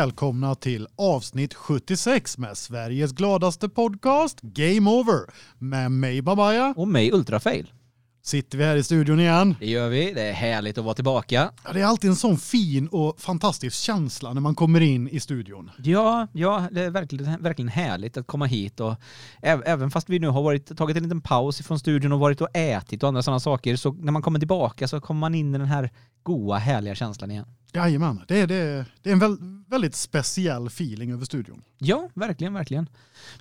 välkomna till avsnitt 76 med Sveriges gladaste podcast Game Over med mig Babaya. Och mig Ultrafail. Sitter vi här i studion igen. Det gör vi. Det är härligt att vara tillbaka. Ja, det är alltid en sån fin och fantastisk känsla när man kommer in i studion. Ja, ja, det är verkligen, verkligen härligt att komma hit och även fast vi nu har varit, tagit en liten paus ifrån studion och varit och ätit och andra sådana saker så när man kommer tillbaka så kommer man in i den här goa, härliga känslan igen. Jajamän, det är, det, det är en väldigt speciell feeling över studion. Ja, verkligen, verkligen.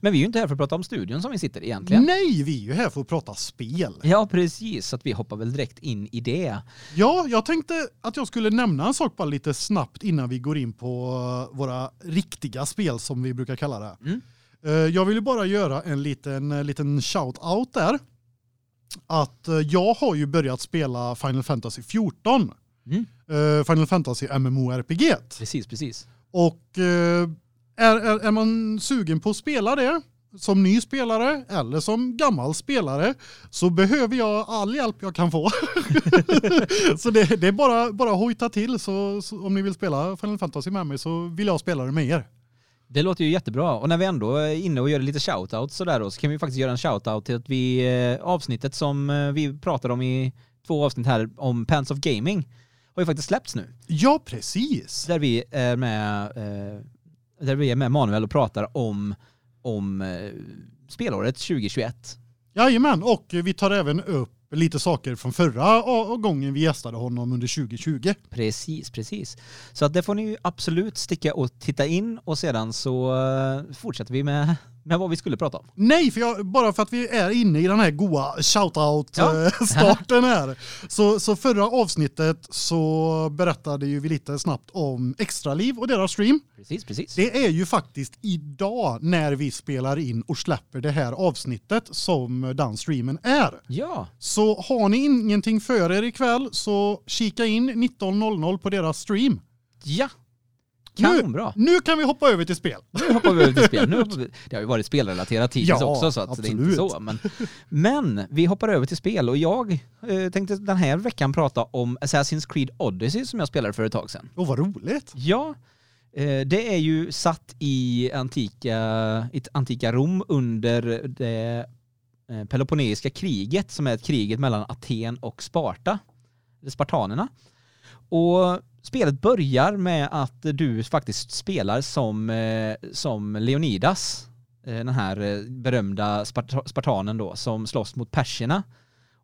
Men vi är ju inte här för att prata om studion som vi sitter egentligen. Nej, vi är ju här för att prata spel. Ja, precis. Så att vi hoppar väl direkt in i det. Ja, jag tänkte att jag skulle nämna en sak bara lite snabbt innan vi går in på våra riktiga spel som vi brukar kalla det. Mm. Eh, jag vill bara göra en liten, liten shout-out där. Att eh, jag har ju börjat spela Final Fantasy 14. Mm. Uh, Final Fantasy MMORPG. Precis, precis. Och uh, är, är, är man sugen på att spela det som ny spelare eller som gammal spelare så behöver jag all hjälp jag kan få. så det, det, är bara bara hojta till så, så, om ni vill spela Final Fantasy med mig så vill jag spela det med er. Det låter ju jättebra. Och när vi ändå är inne och gör lite shoutout så där då så kan vi faktiskt göra en shoutout till att vi eh, avsnittet som vi pratade om i två avsnitt här om Pants of Gaming har ju faktiskt släppts nu. Ja, precis. Där vi är med, eh, där vi är med Manuel och pratar om, om eh, spelåret 2021. Jajamän, och vi tar även upp lite saker från förra gången vi gästade honom under 2020. Precis, precis. Så att det får ni absolut sticka och titta in och sedan så eh, fortsätter vi med med vad vi skulle prata om. Nej, för jag, bara för att vi är inne i den här goa shoutout ja. starten här. Så så förra avsnittet så berättade ju vi lite snabbt om Extraliv och deras stream. Precis, precis. Det är ju faktiskt idag när vi spelar in och släpper det här avsnittet som den streamen är. Ja. Så har ni ingenting för er ikväll så kika in 19.00 på deras stream. Ja, Kanonbra. Nu, nu kan vi hoppa över till spel. Nu hoppar vi över till spel. Nu vi, det har ju varit spelrelaterat hittills ja, också så att absolut. det är inte så. Men, men vi hoppar över till spel och jag eh, tänkte den här veckan prata om Assassin's Creed Odyssey som jag spelade för ett tag sedan. Åh, oh, vad roligt. Ja. Eh, det är ju satt i antika, i antika Rom under det eh, Peloponnesiska kriget som är ett kriget mellan Aten och Sparta, spartanerna. Och spelet börjar med att du faktiskt spelar som, eh, som Leonidas, eh, den här eh, berömda spartanen då, som slåss mot perserna.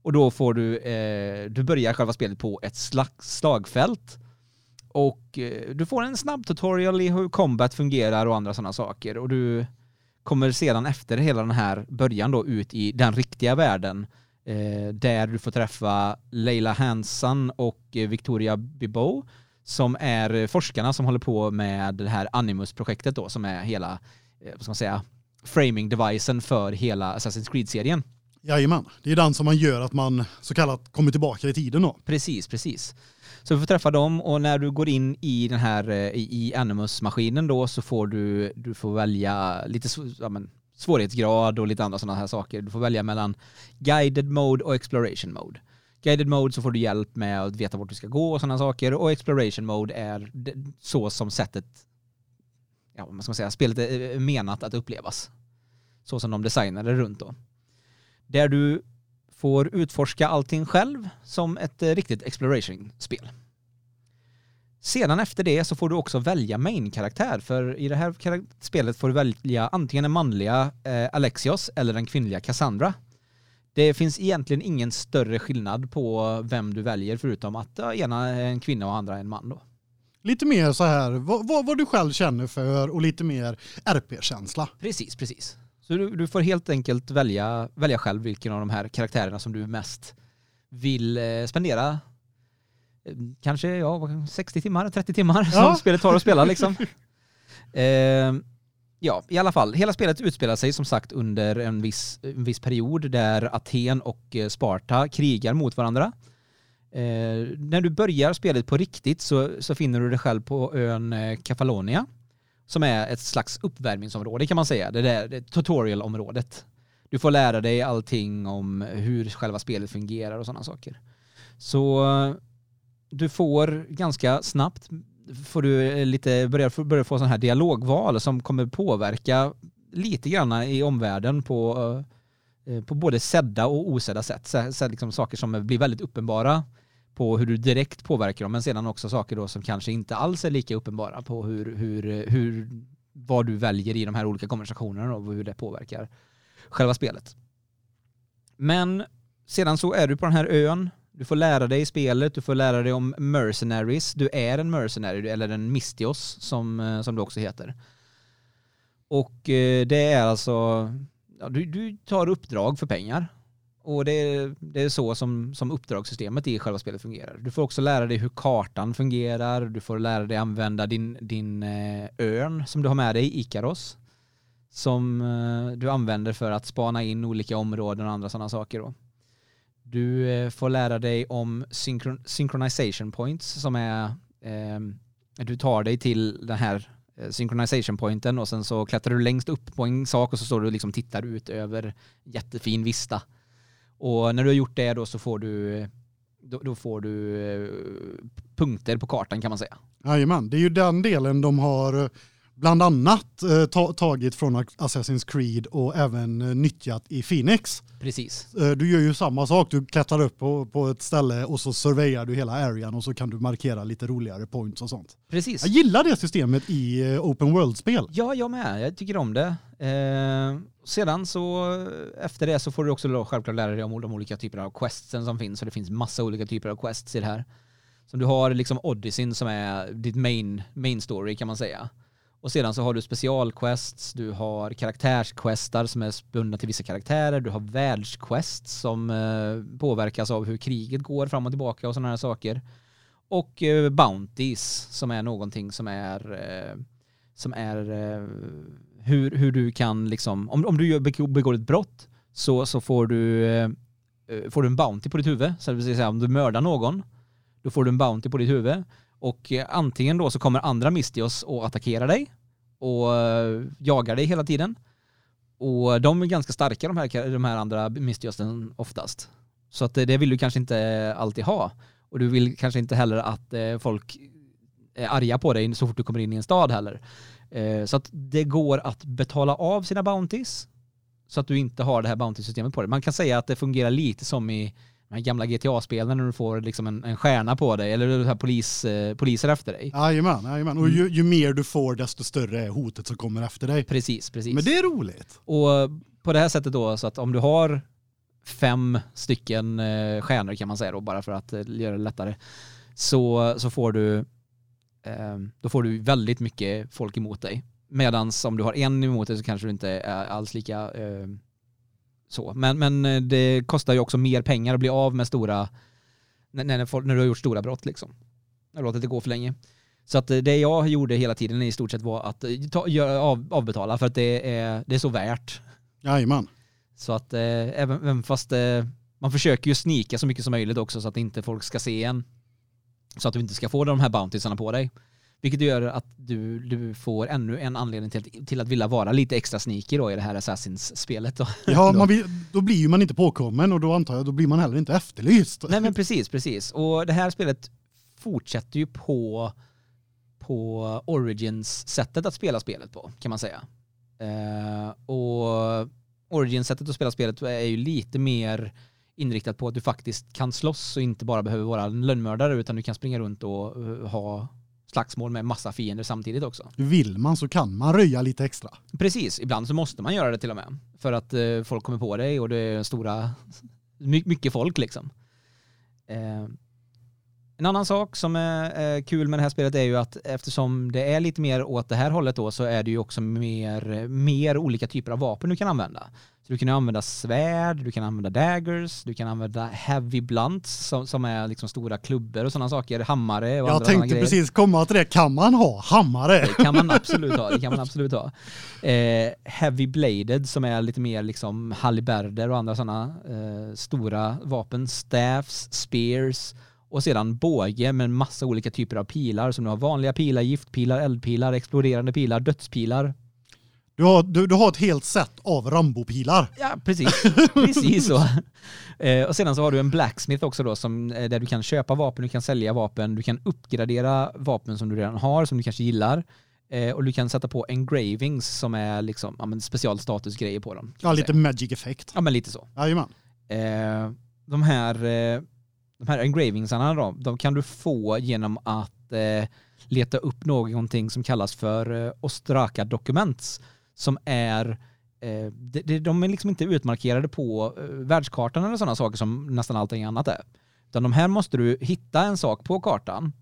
Och då får du, eh, du börjar själva spelet på ett slagfält. Och eh, du får en snabb tutorial i hur combat fungerar och andra sådana saker. Och du kommer sedan efter hela den här början då ut i den riktiga världen eh, där du får träffa Leila Hansan och Victoria Bibo som är forskarna som håller på med det här Animus-projektet då, som är hela, eh, vad ska man säga, framing-devicen för hela Assassin's Creed-serien. Jajamän, det är den som man gör att man så kallat kommer tillbaka i tiden då. Precis, precis. Så du får träffa dem och när du går in i den här eh, i, Animus-maskinen då så får du, du får välja lite ja, men, svårighetsgrad och lite andra sådana här saker. Du får välja mellan guided mode och exploration mode. Guided mode så får du hjälp med att veta vart du ska gå och sådana saker. Och exploration mode är så som sättet, ja vad ska man säga, spelet är menat att upplevas. Så som de designade runt då. Där du får utforska allting själv som ett eh, riktigt exploration-spel. Sedan efter det så får du också välja main-karaktär för i det här spelet får du välja antingen den manliga eh, Alexios eller den kvinnliga Cassandra. Det finns egentligen ingen större skillnad på vem du väljer förutom att ena är en kvinna och andra är en man då. Lite mer så här, vad, vad, vad du själv känner för och lite mer RP-känsla. Precis, precis. Så du, du, får helt enkelt välja, välja själv vilken av de här karaktärerna som du mest vill eh, spendera eh, kanske ja, 60 timmar, 30 timmar ja. som spelet tar att spela liksom. eh, Ja, i alla fall. Hela spelet utspelar sig som sagt under en viss, en viss period där Aten och eh, Sparta krigar mot varandra. Eh, när du börjar spelet på riktigt så, så finner du dig själv på ön eh, Kefalonia som är ett slags uppvärmningsområde kan man säga. Det där det tutorialområdet. Du får lära dig allting om hur själva spelet fungerar och sådana saker. Så eh, du får ganska snabbt får du eh, lite, börjar, börjar få sådana här dialogval som kommer påverka lite grann i omvärlden på, eh, eh, på både sedda och osedda sätt. Så, så liksom saker som blir väldigt uppenbara på hur du direkt påverkar dem, men sedan också saker då som kanske inte alls är lika uppenbara på hur, hur, hur, vad du väljer i de här olika konversationerna och hur det påverkar själva spelet. Men sedan så är du på den här ön, du får lära dig spelet, du får lära dig om mercenaries, du är en mercenary, eller en mistios som, eh, som du också heter. Och eh, det är alltså, ja, du, du tar uppdrag för pengar. Och det är, det är så som, som uppdragssystemet i själva spelet fungerar. Du får också lära dig hur kartan fungerar, du får lära dig använda din, din eh, örn som du har med dig, Ikaros. Som du använder för att spana in olika områden och andra sådana saker. Då. Du eh, får lära dig om synchron synchronization points som är eh, du tar dig till den här eh, synchronization pointen och sen så klättrar du längst upp på en sak och så står du och liksom tittar ut över jättefin vista. Och när du har gjort det då så får du då, då får du eh, punkter på kartan kan man säga. Jajamän, det är ju den delen de har bland annat eh, tagit från Assassin's Creed och även eh, nyttjat i Phoenix. Precis. Eh, du gör ju samma sak, du klättrar upp på, på ett ställe och så surveyar du hela arean och så kan du markera lite roligare points och sånt. Precis. Jag gillar det systemet i eh, open world-spel. Ja, jag med. Jag tycker om det. Eh, sedan så efter det så får du också då självklart lära dig om de olika typer av questsen som finns. Så det finns massa olika typer av quests i det här. Som du har liksom Odyssey som är ditt main, main story kan man säga. Och sedan så har du specialquests, du har karaktärsquestar som är bundna till vissa karaktärer, du har världsquests som eh, påverkas av hur kriget går fram och tillbaka och sådana här saker. Och eh, bounties som är någonting som är eh, som är eh, hur, hur du kan liksom, om, om du begår ett brott så, så får du eh, eh, får du en bounty på ditt huvud. Så det vill säga om du mördar någon, då får du en bounty på ditt huvud. Och eh, antingen då så kommer andra Mistios och attackerar dig och eh, jagar dig hela tiden. Och de är ganska starka de här, de här andra Mistiosen oftast. Så att det vill du kanske inte alltid ha. Och du vill kanske inte heller att eh, folk är arga på dig så fort du kommer in i en stad heller. Så att det går att betala av sina bounties så att du inte har det här bounty-systemet på dig. Man kan säga att det fungerar lite som i de gamla GTA-spelen när du får liksom en, en stjärna på dig eller du har polis, eh, poliser efter dig. Jajamän, jajamän. Och ju, mm. ju mer du får desto större är hotet som kommer efter dig. Precis, precis. Men det är roligt. Och på det här sättet då så att om du har fem stycken eh, stjärnor kan man säga då bara för att eh, göra det lättare så, så får du eh, då får du väldigt mycket folk emot dig. Medan om du har en emot dig så kanske du inte är alls lika eh, så. Men, men eh, det kostar ju också mer pengar att bli av med stora, när, när, när du har gjort stora brott liksom. Jag har låtit det gå för länge. Så att eh, det jag gjorde hela tiden i stort sett var att eh, ta, gör, av, avbetala för att det är, det är så värt. Jajamän. Så att eh, även fast eh, man försöker ju snika så mycket som möjligt också så att inte folk ska se en. Så att du inte ska få de här bountiesarna på dig. Vilket gör att du, du får ännu en anledning till, till att vilja vara lite extra sneaky då i det här Assassins-spelet. Då. Ja, man vill, då blir ju man inte påkommen och då antar jag då blir man heller inte efterlyst. Nej men precis, precis. Och det här spelet fortsätter ju på, på Origins-sättet att spela spelet på, kan man säga. Uh, och Origins-sättet att spela spelet är ju lite mer inriktat på att du faktiskt kan slåss och inte bara behöver vara en lönnmördare utan du kan springa runt och uh, ha slagsmål med massa fiender samtidigt också. Vill man så kan man röja lite extra. Precis, ibland så måste man göra det till och med. För att eh, folk kommer på dig och det är stora, mycket folk liksom. Eh, en annan sak som är kul med det här spelet är ju att eftersom det är lite mer åt det här hållet då så är det ju också mer, mer olika typer av vapen du kan använda. Så du kan använda svärd, du kan använda daggers, du kan använda heavy blunts som, som är liksom stora klubbor och sådana saker, hammare och Jag tänkte precis komma till det, kan man ha hammare? Det kan man absolut ha, det kan man absolut ha. Eh, heavy bladed som är lite mer liksom halberder och andra sådana eh, stora vapen, staffs, spears och sedan båge med massa olika typer av pilar som du har vanliga pilar, giftpilar, eldpilar, exploderande pilar, dödspilar. Du har, du, du har ett helt set av Rambo-pilar. Ja, precis. precis så. Eh, och sedan så har du en blacksmith också då som, eh, där du kan köpa vapen, du kan sälja vapen, du kan uppgradera vapen som du redan har, som du kanske gillar. Eh, och du kan sätta på engravings som är liksom, ja, men specialstatusgrejer på dem. Ja, lite magic effekt. Ja, men lite så. Jajamän. Eh, de här, eh, de här engravingsarna då, de kan du få genom att eh, leta upp någonting som kallas för Ostraka Documents som är eh, de, är liksom inte utmarkerade på eh, världskartan eller sådana saker som nästan allting annat är. Utan de här måste du hitta en sak på kartan,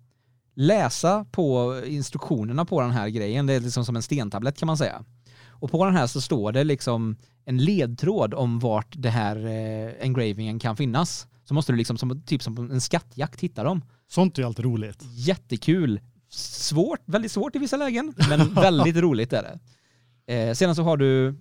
läsa på instruktionerna på den här grejen, det är liksom som en stentablett kan man säga. Och på den här så står det liksom en ledtråd om vart det här eh, engravingen kan finnas. Så måste du liksom som, typ som en skattjakt hitta dem. Sånt är alltid roligt. Jättekul. Svårt, väldigt svårt i vissa lägen, men väldigt roligt är det. Eh, sedan så har du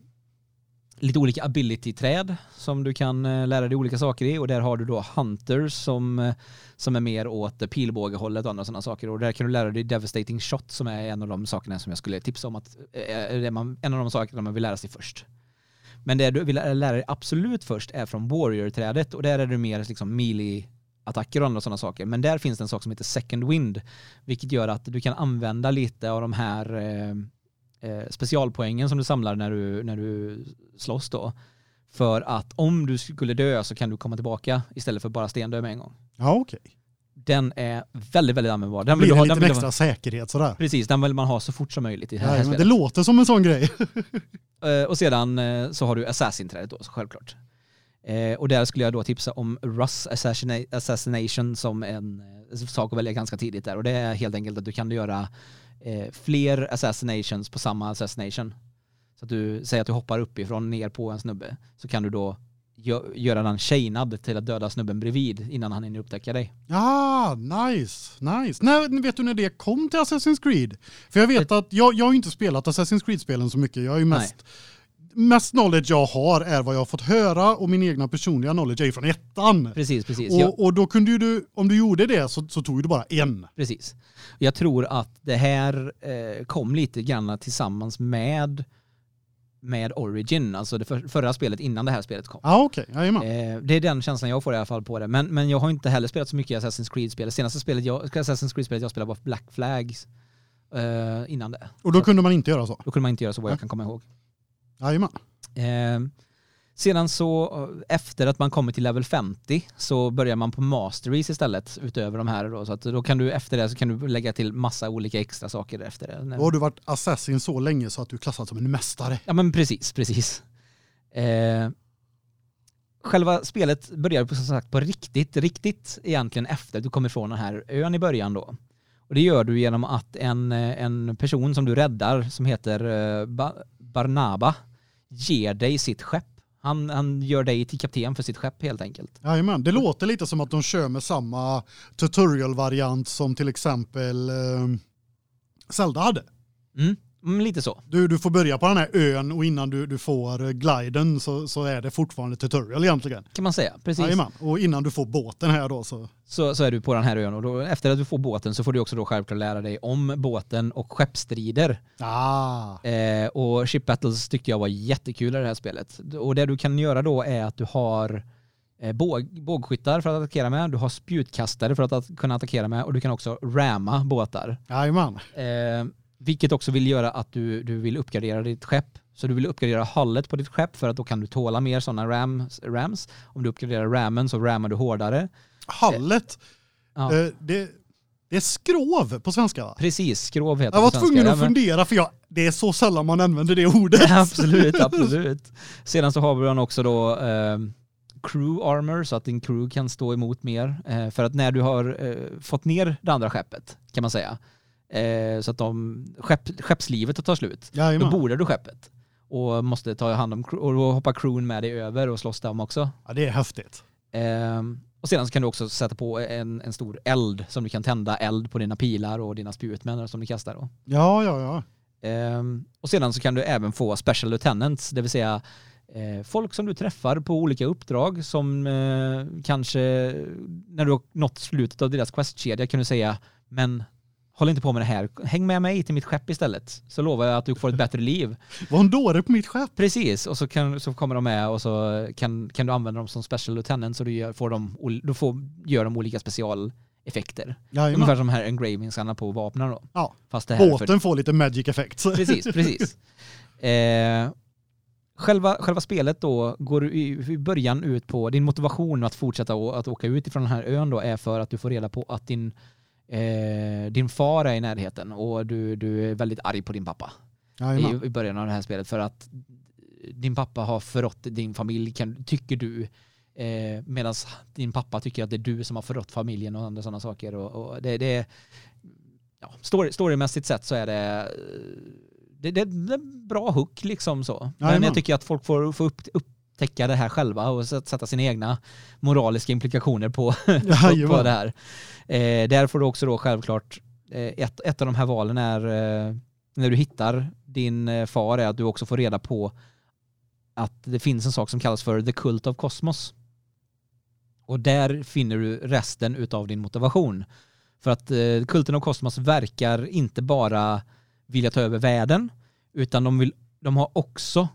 lite olika ability-träd som du kan eh, lära dig olika saker i och där har du då hunters som, eh, som är mer åt pilbågehållet och andra sådana saker och där kan du lära dig devastating shot som är en av de sakerna som jag skulle tipsa om att eh, eh är man, en av de sakerna man vill lära sig först. Men det du vill lära dig absolut först är från warrior-trädet och där är det mer liksom melee attacker och andra sådana saker. Men där finns det en sak som heter second wind, vilket gör att du kan använda lite av de här eh, eh, specialpoängen som du samlar när du, när du slåss då. För att om du skulle dö så kan du komma tillbaka istället för bara stendö med en gång. Ja, okej. Okay. Den är väldigt, väldigt användbar. Den vill du ha, den vill extra ha, säkerhet sådär. Precis, den vill man ha så fort som möjligt i det här, Ja, här det låter som en sån grej. Eh, och sedan eh, så har du Assassin-trädet då, så självklart. Eh, och där skulle jag då tipsa om Russ Assassina- Assassination som en sak att välja ganska tidigt där. Och det är helt enkelt att du kan göra eh, fler assassinations på samma assassination. Så att du säger att du hoppar uppifrån ner på en snubbe så kan du då gö- göra den chainad till att döda snubben bredvid innan han hinner upptäcka dig. Ja, nice, nice. När, vet du när det kom till Assassin's Creed? För jag vet att jag, jag har ju inte spelat Assassin's Creed-spelen så mycket. Jag är ju mest, mest knowledge jag har är vad jag har fått höra och min egna personliga knowledge är från ettan. Precis, precis. Och, och då kunde ju du, om du gjorde det så, så tog du bara en. precis. Jag tror att det här eh, kom lite grann tillsammans med med Origin, alltså det för, förra spelet innan det här spelet kom. Ja, okej. Okay. Jajamän. Eh, det är den känslan jag får i alla fall på det. Men, men jag har inte heller spelat så mycket Assassin's Creed-spel. Senaste spelet jag, Assassin's Creed-spelet jag spelade var Black Flags eh, innan det. Och då kunde man inte göra så? Då kunde man inte göra så vad jag kan komma ihåg. Jajamän. Eh, sedan så, efter att man kommer till level 50 så börjar man på masteries istället utöver de här då. Så att då kan du efter det så kan du lägga till massa olika extra saker efter det. Då har du varit assassin så länge så att du är klassad som en mästare. Ja men precis, precis. Eh, själva spelet börjar på, som sagt på riktigt, riktigt egentligen efter att du kommer ifrån den här ön i början då. Och det gör du genom att en, eh, en person som du räddar som heter eh, ba Barnaba ger dig sitt skepp. Han, han gör dig till kapten för sitt skepp helt enkelt. Jajamän, det låter lite som att de kör med samma tutorial-variant som till exempel eh, Zelda hade. Mm, mm, lite så. Du, du får börja på den här ön och innan du, du får eh, gliden så, så är det fortfarande tutorial egentligen. Kan man säga, precis. Jajamän, och innan du får båten här då så... Så, så är du på den här ön och då, efter att du får båten så får du också då självklart lära dig om båten och skeppsstrider. Ah, Eh, och Ship Battles tyckte jag var jättekul i det här spelet. Och det du kan göra då är att du har eh, båg, bågskyttar för att attackera med, du har spjutkastare för att, att kunna attackera med och du kan också ramma båtar. jajamän. Eh, vilket också vill göra att du, du vill uppgradera ditt skepp. Så du vill uppgradera hullet på ditt skepp för att då kan du tåla mer sådana rams, rams. Om du uppgraderar rammen så rammar du hårdare. Hallet, Ja. eh, det, det är skrov på svenska va? Precis, skrov heter Jag var det på tvungen svenska. att men- fundera för jag, det är så sällan man använder det ordet. absolut, absolut. Sedan så har vi den också då eh, crew armor så att din crew kan stå emot mer. Eh, för att när du har eh, fått ner det andra skeppet kan man säga. Eh, så att de, skepp, skeppslivet tar slut. Då Jajamän. bordar du skeppet. Och måste ta hand om och då hoppar crewen med dig över och slåss dem också. Ja, det är häftigt. Ehm, och sedan så kan du också sätta på en, en stor eld som du kan tända eld på dina pilar och dina spjutmän som du kastar då. Ja, ja, ja. Ehm, och sedan så kan du även få special lieutenants, det vill säga eh, folk som du träffar på olika uppdrag som eh, kanske när du har nått slutet av deras questkedja kan du säga men håll inte på med det här. Häng med mig till mitt skepp istället. Så lovar jag att du får ett bättre liv. Var en dåre på mitt skepp? Precis, och så, kan, så kommer de med och så kan, kan du använda dem som special lieutenant så du gör, får dem, du får, gör de olika specialeffekter. Jajamän. Ungefär som de här engravingsarna på vapnen då. Ja. Fast det här är för Båten får lite magic effects. Precis, precis. Eh, själva, själva spelet då går i, i början ut på, din motivation att fortsätta å, att åka ut ifrån den här ön då är för att du får reda på att din, eh, din far är i närheten och du, du är väldigt arg på din pappa Jajamän. i, i början av det här spelet för att din pappa har förrått din familj, kan, tycker du. Eh, Medan din pappa tycker att det är du som har förrått familjen och andra sådana saker. Och, och det, det, ja, story, storymässigt sett så är det det, det, det är bra hook liksom så. Men Jajamän. jag tycker att folk får, får upp, upptäcka det här själva och sätt- sätta sina egna moraliska implikationer på, på, på det här. Eh, där får du också då självklart, eh, ett, ett av de här valen är eh, när du hittar din eh, far är att du också får reda på att det finns en sak som kallas för The Cult of Cosmos. Och där finner du resten utav din motivation. För att eh, kulten av kosmos verkar inte bara vilja ta över världen, utan de, vill, de har också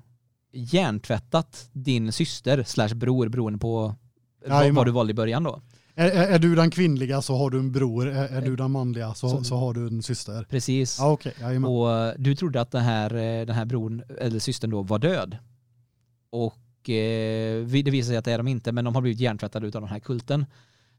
hjärntvättat din syster slash bror beroende på vad, Jajamän. vad du valde i början då. Är, är, är du den kvinnliga så har du en bror, är, är du den manliga så, Så- så har du en syster. Precis. Ja okej, jajamän. Och eh, du trodde att den här, eh, den här bron, eller systern då, var död. Och eh, det visar sig att det är de inte, men de har blivit hjärntvättade utav den här kulten.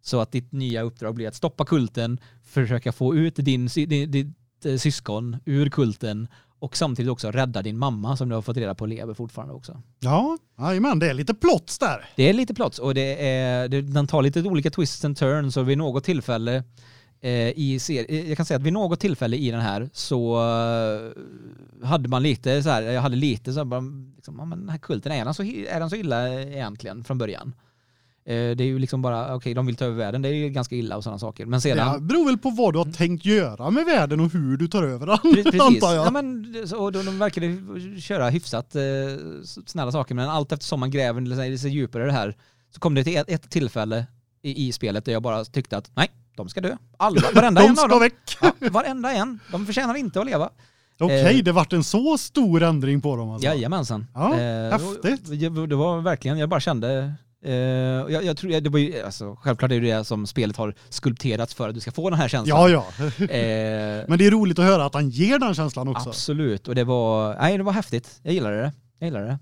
Så att ditt nya uppdrag blir att stoppa kulten, försöka få ut din, din, ditt eh, syskon ur kulten och samtidigt också rädda din mamma som du har fått reda på lever fortfarande också. Ja, jajamän, det är lite plots där. Det är lite plots och det är, det, den tar lite olika twists and turns och vid något tillfälle eh, i ser, jag kan säga att vid något tillfälle i den här så eh, hade man lite så här, jag hade lite så här, bara, liksom, ja, men den här kulten, är den så, är den så illa egentligen från början? Eh, det är ju liksom bara, okej de vill ta över världen, det är ju ganska illa och sådana saker. Men sedan... Det beror väl på vad du har tänkt göra med världen och hur du tar över den, Pre- Precis. antar jag. Ja, men, och de, de verkade köra hyfsat eh, snälla saker men allt eftersom man gräver lite djupare i det här så kom det till ett, ett tillfälle i, i spelet där jag bara tyckte att nej, de ska dö. Alla, varenda De en av ska dem. väck. Ja, varenda en. De förtjänar inte att leva. Okej, Eh, det vart en så stor ändring på dem alltså. Jajamensan. Ja, häftigt. det var verkligen, jag bara kände eh, jag, jag tror, det var ju, alltså, självklart är det det som spelet har skulpterats för att du ska få den här känslan. Ja, ja. Eh, Men det är roligt att höra att han ger den känslan också. Absolut, och det var, nej, det var häftigt. Jag gillade det. Jag gillade det.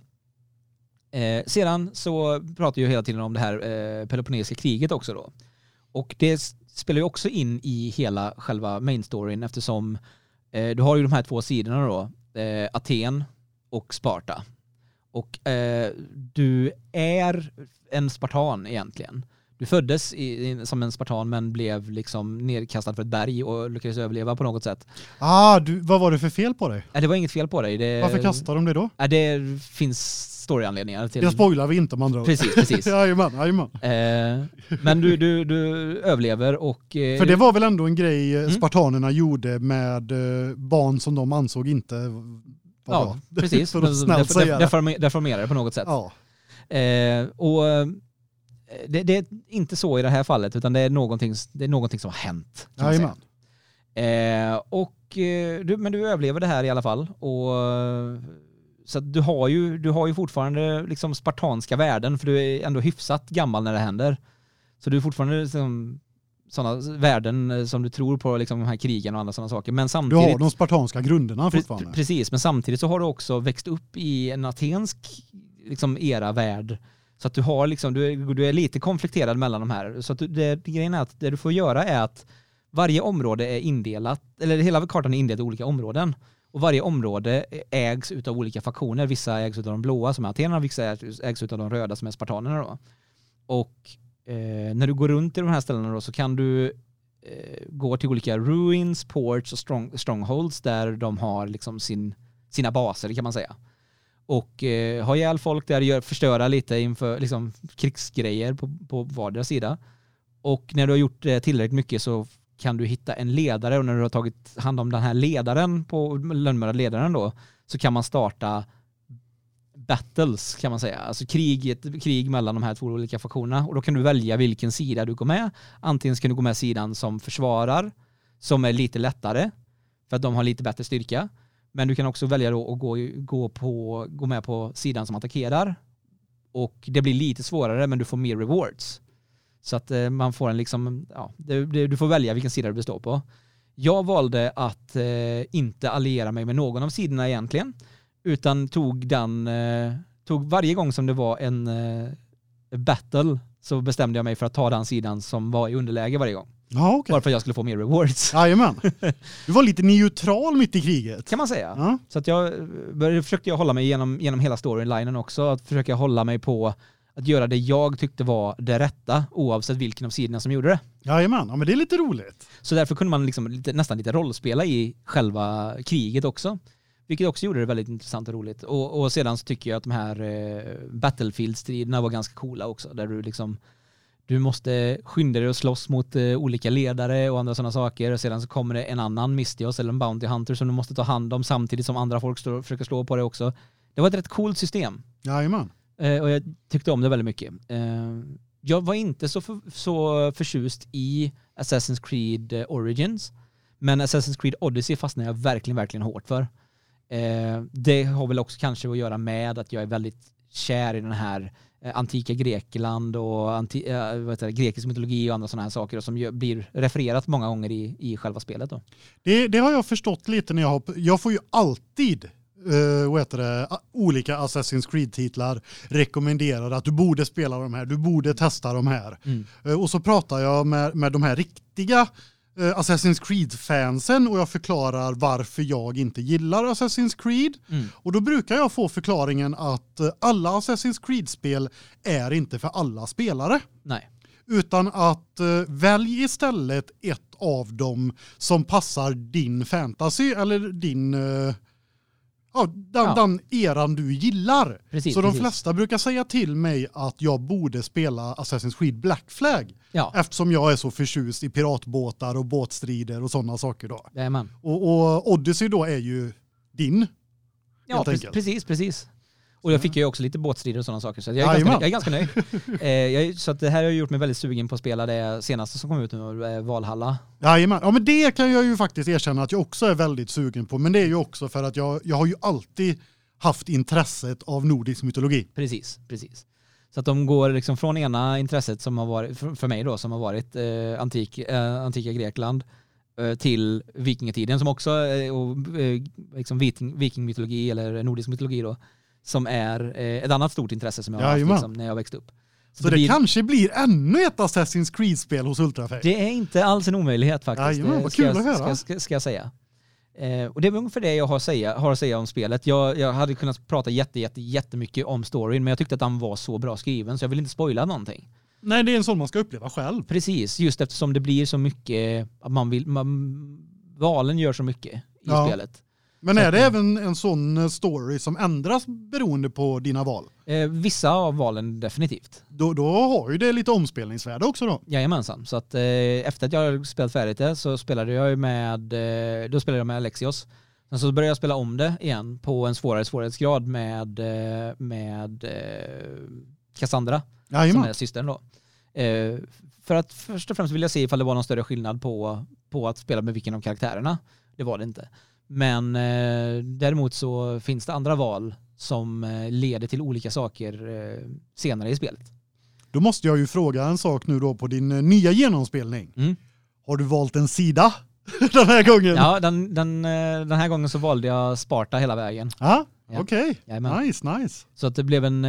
Eh, sedan så pratar jag hela tiden om det här eh, Peloponnesiska kriget också då. Och det spelar ju också in i hela själva main storyn eftersom eh, du har ju de här två sidorna då, eh, Aten och Sparta. Och eh, du är en spartan egentligen. Du föddes i, i, som en spartan men blev liksom nedkastad för ett berg och lyckades överleva på något sätt. Ah, du, vad var det för fel på dig? Nej, det var inget fel på dig. Det, Varför kastar de det då? Nej, det finns storyanledningar till... Det spoilar vi inte med andra ord. Precis, precis. Jajamän, jajamän. eh, men du, du, du överlever och... Eh, För det var väl ändå en grej eh, Mm. spartanerna gjorde med eh, barn som de ansåg inte Ja, bra. precis. För att snällt Def- säga det. deforme- Deformerade på något sätt. Ja. Eh, och eh, det, det är inte så i det här fallet, utan det är någonting, det är någonting som har hänt. Jajamän. Eh, och, eh, du, men du överlever det här i alla fall. Och, eh, så du har ju, du har ju fortfarande liksom spartanska värden för du är ändå hyfsat gammal när det händer. Så du är fortfarande liksom, sådana värden eh, som du tror på, liksom de här krigen och andra sådana saker. Men Du samtidigt... har de spartanska grunderna fortfarande. pre- Precis, men samtidigt så har du också växt upp i en atensk liksom, era-värld. Så att du har liksom, du är, du är lite konflikterad mellan de här. Så att du, det, grejen är att det du får göra är att varje område är indelat, eller hela kartan är indelad i olika områden. Och varje område ägs utav olika faktioner. Vissa ägs utav de blåa som är atenerna, vissa ägs- ägs utav de röda som är spartanerna då. Och eh, när du går runt i de här ställena då så kan du eh, gå till olika ruins, ports och strong, strongholds där de har liksom sin, sina baser kan man säga. Och eh, ha ihjäl folk där, gör, förstöra lite inför liksom, krigsgrejer på, på vardera sida. Och när du har gjort det tillräckligt mycket så kan du hitta en ledare och när du har tagit hand om den här ledaren på lönnmördade ledaren då så kan man starta battles kan man säga. Alltså krig, ett krig mellan de här två olika faktionerna och då kan du välja vilken sida du går med. Antingen kan du gå med sidan som försvarar som är lite lättare för att de har lite bättre styrka. Men du kan också välja då att gå, gå, på, gå med på sidan som attackerar. Och det blir lite svårare men du får mer rewards. Så att eh, man får en liksom, ja, du får välja vilken sida du vill stå på. Jag valde att eh, inte alliera mig med någon av sidorna egentligen. Utan tog den, eh, tog varje gång som det var en eh, battle så bestämde jag mig för att ta den sidan som var i underläge varje gång. Ja, okej. Bara för att jag skulle få mer rewards. Jajamän. Du var lite neutral mitt i kriget. Kan man säga. Ja. Så att jag började, försökte jag hålla mig genom, genom hela storylinen också. Att försöka hålla mig på att göra det jag tyckte var det rätta oavsett vilken av sidorna som gjorde det. Jajamän, ja men det är lite roligt. Så därför kunde man liksom lite, nästan lite rollspela i själva kriget också. Vilket också gjorde det väldigt intressant och roligt. Och, och sedan så tycker jag att de här eh, Battlefield-striderna var ganska coola också. Där du liksom du måste skynda dig och slåss mot eh, olika ledare och andra sådana saker. Och sedan så kommer det en annan Mistios eller en Bounty Hunter som du måste ta hand om samtidigt som andra folk står, försöker slå på dig också. Det var ett rätt coolt system. Jajamän. Eh, och jag tyckte om det väldigt mycket. Eh, jag var inte så, för, så förtjust i Assassin's Creed eh, Origins. Men Assassin's Creed Odyssey fastnade jag verkligen, verkligen hårt för. Eh, det har väl också kanske att göra med att jag är väldigt kär i den här eh, antika Grekland och anti, heter det, grekisk mytologi och andra sådana här saker som ju blir refererat många gånger i, i själva spelet. Då. Det, det har jag förstått lite när jag har, jag får ju alltid uh, vad heter det, olika Assassin's Creed-titlar rekommenderade att du borde spela de här, du borde testa de här. Mm. Eh, och så pratar jag med, med de här riktiga Assassin's Creed-fansen och jag förklarar varför jag inte gillar Assassin's Creed. Mm. Och då brukar jag få förklaringen att eh, alla Assassin's Creed-spel är inte för alla spelare. Nej. Utan att eh, välj istället ett av dem som passar din fantasy eller din eh, ja, den, Ja. den eran du gillar. Precis, Så de precis. flesta brukar säga till mig att jag borde spela Assassin's Creed Black Flag Ja, eftersom jag är så förtjust i piratbåtar och båtstrider och sådana saker då. jajamän. Och, och Odyssey då är ju din. Ja, helt pre- enkelt. precis, precis. Och jag fick ju också lite båtstrider och sådana saker, så jag är, Jajamän. ganska, jag är ganska nöjd. eh, jag, så att det här har gjort mig väldigt sugen på att spela det senaste som kom ut nu, eh, Valhalla. Jajamän. Ja men det kan jag ju faktiskt erkänna att jag också är väldigt sugen på. Men det är ju också för att jag, jag har ju alltid haft intresset av nordisk mytologi. Precis, precis. Så att de går liksom från ena intresset som har varit, för mig då, som har varit eh, antik, eh, antika Grekland eh, till vikingatiden som också är och, eh, liksom viking, vikingmytologi eller nordisk mytologi då, som är eh, ett annat stort intresse som jag har haft liksom, när jag växte upp. Så det, blir- kanske blir ännu ett Assassin's Creed-spel hos Ultraface. Det är inte alls en omöjlighet faktiskt. Jajamän, eh, vad kul jag- att höra. Ska, ska, ska jag säga. Eh, och det är ungefär det jag har, att säga, har att säga om spelet. Jag, jag hade kunnat prata jätte, jätte, jättemycket om storyn, men jag tyckte att den var så bra skriven så jag vill inte spoila någonting. Nej, det är en sån man ska uppleva själv. Precis, just eftersom det blir så mycket, att man vill, man, valen gör så mycket i Ja. spelet. Men är det även en sån eh, story som ändras beroende på dina val? Eh, vissa av valen definitivt. Då, då har ju det lite omspelningsvärde också då. Jajamensan. Så att eh, efter att jag spelat färdigt det så spelade jag med, eh, då spelade jag med Alexios. Sen så började jag spela om det igen på en svårare svårighetsgrad med, eh, med eh, Cassandra, som Jajamän. är systern då. För att först och främst vill jag se ifall det var någon större skillnad på, på att spela med vilken av karaktärerna. Det var det inte. Men eh, däremot så finns det andra val som eh, leder till olika saker eh, senare i spelet. Då måste jag ju fråga en sak nu då på din eh, nya genomspelning. Mm. Har du valt en sida den här gången? Ja, den, den, eh, den här gången så valde jag Sparta hela vägen. Ja, Ja. okej. Jajamän. Nice, nice. Så att det blev en...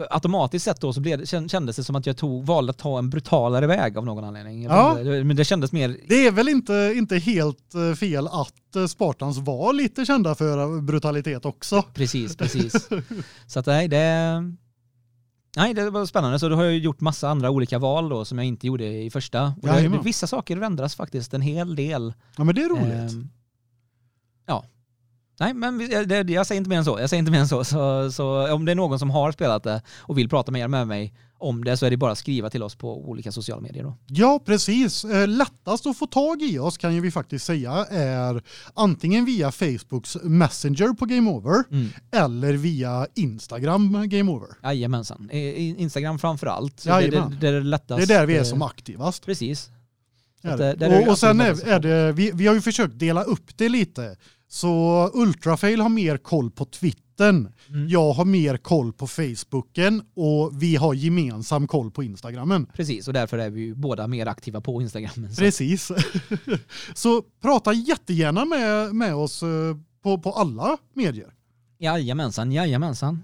eh, Automatiskt sett då så blev kändes det som att jag tog, valde att ta en brutalare väg av någon anledning. Ja. Men det kändes mer... Det är väl inte, inte helt eh, fel att eh, Spartans var lite kända för brutalitet också. Precis, precis. så att nej, det... Nej, det var spännande. Så då har jag gjort massa andra olika val då som jag inte gjorde i första. Det, vissa saker ändras faktiskt en hel del. Ja men det är roligt. Ehm, ja. Nej, men jag säger inte mer än så. Jag säger inte mer än så. så. Så om det är någon som har spelat det och vill prata mer med mig om det så är det bara att skriva till oss på olika sociala medier då. Ja, precis. Eh, Lättast att få tag i oss kan ju vi faktiskt säga är antingen via Facebooks Messenger på Game Over Mm. eller via Instagram Game Over. Jajamensan. Instagram framför allt. Så det, det, det är det lättast. Det är där vi är eh, som aktivast. Precis. Är det- det och, och sen är, är det, vi, vi har ju försökt dela upp det lite. Så Ultrafail har mer koll på Twittern. Mm. Jag har mer koll på Facebooken och vi har gemensam koll på Instagrammen. Precis, och därför är vi ju båda mer aktiva på Instagram. Så. Precis. så prata jättegärna med, med oss eh, på, på alla medier. Jajamensan, jajamensan.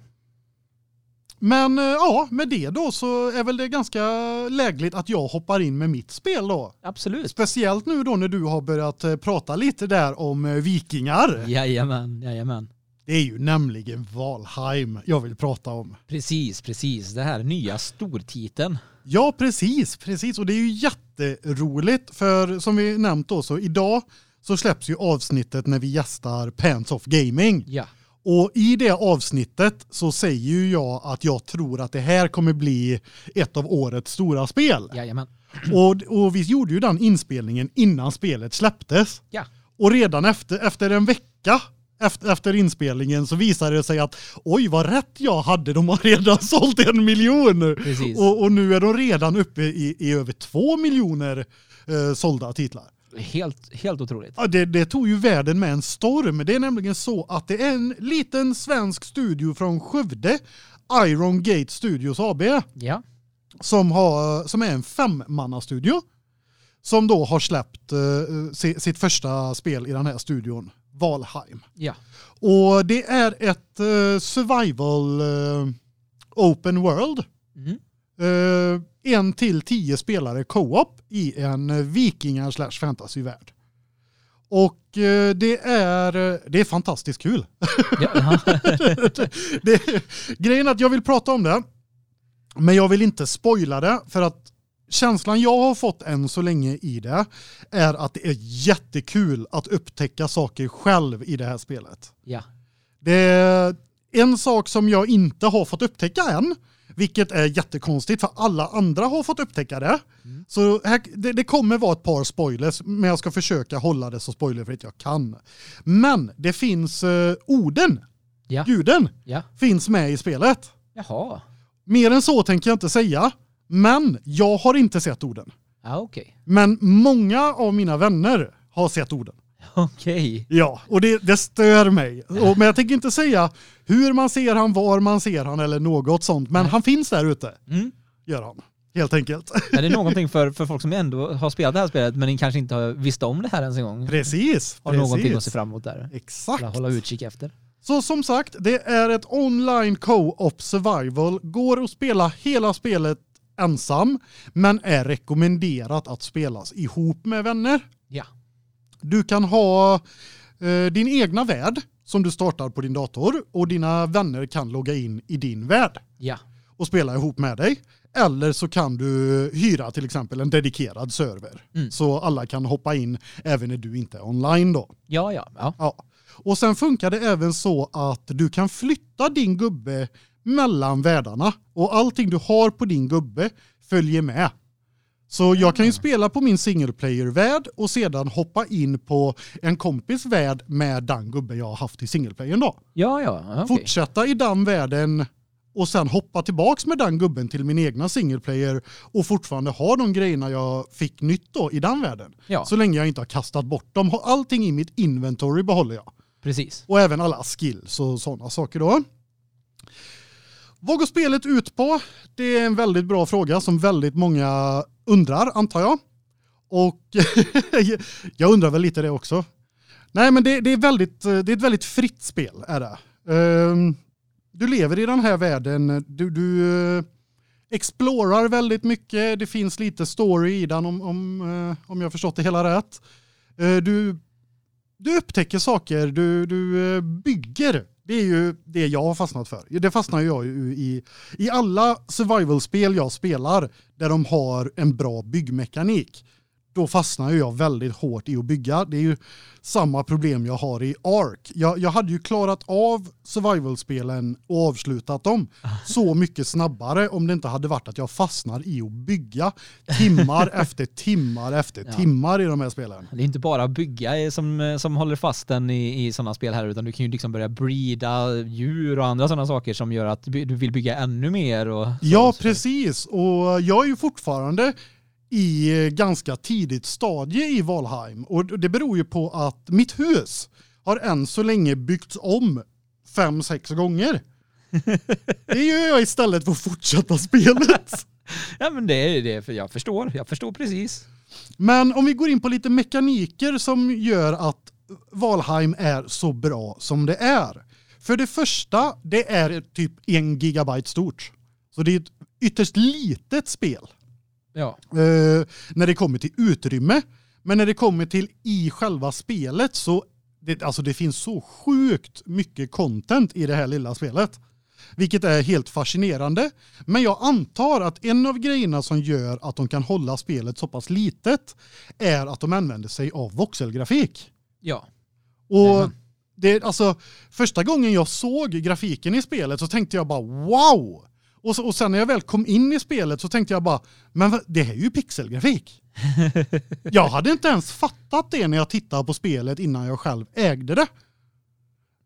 Men eh, ja, med det då så är väl det ganska lägligt att jag hoppar in med mitt spel då. Absolut. Speciellt nu då när du har börjat eh, prata lite där om eh, vikingar. Jajamän, jajamän. Det är ju nämligen Valheim jag vill prata om. Precis, precis. Det här nya stortiteln. Ja, precis, precis. Och det är ju jätteroligt för som vi nämnt då så idag så släpps ju avsnittet när vi gästar Pants of Gaming. Ja. Och i det avsnittet så säger ju jag att jag tror att det här kommer bli ett av årets stora spel. Jajamän. Och, och vi gjorde ju den inspelningen innan spelet släpptes. Ja. Och redan efter, efter en vecka efter, efter inspelningen så visade det sig att oj vad rätt jag hade, de har redan sålt en miljon. Precis. Och, och nu är de redan uppe i, i över två miljoner eh, sålda titlar. Helt, helt otroligt. Ja, det, det tog ju världen med en storm. Det är nämligen så att det är en liten svensk studio från Skövde, Iron Gate Studios AB, Ja. som, har, som är en femmannastudio som då har släppt si- sitt första spel i den här studion, Valheim. Ja. Och det är ett eh, survival eh, open world. Mm. Eh, en till tio spelare co-op i en eh, vikingar slash fantasyvärld. Och eh, det är, det är fantastiskt kul. Ja. det, grejen är att jag vill prata om det, men jag vill inte spoila det för att känslan jag har fått än så länge i det är att det är jättekul att upptäcka saker själv i det här spelet. ja. Det är en sak som jag inte har fått upptäcka än, vilket är jättekonstigt för alla andra har fått upptäcka det. Så här, det, det kommer vara ett par spoilers, men jag ska försöka hålla det så spoilerfritt jag kan. Men det finns eh, orden, Ja. guden, Ja. finns med i spelet. Jaha. Mer än så tänker jag inte säga, men jag har inte sett orden. Ja, okej. Men många av mina vänner har sett orden. Okej. Ja, och det, det stör mig. Och, men jag tänker inte säga hur man ser han, var man ser han eller något sånt. Men Nej. han finns där ute, Mm. gör han. Helt enkelt. Är det någonting för, för folk som ändå har spelat det här spelet men kanske inte har visst om det här ens en gång? Precis. Har någonting att se precis. fram emot där? Exakt. Eller hålla utkik efter? Så som sagt, det är ett online co-op survival. Går att spela hela spelet ensam, men är rekommenderat att spelas ihop med vänner. Du kan ha eh, din egna värld som du startar på din dator och dina vänner kan logga in i din värld Ja. och spela ihop med dig. Eller så kan du hyra till exempel en dedikerad server Mm. så alla kan hoppa in även när du inte är online då. Ja, ja. ja. Ja. Och sen funkar det även så att du kan flytta din gubbe mellan världarna och allting du har på din gubbe följer med. Så jag kan ju spela på min single player värld och sedan hoppa in på en kompis värld med den gubbe jag har haft i single playern då. Ja, ja. okej. Fortsätta i den världen och sen hoppa tillbaks med den gubben till min egna single player och fortfarande ha de grejerna jag fick nytt då i den världen. Ja, Så länge jag inte har kastat bort dem. Allting i mitt inventory behåller jag. precis. Och även alla skills och sådana saker då. Vad går spelet ut på? Det är en väldigt bra fråga som väldigt många undrar antar jag. Och jag undrar väl lite det också. Nej men det, det, är väldigt, eh, det är ett väldigt fritt spel är det. Ehm, Du lever i den här världen, du, du eh, explorar väldigt mycket, det finns lite story i den om, om, eh, om jag förstått det hela rätt. Eh, Du du upptäcker saker, du, du bygger. Det är ju det jag har fastnat för. Det fastnar jag ju i, i alla survival-spel jag spelar där de har en bra byggmekanik. Då fastnar ju jag väldigt hårt i att bygga. Det är ju samma problem jag har i Ark. Jag, jag hade ju klarat av survival-spelen och avslutat dem så mycket snabbare om det inte hade varit att jag fastnar i att bygga timmar efter timmar efter Ja. timmar i de här spelen. Det är inte bara bygga som, som håller fast den i, i sådana spel här utan du kan ju liksom börja breeda djur och andra sådana saker som gör att du vill bygga ännu mer. Och Ja, precis. Och jag är ju fortfarande i eh, ganska tidigt stadie i Valheim och det beror ju på att mitt hus har än så länge byggts om fem sex gånger. Det gör jag istället för att fortsätta spelet. Ja men det är det för jag förstår. Jag förstår precis. Men om vi går in på lite mekaniker som gör att Valheim är så bra som det är. För det första, det är typ en gigabyte stort. Så det är ett ytterst litet spel. Ja. Eh, när det kommer till utrymme. Men när det kommer till i själva spelet så det, alltså det finns så sjukt mycket content i det här lilla spelet. Vilket är helt fascinerande. Men jag antar att en av grejerna som gör att de kan hålla spelet så pass litet är att de använder sig av voxelgrafik. Ja. Och Jajamän. det alltså första gången jag såg grafiken i spelet så tänkte jag bara wow. Och, så, och sen när jag väl kom in i spelet så tänkte jag bara men det här är ju pixelgrafik. jag hade inte ens fattat det när jag tittade på spelet innan jag själv ägde det.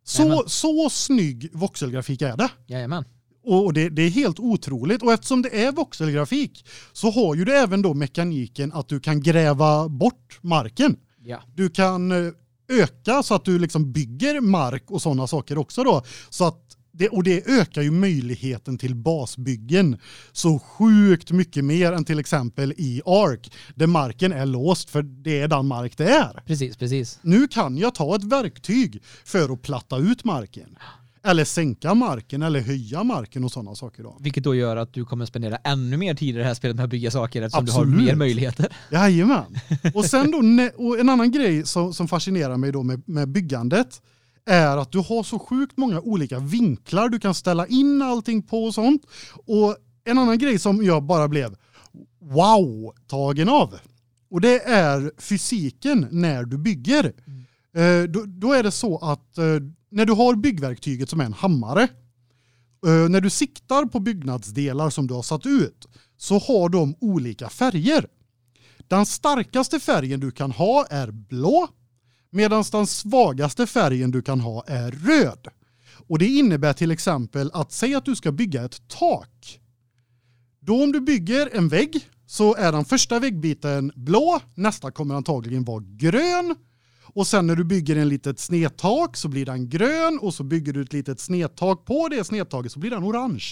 Så Jajamän. så snygg voxelgrafik är det. Jajamän. Och det, det är helt otroligt. Och eftersom det är voxelgrafik så har ju det även då mekaniken att du kan gräva bort marken. Ja. Du kan eh, öka så att du liksom bygger mark och sådana saker också då. Så att det, och det ökar ju möjligheten till basbyggen så sjukt mycket mer än till exempel i Ark där marken är låst för det är den mark det är. Precis, precis. Nu kan jag ta ett verktyg för att platta ut marken. Eller sänka marken eller höja marken och sådana saker då. Vilket då gör att du kommer spendera ännu mer tid i det här spelet med att bygga saker eftersom du Absolut. har mer möjligheter. Jajamän. Och sen då, och en annan grej som, som fascinerar mig då med, med byggandet är att du har så sjukt många olika vinklar du kan ställa in allting på och sånt. Och en annan grej som jag bara blev wow-tagen av. Och det är fysiken när du bygger. Eh, då, då är det så att eh, när du har byggverktyget som är en hammare eh, när du siktar på byggnadsdelar som du har satt ut så har de olika färger. Den starkaste färgen du kan ha är blå medan den svagaste färgen du kan ha är röd. Och det innebär till exempel att säg att du ska bygga ett tak. Då om du bygger en vägg så är den första väggbiten blå, nästa kommer antagligen vara grön och sen när du bygger en litet snedtak så blir den grön och så bygger du ett litet snedtak på det snedtaket så blir den orange.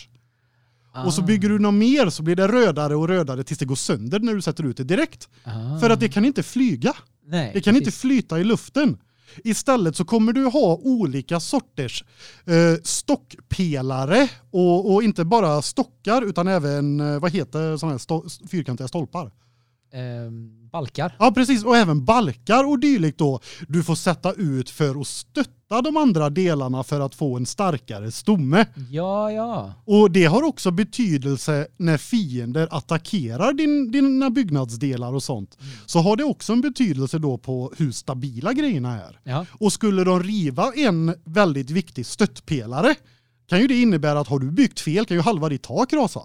Och så bygger du något mer så blir det rödare och rödare tills det går sönder när du sätter ut det direkt. Ah. För att det kan inte flyga. Nej, Det kan inte precis. flyta i luften. Istället så kommer du ha olika sorters eh, stockpelare och, och inte bara stockar utan även eh, vad heter såna här sto fyrkantiga stolpar. Ehm, balkar. Ja precis och även balkar och dylikt då du får sätta ut för att stötta de andra delarna för att få en starkare stomme. Ja, ja. Och det har också betydelse när fiender attackerar din, dina byggnadsdelar och sånt. Så har det också en betydelse då på hur stabila grejerna är. Ja, Och skulle de riva en väldigt viktig stöttpelare kan ju det innebära att har du byggt fel kan ju halva ditt tak rasa.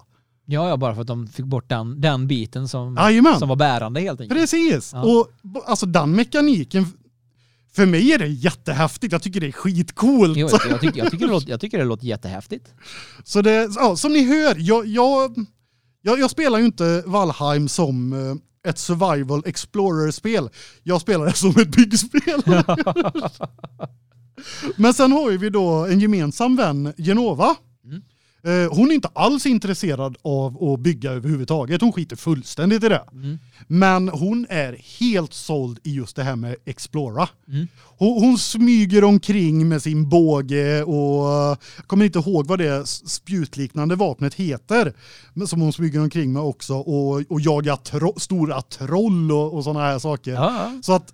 Ja, ja bara för att de fick bort den, den biten som, Jajamän. som var bärande helt enkelt. Precis. Ja. Och alltså den mekaniken för mig är det jättehäftigt. Jag tycker det är skitcoolt. Jo, jag, tycker, jag, tycker det låter, jag tycker det låter jättehäftigt. Så det, ja, som ni hör, jag, jag, jag, jag spelar ju inte Valheim som eh, ett survival explorer-spel. Jag spelar det som ett byggspel. Men sen har ju vi då en gemensam vän, Genova. Mm. Eh, Hon är inte alls intresserad av att bygga överhuvudtaget. Hon skiter fullständigt i det. Mm. Men hon är helt såld i just det här med Explora. Mm. Hon, hon smyger omkring med sin båge och jag kommer inte ihåg vad det spjutliknande vapnet heter. Men som hon smyger omkring med också och, och jagar tro, stora troll och, och sådana här saker. Ja. Så att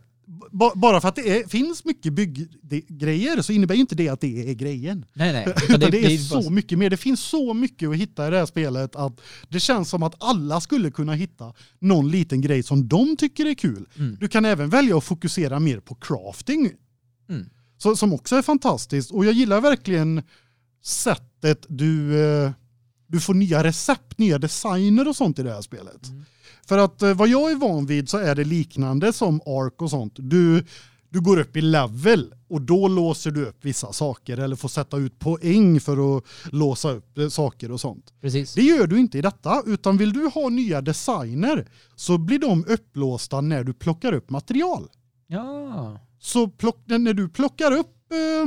bara för att det är, finns mycket bygggrejer så innebär ju inte det att det är grejen. Nej, nej. Utan det, är bara- så mycket mer. Det finns så mycket att hitta i det här spelet att det känns som att alla skulle kunna hitta någon liten grej som de tycker är kul. Mm. Du kan även välja att fokusera mer på crafting. Mm. Så, som också är fantastiskt. Och jag gillar verkligen sättet du, eh, du får nya recept, nya designer och sånt i det här spelet. Mm. För att eh, vad jag är van vid så är det liknande som Ark och sånt. Du, du går upp i level och då låser du upp vissa saker eller får sätta ut poäng för att låsa upp eh, saker och sånt. Precis. Det gör du inte i detta utan vill du ha nya designer så blir de upplåsta när du plockar upp material. Ja. Så plock, när du plockar upp eh,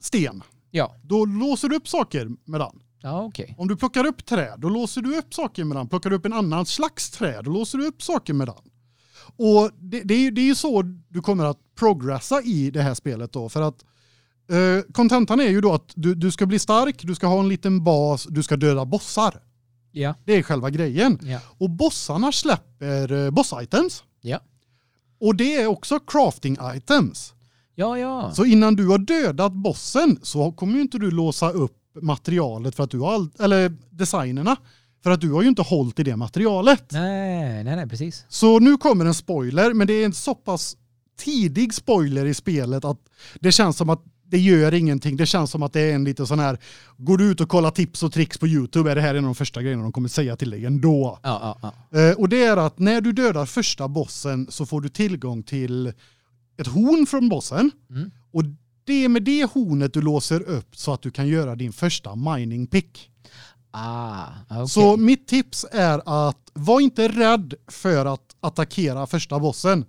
sten, Ja. då låser du upp saker med den. Ja, okej. Om du plockar upp träd, då låser du upp saker med den. Plockar du upp en annan slags träd, då låser du upp saker med den. Och det, det, är, det är ju så du kommer att progressa i det här spelet då. För att eh, kontentan är ju då att du, du ska bli stark, du ska ha en liten bas, du ska döda bossar. Ja. Det är själva grejen. Ja. Och bossarna släpper eh, boss-items. Ja. Och det är också crafting-items. Ja, ja. Så innan du har dödat bossen så kommer ju inte du låsa upp materialet för att du har all, eller designerna för att du har ju inte hållit i det materialet. Nej, nej, nej, precis. Så nu kommer en spoiler men det är en så pass tidig spoiler i spelet att det känns som att det gör ingenting. Det känns som att det är en lite sån här går du ut och kollar tips och tricks på Youtube är det här en av de första grejerna de kommer säga till dig ändå. Ja, ja, ja. Eh, och det är att när du dödar första bossen så får du tillgång till ett horn från bossen. Mm. Och det är med det hornet du låser upp så att du kan göra din första mining pick. Ah, okej. Så mitt tips är att var inte rädd för att attackera första bossen.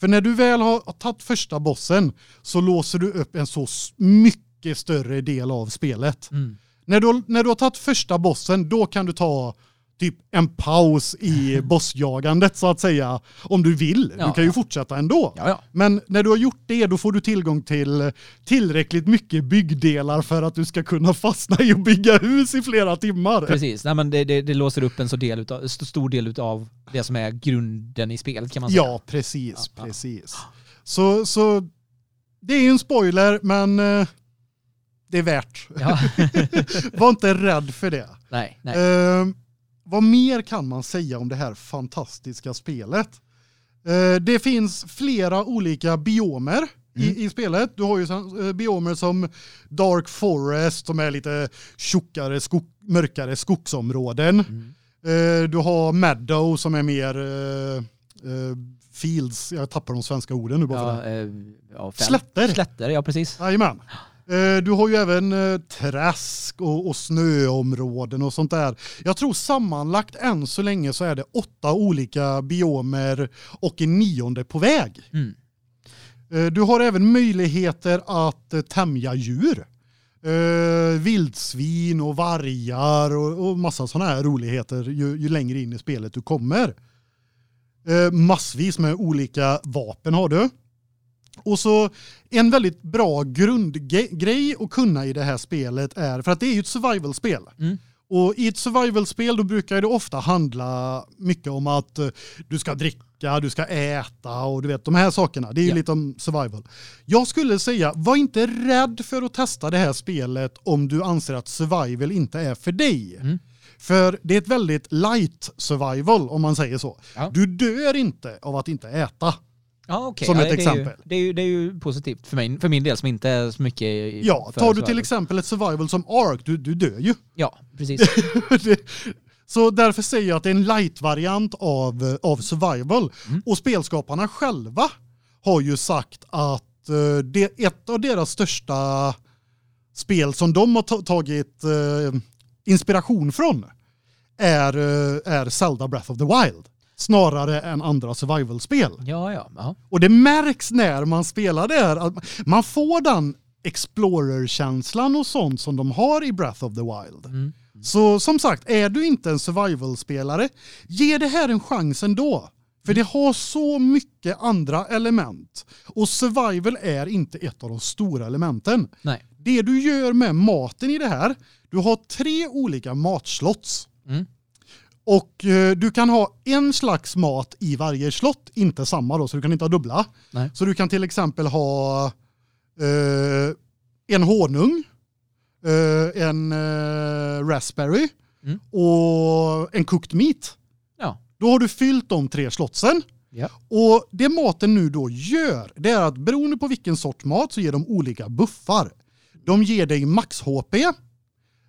För när du väl har tagit första bossen så låser du upp en så mycket större del av spelet. Mm. När du, när du har tagit första bossen, då kan du ta typ en paus i bossjagandet så att säga. Om du vill. Ja. Du kan ju fortsätta ändå. Ja, ja. Men när du har gjort det, då får du tillgång till tillräckligt mycket byggdelar för att du ska kunna fastna i att bygga hus i flera timmar. Precis. Nej, men det, det, det låser upp en så del utav, st- stor del utav det som är grunden i spelet kan man säga. Ja, precis, Ja, ja. precis. Så, så det är ju en spoiler, men eh, det är värt. Ja. Var inte rädd för det. nej, nej. Eh, vad mer kan man säga om det här fantastiska spelet? Eh, det finns flera olika biomer Mm. i, i spelet. Du har ju sån- eh, biomer som Dark Forest som är lite tjockare, skog, mörkare skogsområden. Mm. Eh, du har Meadow som är mer eh, fields, jag tappar de svenska orden nu bara för Ja, det. eh, ja. Slätter. Slätter, ja precis. Jajamän. Eh, Du har ju även eh, träsk och, och snöområden och sånt där. Jag tror sammanlagt än så länge så är det åtta olika biomer och en nionde på väg. Mm. Eh, Du har även möjligheter att tämja djur. Eh, vildsvin och vargar och, och massa sådana här roligheter ju, ju längre in i spelet du kommer. Eh, massvis med olika vapen har du. Och så en väldigt bra grundgrej att kunna i det här spelet är, för att det är ju ett survival-spel. Mm. Och i ett survival-spel då brukar det ofta handla mycket om att eh, du ska dricka, du ska äta och du vet de här sakerna. Det är ju Ja. lite om survival. Jag skulle säga, var inte rädd för att testa det här spelet om du anser att survival inte är för dig. Mm. För det är ett väldigt light survival om man säger så. Ja. Du dör inte av att inte äta. Ja, okej. Som ja, ett det är ju- exempel. Det är, ju, det är ju positivt för, mig, för min del som inte är så mycket i- Ja, tar du till exempel ett survival som Ark, du, du dör ju. Ja, precis. Det- Så därför säger jag att det är en light-variant av, av survival. Mm. Och spelskaparna själva har ju sagt att eh, det, ett av deras största spel som de har ta- tagit eh, inspiration från är, eh, är Zelda Breath of the Wild. Snarare än andra survival-spel. Ja, ja. ja. Och det märks när man spelar det här. att Man får den Explorer-känslan och sånt som de har i Breath of the Wild. Mm. Så som sagt, är du inte en survival-spelare, ge det här en chans ändå. För det har så mycket andra element. Och survival är inte ett av de stora elementen. Nej. Det du gör med maten i det här, du har tre olika matslots. Mm. Och eh, du kan ha en slags mat i varje slott, inte samma då, så du kan inte ha dubbla. Nej. Så du kan till exempel ha eh, en honung, eh, en eh, raspberry Mm. och en cooked meat. Ja. Då har du fyllt de tre slottsen. Ja. Och det maten nu då gör, det är att beroende på vilken sort mat så ger de olika buffar. De ger dig max HP,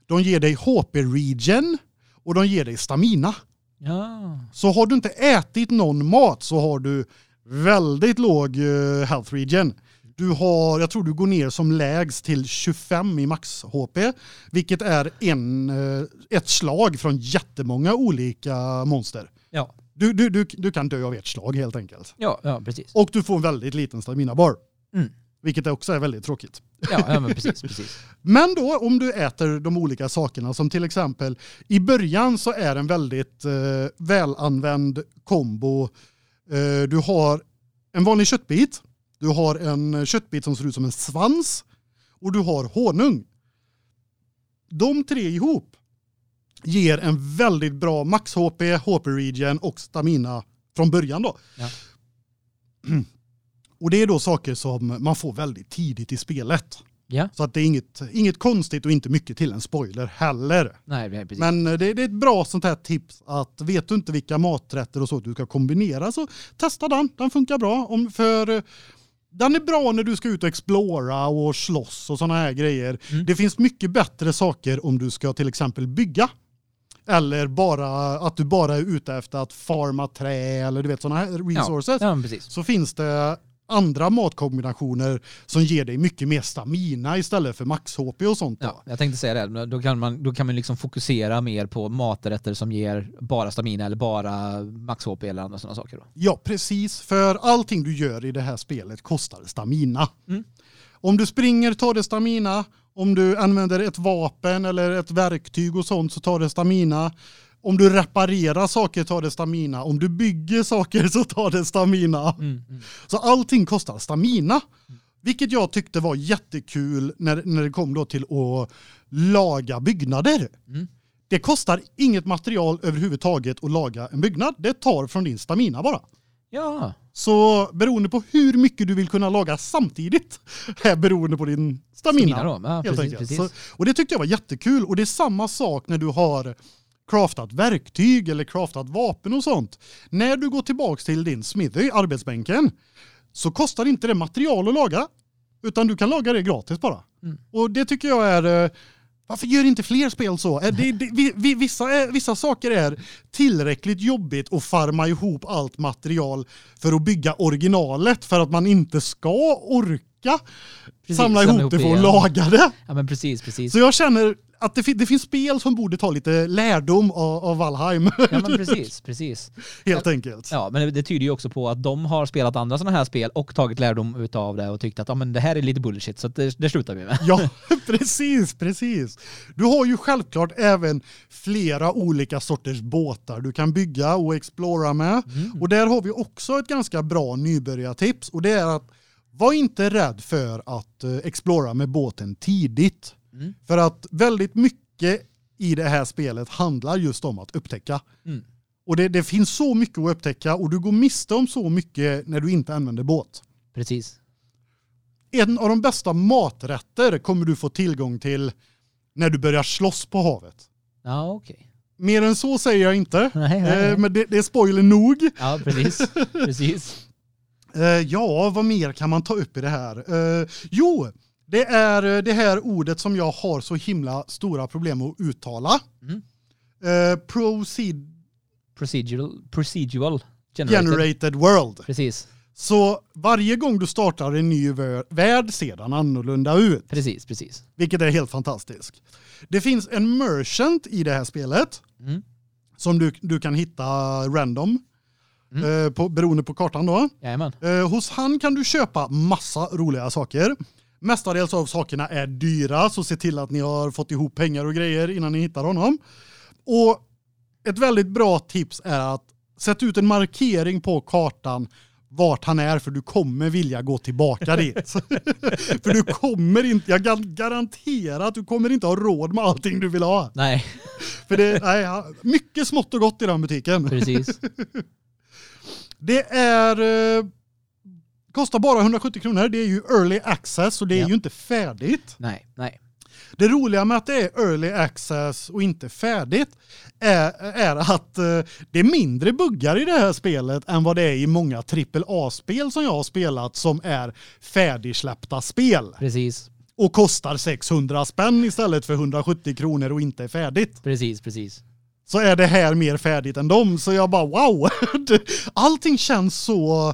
de ger dig HP regen och de ger dig stamina. Ja. Så har du inte ätit någon mat så har du väldigt låg eh, health regen. Du har, jag tror du går ner som lägst till 25 i max HP, vilket är en, eh, ett slag från jättemånga olika monster. Ja. Du, du, du, du kan dö av ett slag helt enkelt. Ja, ja precis. Och du får en väldigt liten stamina bar. Mm. Vilket också är väldigt tråkigt. Ja, ja men precis, precis. Men då om du äter de olika sakerna som till exempel i början så är en väldigt eh, välanvänd kombo. Eh, du har en vanlig köttbit, du har en köttbit som ser ut som en svans och du har honung. De tre ihop ger en väldigt bra max HP, HP regen och stamina från början då. Ja. Och det är då saker som man får väldigt tidigt i spelet. Ja. Så att det är inget, inget konstigt och inte mycket till en spoiler heller. Nej, precis. Men eh, det, det är ett bra sånt här tips att vet du inte vilka maträtter och så du ska kombinera så testa den. Den funkar bra. Om, för eh, den är bra när du ska ut och explora och slåss och såna här grejer. Mm. Det finns mycket bättre saker om du ska till exempel bygga. Eller bara att du bara är ute efter att farma trä eller du vet såna här resources. ja, precis. Så finns det andra matkombinationer som ger dig mycket mer stamina istället för max HP och sånt. Då. Ja, jag tänkte säga det. Då kan man, då kan man liksom fokusera mer på maträtter som ger bara stamina eller bara max HP eller andra sådana saker. Då. Ja, precis. För allting du gör i det här spelet kostar stamina. Mm. Om du springer tar det stamina. Om du använder ett vapen eller ett verktyg och sånt så tar det stamina. Om du reparerar saker tar det stamina. Om du bygger saker så tar det stamina. Mm, mm. Så allting kostar stamina. Vilket jag tyckte var jättekul när, när det kom då till att laga byggnader. Mm. Det kostar inget material överhuvudtaget att laga en byggnad. Det tar från din stamina bara. Ja, Så beroende på hur mycket du vill kunna laga samtidigt är beroende på din stamina. stamina då. Ja, precis, precis. Så, och det tyckte jag var jättekul och det är samma sak när du har craftat verktyg eller craftat vapen och sånt. När du går tillbaks till din smithy, arbetsbänken, så kostar inte det material att laga utan du kan laga det gratis bara. Mm. Och det tycker jag är eh, varför gör inte fler spel så? Det, det, vi, vi, vissa, vissa saker är tillräckligt jobbigt att farma ihop allt material för att bygga originalet för att man inte ska orka Precis, samla ihop det för att laga det. Ja, men precis, precis. Så jag känner att det, det finns spel som borde ta lite lärdom av, av Valheim. Ja, men precis, precis. Helt enkelt. Ja, men det, tyder ju också på att de har spelat andra sådana här spel och tagit lärdom utav det och tyckt att ja, men det här är lite bullshit så det, det slutar vi med. Ja, precis, precis. Du har ju självklart även flera olika sorters båtar du kan bygga och explora med. Mm. Och där har vi också ett ganska bra nybörjartips och det är att var inte rädd för att eh, explora med båten tidigt. Mm. För att väldigt mycket i det här spelet handlar just om att upptäcka. Mm. Och det, det finns så mycket att upptäcka och du går miste om så mycket när du inte använder båt. Precis. En av de bästa maträtter kommer du få tillgång till när du börjar slåss på havet. Ja, okej. Mer än så säger jag inte. Nej, nej, nej. Eh, Men det, det är spoiler nog. Ja, precis. precis. Eh, Ja, vad mer kan man ta upp i det här? Eh, Jo, det är eh, det här ordet som jag har så himla stora problem att uttala. Mm. Eh, Proceed Procedural, procedural generated. generated world. Precis, Så varje gång du startar en ny vär- värld ser den annorlunda ut. precis, precis. Vilket är helt fantastiskt. Det finns en merchant i det här spelet Mm. som du, du kan hitta random Mm. eh, på, beroende på kartan då. Jajamän. Eh, hos han kan du köpa massa roliga saker. Mestadels av sakerna är dyra så se till att ni har fått ihop pengar och grejer innan ni hittar honom. Och ett väldigt bra tips är att sätta ut en markering på kartan vart han är för du kommer vilja gå tillbaka dit. för du kommer inte, jag kan garantera att du kommer inte ha råd med allting du vill ha. Nej, För det är mycket smått och gott i den butiken. precis. Det är eh, kostar bara 170 kronor. Det är ju early access och det är Ja. ju inte färdigt. Nej, nej. Det roliga med att det är early access och inte färdigt är, är att eh, det är mindre buggar i det här spelet än vad det är i många AAA-spel som jag har spelat som är färdigsläppta spel Precis, och kostar 600 spänn istället för 170 kronor och inte är färdigt. precis, precis. så är det här mer färdigt än dem. Så jag bara wow. Allting känns så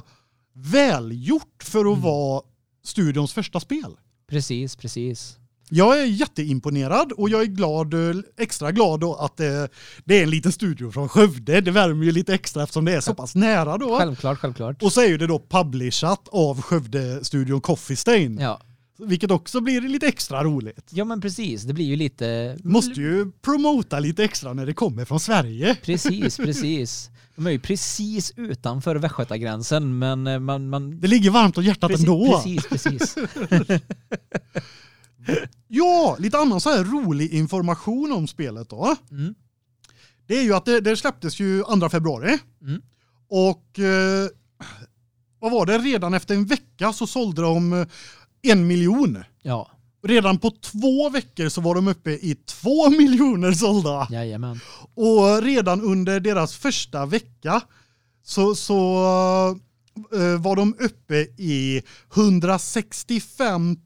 välgjort för att Mm. vara studions första spel. Precis, precis. Jag är jätteimponerad och jag är glad, eh, extra glad då att det, det är en liten studio från Skövde. Det värmer ju lite extra eftersom det är så pass nära då. Självklart, självklart. Och så är ju det då publishat av Skövde-studion Coffee Stain. Ja. Vilket också blir lite extra roligt. ja, men precis. Det blir ju lite... Måste ju promota lite extra när det kommer från Sverige. Precis, precis. De är ju precis utanför Västgötagränsen, men eh, man... man Det ligger varmt om hjärtat precis, ändå. precis, precis. Ja, lite annan så här rolig information om spelet då. Mm. Det är ju att det, det släpptes ju 2 februari. Mm. Och eh, vad var det? Redan efter en vecka så sålde de en miljon. Ja, Redan på två veckor så var de uppe i två miljoner sålda. jajamän. Och redan under deras första vecka så, så eh, var de uppe i 165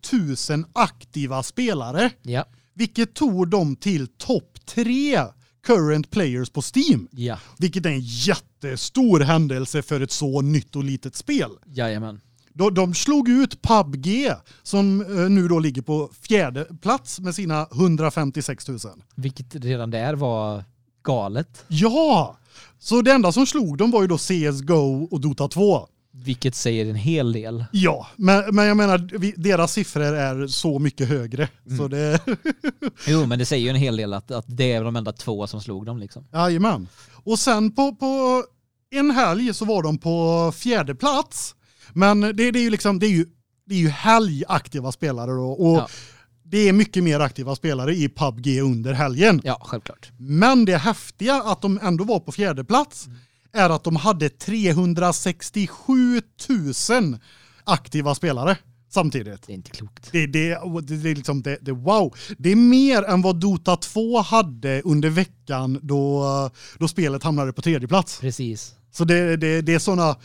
000 aktiva spelare. Ja, Vilket tog dem till topp tre current players på Steam. ja, Vilket är en jättestor händelse för ett så nytt och litet spel. jajamän. De, de slog ut PubG som eh, nu då ligger på fjärde plats med sina 156 000. Vilket redan där var galet. Ja! Så det enda som slog dem var ju då CSGO och Dota 2. Vilket säger en hel del. Ja, men, men jag menar vi, deras siffror är så mycket högre. Så det, Jo, men det säger ju en hel del att, att det är de enda två som slog dem liksom. jajamän. Och sen på, på en helg så var de på fjärde plats. Men det, det är ju liksom, det är ju, det är ju helgaktiva spelare då. Och Ja. det är mycket mer aktiva spelare i PubG under helgen. Ja, självklart. Men det häftiga att de ändå var på fjärde plats Mm. är att de hade 367 000 aktiva spelare samtidigt. Det är inte klokt. Det, det, det, det är liksom det, det, wow. Det är mer än vad Dota 2 hade under veckan då, då spelet hamnade på tredje plats. Precis. Så det, det, det är såna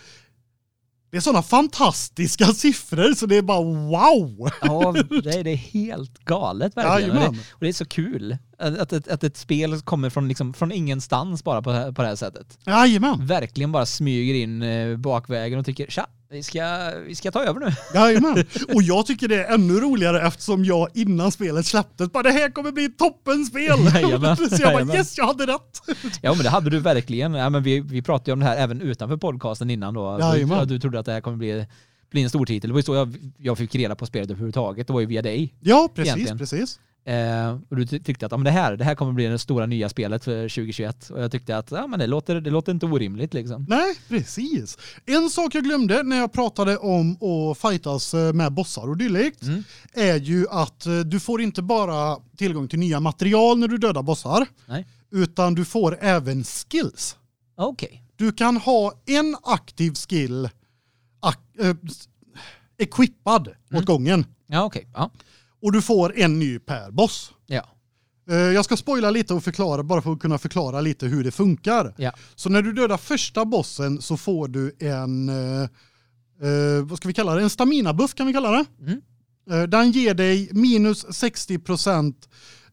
det är såna fantastiska siffror så det är bara wow. Ja, det är, det är helt galet verkligen. Och det, och det är så kul att, att, ett- att ett spel kommer från, liksom, från ingenstans bara på, på det här sättet. Jajamän. Verkligen bara smyger in eh, bakvägen och tycker tja, vi ska, vi ska ta över nu. Jajamän. Och jag tycker det är ännu roligare eftersom jag innan spelet släpptes bara det här kommer bli toppenspel. Jajamän. Så jag bara Jajamän. yes, jag hade rätt. Ja men det hade du verkligen. Ja, men vi, vi pratade ju om det här även utanför podcasten innan då. Jajamän. Du, du trodde att det här kommer bli, bli en stor titel. Det var ju så jag, jag fick reda på spelet överhuvudtaget. Det var ju via dig. Ja, precis, Egentligen. precis. Eh, och du ty- tyckte att ja, men det, här, det här kommer bli det stora nya spelet för 2021. Och jag tyckte att ja, men det, låter, det låter inte orimligt liksom. Nej, precis. En sak jag glömde när jag pratade om att fightas eh, med bossar och dylikt Mm. är ju att eh, du får inte bara tillgång till nya material när du dödar bossar Nej. utan du får även skills. Okej. Du kan ha en aktiv skill ak s- equippad Mm. åt gången Ja okej. Ja. Och du får en ny per boss. Ja. Eh, Jag ska spoila lite och förklara bara för att kunna förklara lite hur det funkar. Ja. Så när du dödar första bossen så får du en eh, eh, vad ska vi kalla det? En stamina buff kan vi kalla det. Mm. Eh, den ger dig minus 60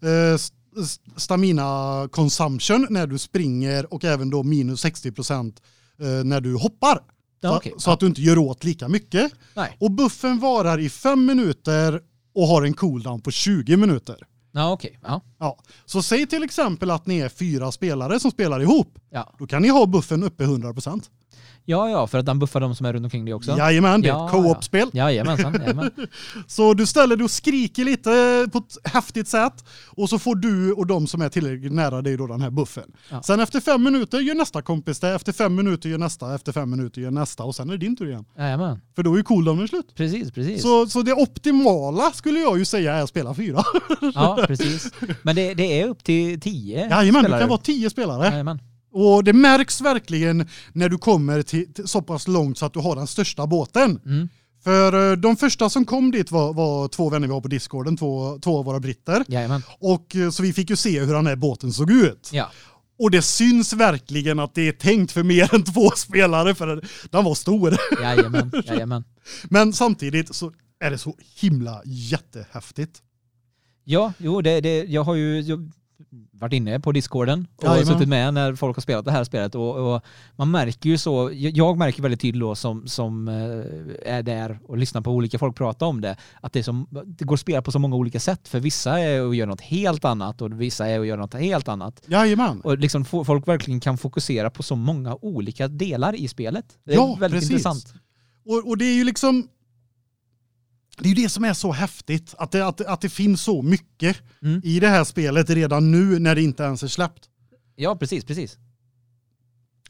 eh, st- st- stamina consumption när du springer och även då minus 60 eh, när du hoppar. Ja, Så- okej. Så att du inte gör åt lika mycket. Nej. Och buffen varar i 5 minuter och har en cooldown på 20 minuter. Ja okej. Ja. Ja, så säg till exempel att ni är fyra spelare som spelar ihop. Ja. Då kan ni ha buffen uppe 100%. Ja ja för att den buffar de som är runt omkring dig också. Jajamän, det är Ja, ett co-op-spel. Jajamensan. Jajamän. Så du ställer dig och skriker lite på ett häftigt sätt och så får du och de som är tillräckligt nära dig då den här buffen. Ja. Sen efter fem minuter gör nästa kompis det, efter fem minuter gör nästa, efter fem minuter gör nästa och sen är det din tur igen. Jajamän. För då är ju cooldownen slut. Precis, precis. Så, så det optimala skulle jag ju säga är att spela fyra. Ja, precis. Men det, det är upp till tio Jajamän, det spelare. kan vara tio spelare. Jajamän. Och det märks verkligen när du kommer till, till så pass långt så att du har den största båten. Mm. För eh, de första som kom dit var, var två vänner vi har på discorden, två, två av våra britter. Jajamän. Och eh, så vi fick ju se hur den här båten såg ut. Ja. Och det syns verkligen att det är tänkt för mer än två spelare för den var stor. Jajamän. Jajamän. Men samtidigt så är det så himla jättehäftigt. Ja, jo, det, det, jag har ju varit inne på discorden och Jajamän. suttit med när folk har spelat det här spelet och, och man märker ju så, jag märker väldigt tydligt då som, som eh, är där och lyssnar på olika folk prata om det, att det, som, det går att spela på så många olika sätt för vissa är att göra något helt annat och vissa är att göra något helt annat. Jajamän. Och liksom folk verkligen kan fokusera på så många olika delar i spelet. Det är Ja, väldigt precis. intressant. Och, och det är ju liksom det är ju det som är så häftigt att det, att, att det finns så mycket Mm. i det här spelet redan nu när det inte ens är släppt. Ja, precis, precis.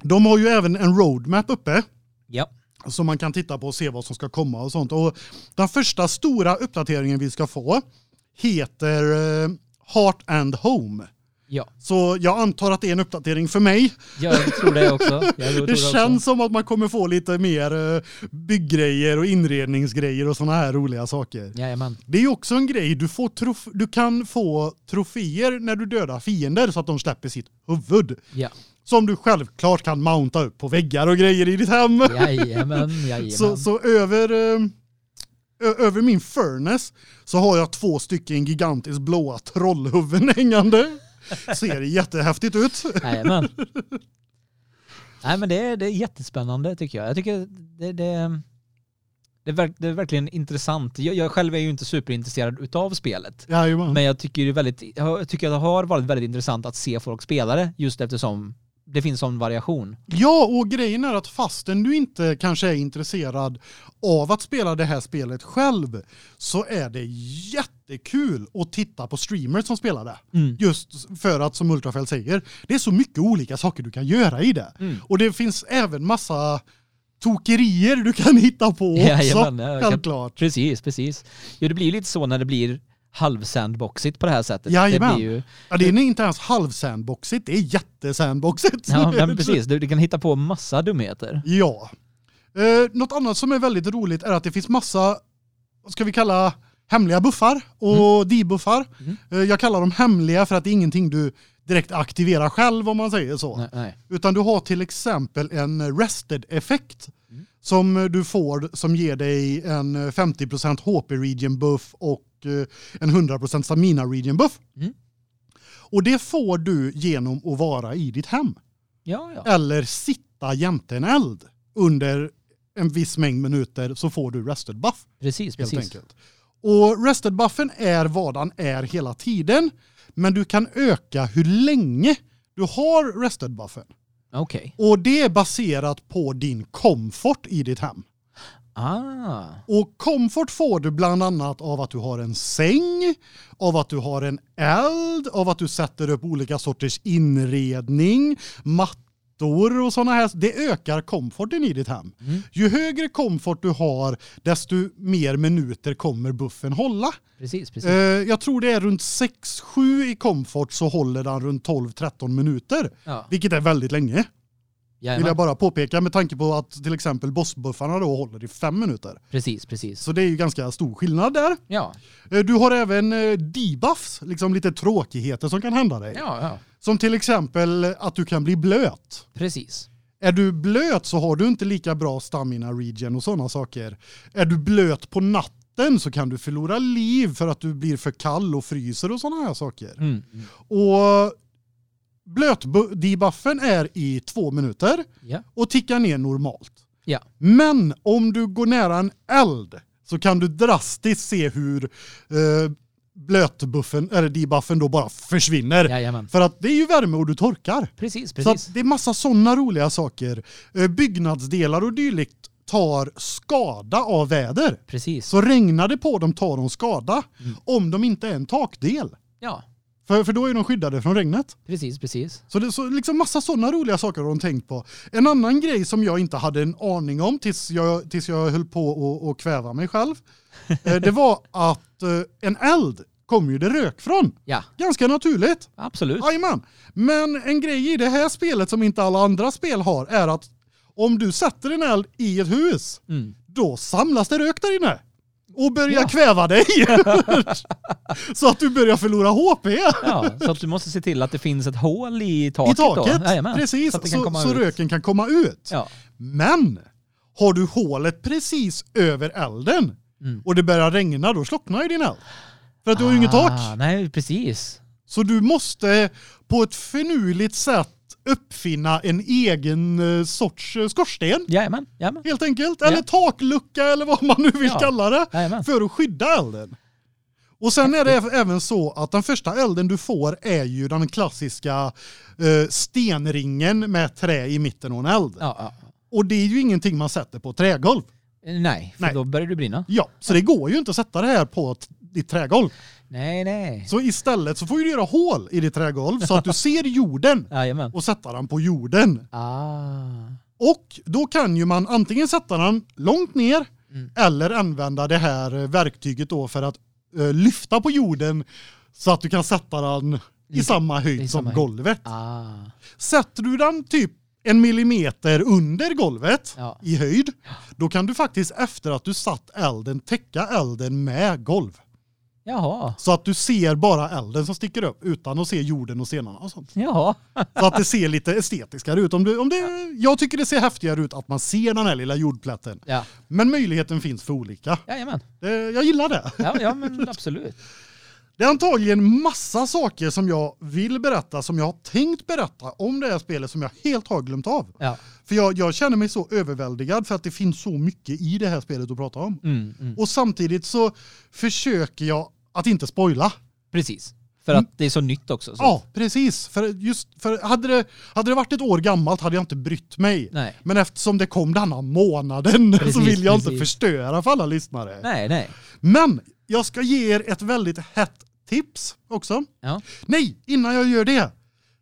De har ju även en roadmap uppe Ja. som man kan titta på och se vad som ska komma och sånt. Och den första stora uppdateringen vi ska få heter eh, Heart and Home. Ja, Så jag antar att det är en uppdatering för mig. jag tror det också. Tror Det också. känns som att man kommer få lite mer eh, bygggrejer och inredningsgrejer och såna här roliga saker. Jajamän. Det är också en grej, du, får trof- du kan få troféer när du dödar fiender så att de släpper sitt huvud. Ja. Som du självklart kan mounta upp på väggar och grejer i ditt hem. Jajamän, jajamän. Så, så över, eh, över min furnace så har jag två stycken gigantiskt blåa trollhuvuden hängande. Ser jättehäftigt ut. Jajamän. Nej men det är, det är jättespännande tycker jag. Jag tycker det, det, det, är, verk, det är verkligen intressant. Jag, jag själv är ju inte superintresserad utav spelet. Jajamän. Men jag tycker, det är väldigt, jag tycker att det har varit väldigt intressant att se folk spela det just eftersom det finns sån variation. Ja, och grejen är att fastän du inte kanske är intresserad av att spela det här spelet själv så är det jättekul att titta på streamers som spelar det. Mm. Just för att som Ultrafält säger, det är så mycket olika saker du kan göra i det. Mm. Och det finns även massa tokerier du kan hitta på också. Jajamän, ja, jag kan- självklart. Precis, precis. Jo det blir lite så när det blir halvsandboxigt på det här sättet. Jajamän. Det ju, Ja, det är inte ens halvsandboxigt, det är jättesandboxigt. ja men precis, du, du kan hitta på massa dumheter. Ja. Eh, något annat som är väldigt roligt är att det finns massa, vad ska vi kalla hemliga buffar och debuffar. Mm. Eh, jag kallar dem hemliga för att det är ingenting du direkt aktiverar själv om man säger så. Nej, nej. Utan du har till exempel en rested-effekt Mm. som du får som ger dig en 50% HP region buff och eh, en 100% stamina region buff. Mm. Och det får du genom att vara i ditt hem Ja, ja. eller sitta jämte en eld under en viss mängd minuter så får du rested buff Precis, helt precis. enkelt. Och rested buffen är vad den är hela tiden, men du kan öka hur länge du har rested buffen. Okej. Och det är baserat på din komfort i ditt hem. Ah. Och komfort får du bland annat av att du har en säng, av att du har en eld, av att du sätter upp olika sorters inredning, mattor och sådana här. Det ökar komforten i ditt hem. Mm. Ju högre komfort du har, desto mer minuter kommer buffen hålla. Precis, precis. Eh, jag tror det är runt 6-7 i komfort så håller den runt 12-13 minuter, ja. vilket är väldigt länge. Vill Jajamän. jag bara påpeka med tanke på att till exempel bossbuffarna då håller i 5 minuter. Precis, precis. Så det är ju ganska stor skillnad där. Ja. Eh, Du har även eh, debuffs, liksom lite tråkigheter som kan hända dig. Ja, ja. Som till exempel att du kan bli blöt. Precis. Är du blöt så har du inte lika bra stamina region och sådana saker. Är du blöt på natten så kan du förlora liv för att du blir för kall och fryser och sådana här saker. Mm. Och blöt-debuffen är i två minuter Ja. och tickar ner normalt. Ja. Men om du går nära en eld så kan du drastiskt se hur eh, blötbuffen eller debuffen då bara försvinner. Jajamän. För att det är ju värme och du torkar. Precis, Så precis. att det är massa sådana roliga saker. Eh, byggnadsdelar och dylikt tar skada av väder. Precis. Så regnar det på dem tar de skada Mm. om de inte är en takdel. Ja, För, för då är de skyddade från regnet. precis, precis. Så det så liksom massa sådana roliga saker har de tänkt på. En annan grej som jag inte hade en aning om tills jag, tills jag höll på att- att kväva mig själv. eh, det var att eh, en eld kommer ju det rök från. Ja, Ganska naturligt. absolut. Jajamän. Men en grej i det här spelet som inte alla andra spel har är att om du sätter en eld i ett hus, Mm. då samlas det rök där inne. Och börjar Ja. kväva dig. så att du börjar förlora HP. Ja, så att du måste se till att det finns ett hål i taket, I taket, precis, så så, så röken kan komma ut. Ja. Men har du hålet precis över elden Mm. och det börjar regna, då slocknar ju din eld. För att du har ju inget tak. Ah, Nej, precis. Så du måste på ett finurligt sätt uppfinna en egen eh, sorts eh, skorsten. Jajamän, jajamän. Helt enkelt. Eller taklucka eller vad man nu vill Ja. kalla det. Jajamän. För att skydda elden. Och sen är det även så att den första elden du får är ju den klassiska eh, stenringen med trä i mitten och en eld. Ja, ja. Och det är ju ingenting man sätter på trägolv. Nej, för Nej. då börjar det brinna. Ja, så det går ju inte att sätta det här på ditt trägolv. Nej, nej. Så istället så får du göra hål i ditt trägolv så att du ser jorden Jajamän. och sätta den på jorden. Ah. Och då kan ju man antingen sätta den långt ner Mm. eller använda det här eh, verktyget då för att eh, lyfta på jorden så att du kan sätta den i samma höjd i som samma höjd. golvet. Ah. Sätter du den typ en millimeter under golvet Ja. i höjd, då kan du faktiskt efter att du satt elden täcka elden med golv. Jaha. Så att du ser bara elden som sticker upp utan att se jorden och stenarna och sånt. Jaha. Så att det ser lite estetiskare ut. Om du, om det, jag tycker det ser häftigare ut att man ser den här lilla jordplätten. Ja. Men möjligheten finns för olika. Jajamän. Det, jag gillar det. Ja, ja men absolut. Det är antagligen massa saker som jag vill berätta, som jag har tänkt berätta om det här spelet som jag helt har glömt av. Ja. För jag, jag känner mig så överväldigad för att det finns så mycket i det här spelet att prata om. Mm, mm. Och samtidigt så försöker jag att inte spoila. Precis. För att det är så nytt också. Så. Ja, precis. För just för hade det hade det varit ett år gammalt hade jag inte brytt mig. Nej. Men eftersom det kom denna månaden så Precis, vill jag inte precis. förstöra för alla lyssnare. Nej, nej. Men jag ska ge er ett väldigt hett tips också. Ja. Nej, innan jag gör det.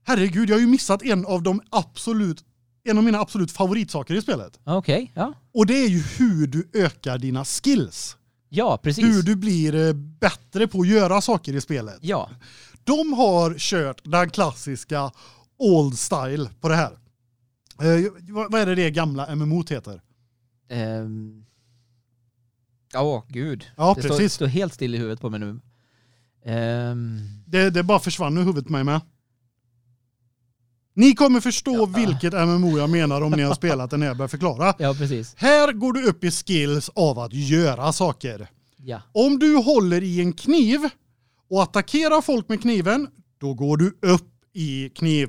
Herregud, jag har ju missat en av de absolut en av mina absolut favoritsaker i spelet. Okej, ja. Och det är ju hur du ökar dina skills. Ja, precis. Hur du blir eh, bättre på att göra saker i spelet. Ja. De har kört den klassiska old style på det här. Eh, vad är det det gamla MMO heter? Ehm. Ja, gud. Ja, det precis. står helt still i huvudet på mig nu. Ehm. Det, det bara försvann ur huvudet på mig med. Ni kommer förstå Ja. vilket MMO jag menar om ni har spelat det när jag börjar förklara. Ja, precis. Här går du upp i skills av att göra saker. Ja. Om du håller i en kniv och attackerar folk med kniven, då går du upp i kniv.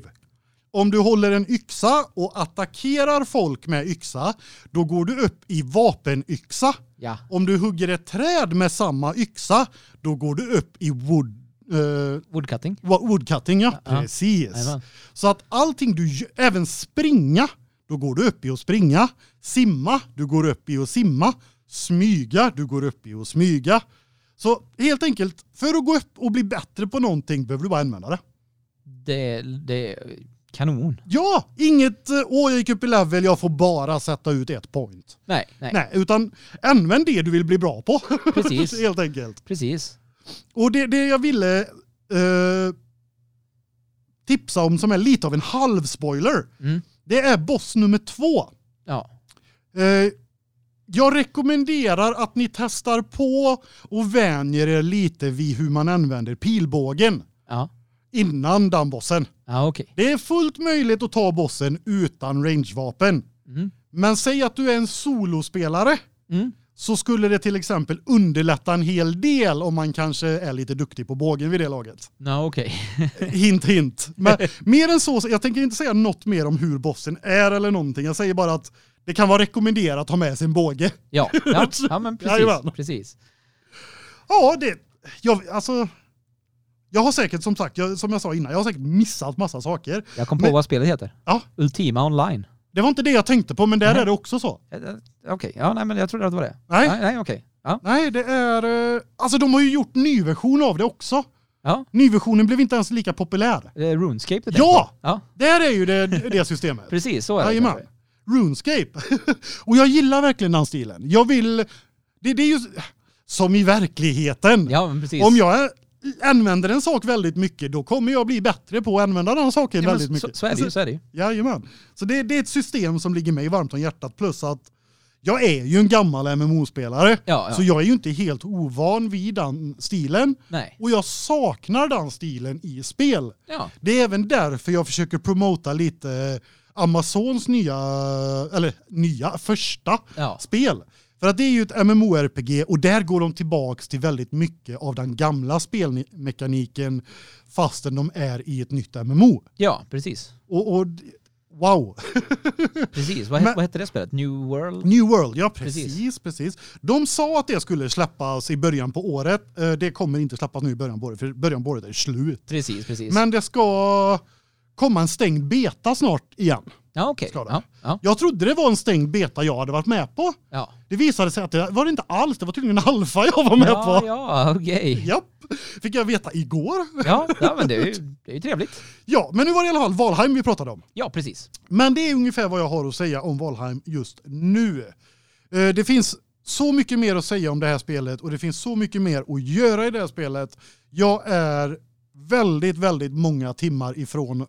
Om du håller en yxa och attackerar folk med yxa, då går du upp i vapelyxa. Ja. Om du hugger ett träd med samma yxa, då går du upp i wood eh, Woodcutting. Wo- Woodcutting ja, Ja. precis. Jajamän. Så att allting du även springa, då går du upp i att springa. Simma, du går upp i att simma. Smyga, du går upp i att smyga. Så helt enkelt, för att gå upp och bli bättre på någonting behöver du bara använda det. Det, det är kanon. Ja, inget eh, åh jag gick upp i level, jag får bara sätta ut ett point. Nej, nej. Nej, utan använd det du vill bli bra på. Precis. helt enkelt. Precis. Och det, det jag ville eh, tipsa om som är lite av en halvspoiler. Mm. Det är boss nummer två. Ja. Eh, jag rekommenderar att ni testar på och vänjer er lite vid hur man använder pilbågen Ja. innan den bossen. Ja, okej. Det är fullt möjligt att ta bossen utan rangevapen. Mm. Men säg att du är en solospelare Mm. Så skulle det till exempel underlätta en hel del om man kanske är lite duktig på bågen vid det laget. Ja, okej. Hint hint. Men mer än så, jag tänker inte säga något mer om hur bossen är eller någonting. Jag säger bara att det kan vara rekommenderat att ha med sin båge. Ja, ja, ja men precis. Jajamän. precis. Ja, det jag alltså jag har säkert som sagt, jag, som jag sa innan, jag har säkert missat massa saker. Jag kom på Men- vad spelet heter. Ja. Ultima online. Det var inte det jag tänkte på, men där Nej. är det också så. Eh, eh, Okej, ja nej men jag trodde att det var det. Nej, Nej, nej okej. Ja. nej, det är eh, alltså de har ju gjort nyversion av det också. Ja, Nyversionen blev inte ens lika populär. det är RuneScape du Ja! på. Ja, Där är ju det, det systemet. precis så är det. Kanske. RuneScape. och jag gillar verkligen den stilen. Jag vill det, det är ju som i verkligheten. Ja, men precis. Om jag använder en sak väldigt mycket då kommer jag bli bättre på att använda den saken ja, väldigt så, mycket. så är det ju, så är det ju. Jajamän. Så det, det är ett system som ligger mig varmt om hjärtat plus att jag är ju en gammal MMO-spelare. Ja, ja. Så jag är ju inte helt ovan vid den stilen. Nej. Och jag saknar den stilen i spel. Ja. Det är även därför jag försöker promota lite Amazons nya, eller nya, första spel. För att det är ju ett MMORPG och där går de tillbaks till väldigt mycket av den gamla spelmekaniken fastän de är i ett nytt MMO. Ja, precis. Och, och wow. Precis. Vad, Men- vad hette det spelet? New World? New World, ja precis, Precis. precis. De sa att det skulle släppas i början på året. Eh, Det kommer inte släppas nu i början på året, för början på året är slut. Precis, precis. Men det ska komma en stängd beta snart igen. Ja, okej. det. Ja, ja, Jag trodde det var en stängd beta jag hade varit med på. ja. Det visade sig att det var det inte alls, det var tydligen en alfa jag var med ja, på. ja, okej. Japp, fick jag veta igår. Ja, ja, men det är, ju, det är ju trevligt. Ja, men nu var det i alla fall Valheim vi pratade om. Ja, precis. Men det är ungefär vad jag har att säga om Valheim just nu. Eh, Det finns så mycket mer att säga om det här spelet och det finns så mycket mer att göra i det här spelet. Jag är väldigt, väldigt många timmar ifrån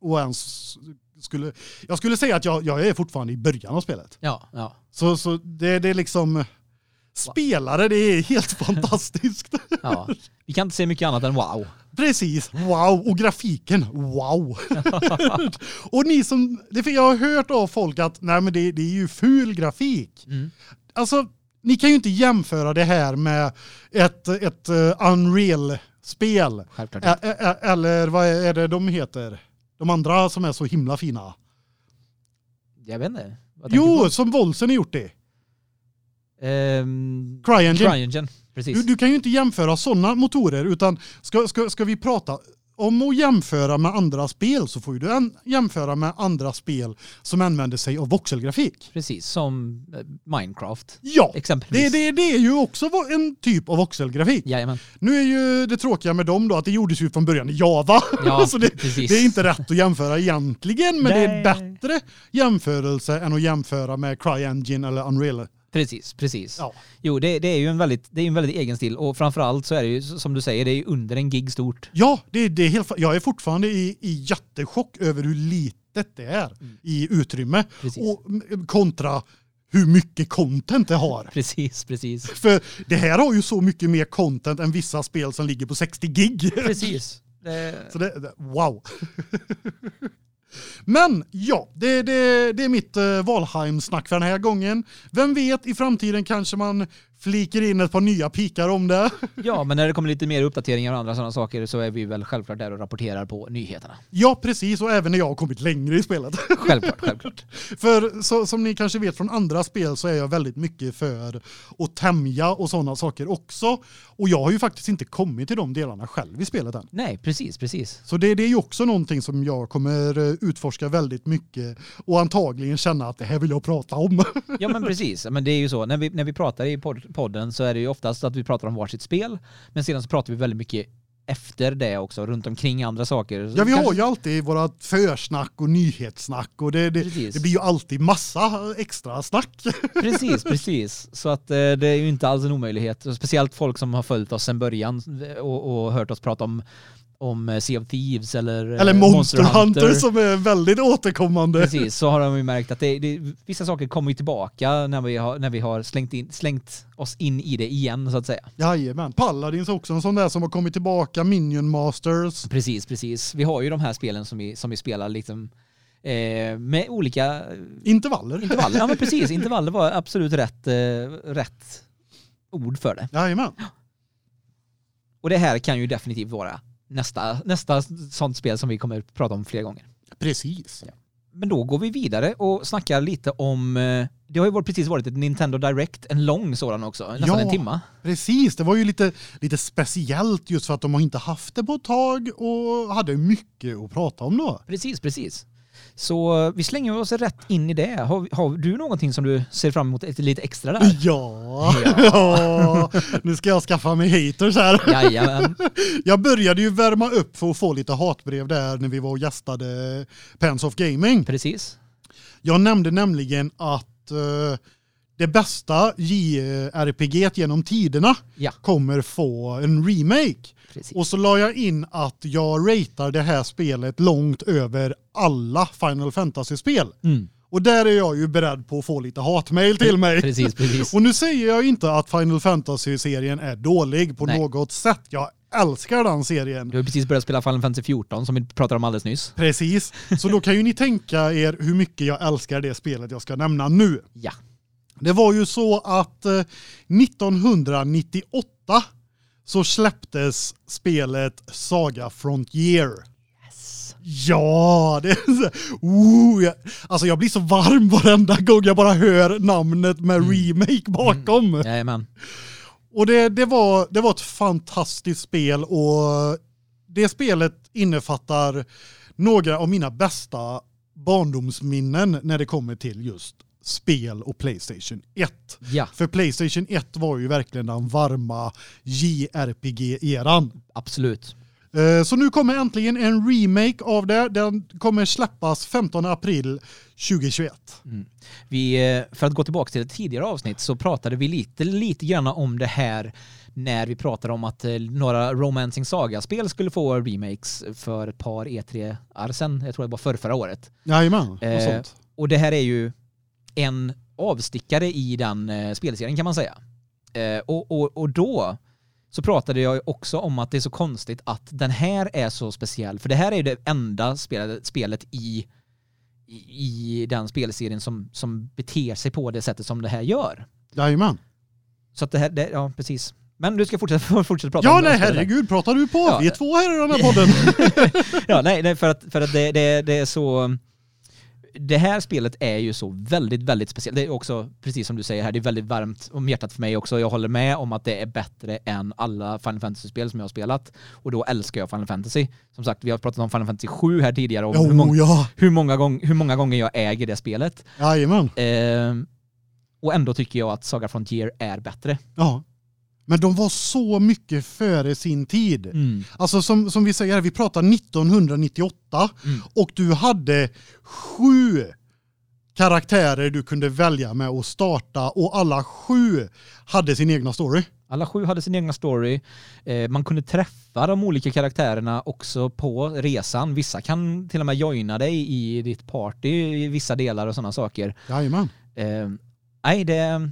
och ens skulle jag skulle säga att jag, jag är fortfarande i början av spelet. Ja, ja. Så, så det, det är liksom spelare, det är helt fantastiskt. ja. Vi kan inte se mycket annat än wow. Precis, wow, och grafiken, wow. och ni som, jag har hört av folk att nej men det, det är ju ful grafik. Mm. Alltså, ni kan ju inte jämföra det här med ett, ett uh, Unreal-spel. Eller vad är det de heter? De andra som är så himla fina. Jag vet inte. Jo, som Volsen har gjort det. på? Ehm, CryEngine. CryEngine. Precis. Du, du kan ju inte jämföra sådana motorer utan ska, ska, ska vi prata om att jämföra med andra spel så får ju du jämföra med andra spel som använder sig av voxelgrafik. Precis, som eh, Minecraft. Ja, Exempelvis. det, det, det är ju också en typ av voxelgrafik. Jajamän. Nu är ju det tråkiga med dem då att det gjordes ju från början i Java. Ja, så det, precis. det är inte rätt att jämföra egentligen men det är Nej. bättre jämförelse än att jämföra med CryEngine eller Unreal. Precis, precis. Ja. Jo, det, det är ju en väldigt, det är en väldigt egen stil och framförallt så är det ju som du säger, det är ju under en gig stort. Ja, det, det är helt, jag är fortfarande i, i jättechock över hur litet det är i utrymme Mm. Precis. och mm, kontra hur mycket content det har. Precis, precis. För det här har ju så mycket mer content än vissa spel som ligger på 60 gig. Precis. Det, Så det, wow. Men ja, det, det, det är mitt uh, Valheim-snack för den här gången. Vem vet, i framtiden kanske man fliker in ett par nya pikar om det. ja, men när det kommer lite mer uppdateringar och andra sådana saker så är vi väl självklart där och rapporterar på nyheterna. Ja, precis. Och även när jag har kommit längre i spelet. Självklart, självklart. För så, som ni kanske vet från andra spel så är jag väldigt mycket för att tämja och sådana saker också. Och jag har ju faktiskt inte kommit till de delarna själv i spelet än. Nej, precis, precis. Så det, det är ju också någonting som jag kommer eh, utforska väldigt mycket och antagligen känna att det här vill jag prata om. Ja men precis, men det är ju så. När vi, när vi pratar i podd, podden så är det ju oftast att vi pratar om varsitt spel, men sedan så pratar vi väldigt mycket efter det också, runt omkring andra saker. Ja, vi kanske- har ju alltid våra försnack och nyhetssnack och det, det, det blir ju alltid massa extra snack. Precis, precis. Så att eh, det är ju inte alls en omöjlighet. Speciellt folk som har följt oss sedan början och, och hört oss prata om, om eh, Sea of Thieves eller, eh, Eller Monster Hunter som är väldigt återkommande. Precis, så har de ju märkt att det, det, vissa saker kommer tillbaka när vi har, när vi har slängt, in, slängt oss in i det igen så att säga. Jajamän. Paladins också en sån där som har kommit tillbaka. Minion Masters. Precis, precis. Vi har ju de här spelen som vi, som vi spelar liksom eh, med olika Intervaller. intervaller. Ja men precis, intervaller var absolut rätt, eh, rätt ord för det. Jajamän. Och det här kan ju definitivt vara nästa, nästa sånt spel som vi kommer att prata om fler gånger. Precis. Men då går vi vidare och snackar lite om, eh, det har ju precis varit ett Nintendo Direct, en lång sådan också, nästan Ja. en timma. Precis, det var ju lite, lite speciellt just för att de har inte haft det på ett tag och hade mycket att prata om då. Precis, precis. Så vi slänger oss rätt in i det. Har, har du någonting som du ser fram emot lite extra där? Ja, ja. nu ska jag skaffa mig haters här. Jajamän. Jag började ju värma upp för att få lite hatbrev där när vi var och gästade Pens of Gaming. Precis. Jag nämnde nämligen att eh, det bästa JRPG genom tiderna Ja. kommer få en remake. Precis. Och så la jag in att jag ratear det här spelet långt över alla Final Fantasy-spel. Mm. Och där är jag ju beredd på att få lite hatmail till mig. Precis, precis. Och nu säger jag inte att Final Fantasy-serien är dålig på Nej. något sätt. Jag älskar den serien. Du har precis börjat spela Final Fantasy 14 som vi pratade om alldeles nyss. Precis. Så då kan ju ni tänka er hur mycket jag älskar det spelet jag ska nämna nu. Ja. Det var ju så att eh, 1998 så släpptes spelet Saga Frontier. Ja, det är så, oh, jag, alltså jag blir så varm varenda gång jag bara hör namnet med Mm. remake bakom. Jajamän. Och det, det, var, det var ett fantastiskt spel och det spelet innefattar några av mina bästa barndomsminnen när det kommer till just spel och Playstation 1. Ja, För Playstation 1 var ju verkligen den varma JRPG-eran. absolut. Eh, Så nu kommer äntligen en remake av det. Den kommer släppas 15 april 2021. Vi, eh, för att gå tillbaka till ett tidigare avsnitt så pratade vi lite, lite grann om det här när vi pratade om att eh, några Romancing Saga-spel skulle få remakes för ett par E3-ar sen. Jag tror det var förra, förra året. Jajamän, Eh, sånt. Och det här är ju en avstickare i den eh, spelserien kan man säga. Eh, och, och, och då så pratade jag också om att det är så konstigt att den här är så speciell. För det här är ju det enda spelet, spelet i, i, i den spelserien som, som beter sig på det sättet som det här gör. Jajamän. Så att det här, det, ja precis. Men du ska fortsätta, fortsätta prata Ja, om det nej här spelet. herregud, pratar du på? Ja. Vi är två här i den här podden. ja, nej, nej, för att, för att det, det, det är så... Det här spelet är ju så väldigt, väldigt speciellt. Det är också, precis som du säger här, det är väldigt varmt om hjärtat för mig också. Jag håller med om att det är bättre än alla Final Fantasy-spel som jag har spelat. Och då älskar jag Final Fantasy. Som sagt, vi har pratat om Final Fantasy 7 här tidigare, om hur, Jo, många, ja. hur, många gång, hur många gånger jag äger det spelet. Jajamän. Ehm, och ändå tycker jag att Saga Frontier är bättre. Ja. Men de var så mycket före sin tid. Alltså som, som vi säger, vi pratar 1998 Mm. och du hade sju karaktärer du kunde välja med att starta och alla sju hade sin egna story. Alla sju hade sin egna story. Eh, man kunde träffa de olika karaktärerna också på resan. Vissa kan till och med joina dig i ditt party i vissa delar och sådana saker. Jajamän. Eh, nej, det...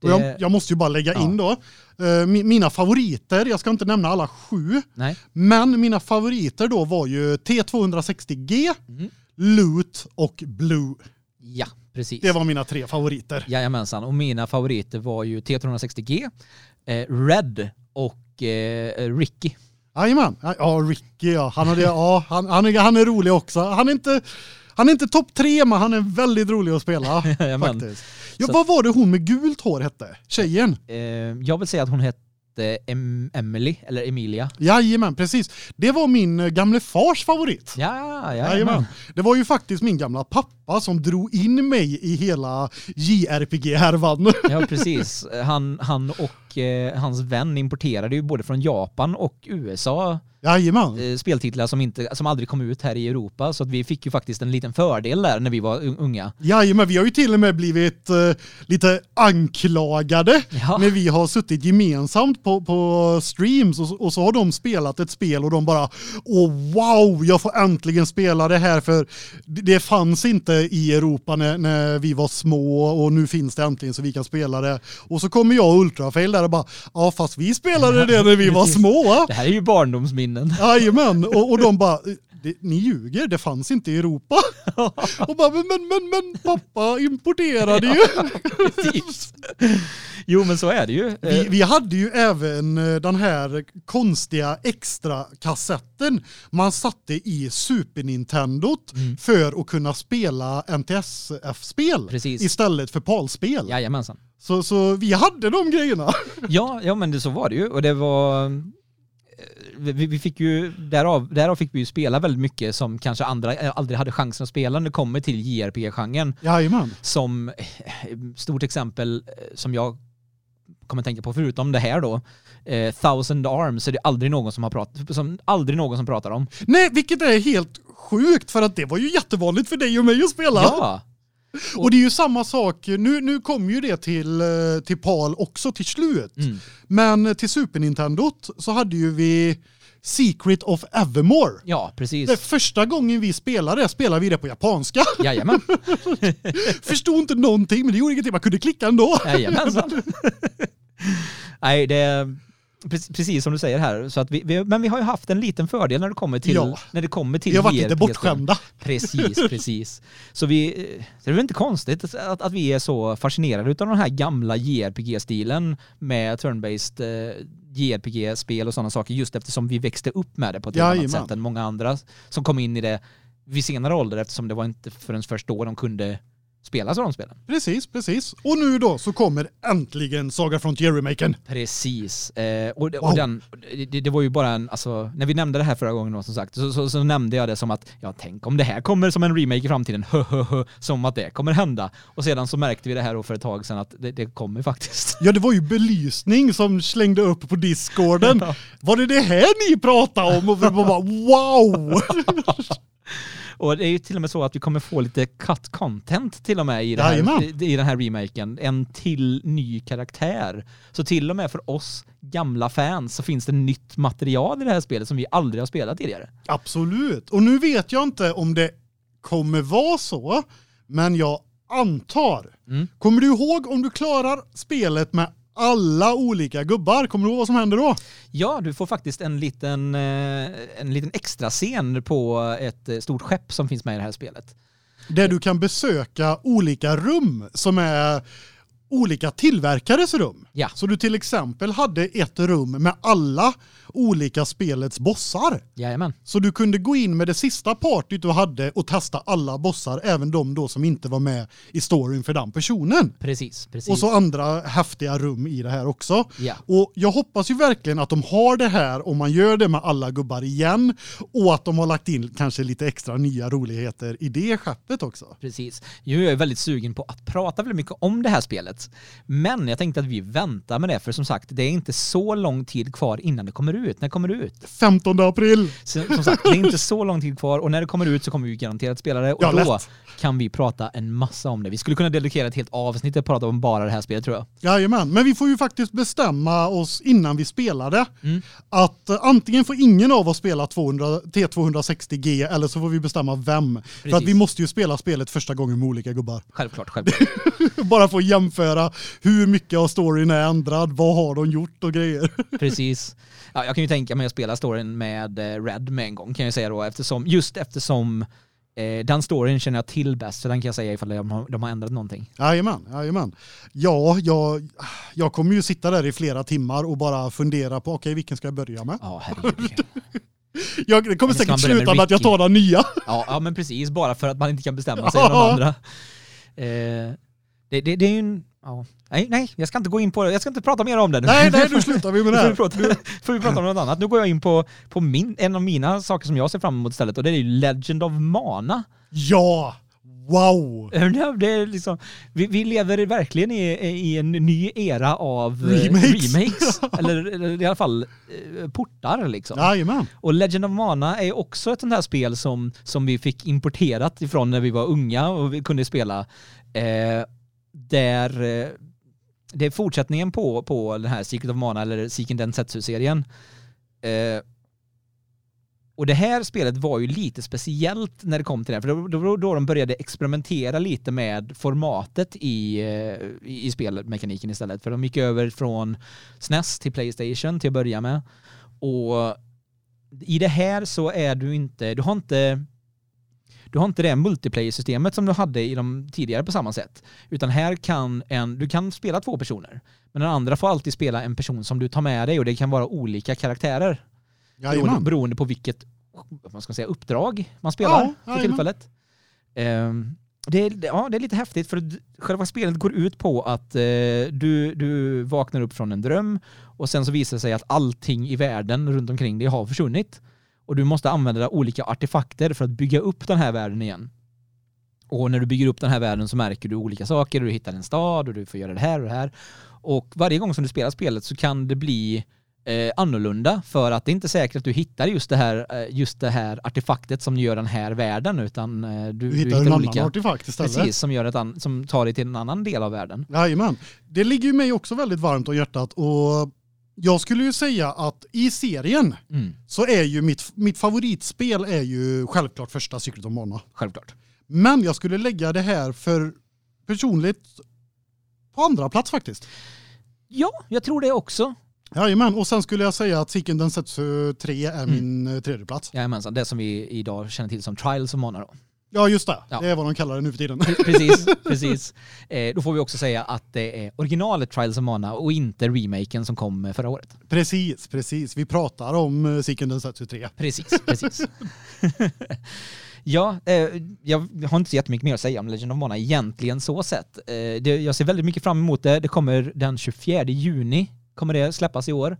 Det jag, jag måste ju bara lägga Ja. in då, mi- mina favoriter, jag ska inte nämna alla sju, nej. men mina favoriter då var ju T260G, Mm. Loot och Blue. Ja, precis. Det var mina tre favoriter. Jajamensan. Och mina favoriter var ju T360G, eh, Red och eh, Ricky. Jajamän. Ja, Ja, Ricky ja. Han, hade, ja han, han, är, han är rolig också. Han är inte, han är inte topp tre, men han är väldigt rolig att spela. Faktiskt. Ja, Så- vad var det hon med gult hår hette? Tjejen? Eh, jag vill säga att hon hette em Emily, eller Emilia. Jajamän, precis. Det var min eh, gamle fars favorit. Ja, Jajamän. jajamän. Det var ju faktiskt min gamla pappa som drog in mig i hela JRPG-härvan. Ja, precis. Han, han och eh, hans vän importerade ju både från Japan och USA Jajamän. eh, speltitlar som, inte, som aldrig kom ut här i Europa. Så att vi fick ju faktiskt en liten fördel där när vi var un- unga. Jajamän, vi har ju till och med blivit eh, lite anklagade Ja. när vi har suttit gemensamt på, på streams och, så- och så har de spelat ett spel och de bara åh wow, jag får äntligen spela det här för det det fanns inte i Europa när, när vi var små och nu finns det äntligen så vi kan spela det. Och så kommer jag och Ultrafail där och bara ja fast vi spelade det när vi var små. va?" Det här är ju barndomsminnen. Jajamän, och, och de bara ni ljuger, det fanns inte i Europa. och bara, men, men, men, men pappa importerade ju. Precis. Jo, men så är det ju. Vi, vi hade ju även eh, den här konstiga extra kassetten man satte i Super Nintendot för att kunna spela NTSF-spel istället för PAL-spel. Jajamensan. Så, så vi hade de grejerna. Ja, ja, men det, så var det ju. Och det var... eh, Vi, vi fick ju, därav, därav fick vi ju spela väldigt mycket som kanske andra eh, aldrig hade chansen att spela när det kommer till JRPG-genren. Jajamän. Som, eh, stort exempel som jag kommer tänka på förutom det här då, eh, Thousand Arms är det aldrig någon som har pratat, som aldrig någon som pratar om. Nej, vilket är helt sjukt för att det var ju jättevanligt för dig och mig att spela. Ja, Och det är ju samma sak, nu, nu kom ju det till, eh, till PAL också till slut. Mm. Men till Super Nintendot så hade ju vi Secret of Evermore. ja precis. Det första gången vi spelade spelade vi det på japanska. Jajamän, Förstod inte någonting men det gjorde ingenting, man kunde klicka ändå. jajamensan. Nej, det precis som du säger här. Så att vi, vi, men vi har ju haft en liten fördel när det kommer till, Ja. när det kommer till Vi har varit lite bortskämda. Precis, precis. Så vi, det är väl inte konstigt att, att vi är så fascinerade av den här gamla JRPG-stilen med turn-based eh, JRPG-spel och sådana saker just eftersom vi växte upp med det på ett helt annat sätt än många andra som kom in i det vid senare ålder eftersom det var inte förrän först då de kunde spela de spelen. Precis, precis. Och nu då så kommer äntligen Saga Frontier-remaken. Precis. Eh, och, wow. och den, det, det, var ju bara en, alltså, när vi nämnde det här förra gången då, som sagt, så, så, så, nämnde jag det som att, ja tänk om det här kommer som en remake i framtiden, som att det kommer hända. Och sedan så märkte vi det här då för ett tag sedan att det, det kommer faktiskt. Ja, det var ju belysning som slängde upp på discorden. Var det det här ni pratade om? Och vi bara, wow! Och det är ju till och med så att vi kommer få lite cut content till och med i, här, i den här remaken. En till ny karaktär. Så till och med för oss gamla fans så finns det nytt material i det här spelet som vi aldrig har spelat tidigare. Absolut. Och nu vet jag inte om det kommer vara så, men jag antar. Mm. Kommer du ihåg om du klarar spelet med alla olika gubbar. Kommer du ihåg vad som händer då? Ja, du får faktiskt en liten, eh, en liten extra scen på ett eh, stort skepp som finns med i det här spelet. Där du kan besöka olika rum som är olika tillverkares rum. Ja. Så du till exempel hade ett rum med alla olika spelets bossar. Jajamän. Så du kunde gå in med det sista partyt du hade och testa alla bossar, även de då som inte var med i storyn för den personen. Precis, precis. Och så andra häftiga rum i det här också. Ja. Och jag hoppas ju verkligen att de har det här om man gör det med alla gubbar igen och att de har lagt in kanske lite extra nya roligheter i det skeppet också. Precis. Jag är väldigt sugen på att prata väldigt mycket om det här spelet. Men jag tänkte att vi väntar med det för som sagt, det är inte så lång tid kvar innan det kommer ut? När kommer det ut? 15 april! Så, som sagt, det är inte så lång tid kvar och när det kommer ut så kommer vi garanterat spela det och ja, då lätt. kan vi prata en massa om det. Vi skulle kunna dedikera ett helt avsnitt till att prata om bara det här spelet tror jag. Jajamän, men vi får ju faktiskt bestämma oss innan vi spelar det mm. att uh, antingen får ingen av oss spela 200, T260G eller så får vi bestämma vem. Precis. För att vi måste ju spela spelet första gången med olika gubbar. Självklart, självklart. bara att jämföra hur mycket av storyn är ändrad, vad har de gjort och grejer. Precis. Ja, jag kan ju tänka mig att spela storyn med eh, Red med en gång kan jag säga då eftersom just eftersom eh, den storyn känner jag till bäst så den kan jag säga ifall de har, de har ändrat någonting. Jajamän, jajamän. Ja, jag, jag kommer ju sitta där i flera timmar och bara fundera på okej, okay, vilken ska jag börja med? Ja, herregud. jag, det kommer säkert sluta med att jag tar den nya. ja, ja, men precis. Bara för att man inte kan bestämma sig för den andra. Eh, det, det, det är ju en Ja. Nej, nej, jag ska inte gå in på det. Jag ska inte prata mer om det. Nej, nej, nu slutar vi med det här. får, vi prata, får vi prata om något annat. Nu går jag in på, på min, en av mina saker som jag ser fram emot istället och det är ju Legend of Mana. Ja! Wow! Det är liksom, vi, vi lever verkligen i, i en ny era av remakes, remakes eller, eller, i alla fall eh, portar liksom. Jajamän. Och Legend of Mana är också ett sånt här spel som, som vi fick importerat ifrån när vi var unga och vi kunde spela. Eh, där eh, det är fortsättningen på, på den här Secret of Mana eller Seeking Densetsu-serien. Eh, och det här spelet var ju lite speciellt när det kom till det, för då, då, då de började experimentera lite med formatet i, eh, i spelmekaniken istället. För de gick över från SNES till Playstation till att börja med. Och i det här så är du inte, du har inte du har inte det multiplayer-systemet som du hade i de tidigare på samma sätt. Utan här kan en, du kan spela två personer. Men den andra får alltid spela en person som du tar med dig och det kan vara olika karaktärer. Beroende, beroende på vilket vad ska man säga, uppdrag man spelar ja, för tillfället. Um, det är, ja, det är lite häftigt för själva spelet går ut på att eh, du, du vaknar upp från en dröm och sen så visar det sig att allting i världen runt omkring dig har försvunnit och du måste använda olika artefakter för att bygga upp den här världen igen. Och när du bygger upp den här världen så märker du olika saker, du hittar en stad och du får göra det här och det här. Och varje gång som du spelar spelet så kan det bli eh, annorlunda för att det är inte säkert att du hittar just det här, eh, just det här artefaktet som gör den här världen utan eh, du, du, hittar, du hittar en olika, annan artefakt istället. Precis, som, gör ett som tar dig till en annan del av världen. Jajamän. Det ligger ju mig också väldigt varmt om hjärtat och jag skulle ju säga att i serien mm. så är ju mitt, mitt favoritspel är ju självklart första Secret of Mana. Självklart. Men jag skulle lägga det här för personligt på andra plats faktiskt. Ja, jag tror det också. Jajamän, och sen skulle jag säga att Siken Densetsu 3 är mm. min eh, tredje plats. Jajamensan, det som vi idag känner till som Trials of Mana då. Ja, just det. Ja. Det är vad de kallar det nu för tiden. Precis, precis. Eh, då får vi också säga att det är originalet Trials of Mana och inte remaken som kom eh, förra året. precis, precis. Vi pratar om uh, Sicken Densetsu 3. Precis, precis. ja, eh, jag har inte så jättemycket mer att säga om Legend of Mana egentligen så sett. Eh, det, jag ser väldigt mycket fram emot det. Det kommer den 24 juni, kommer det släppas i år.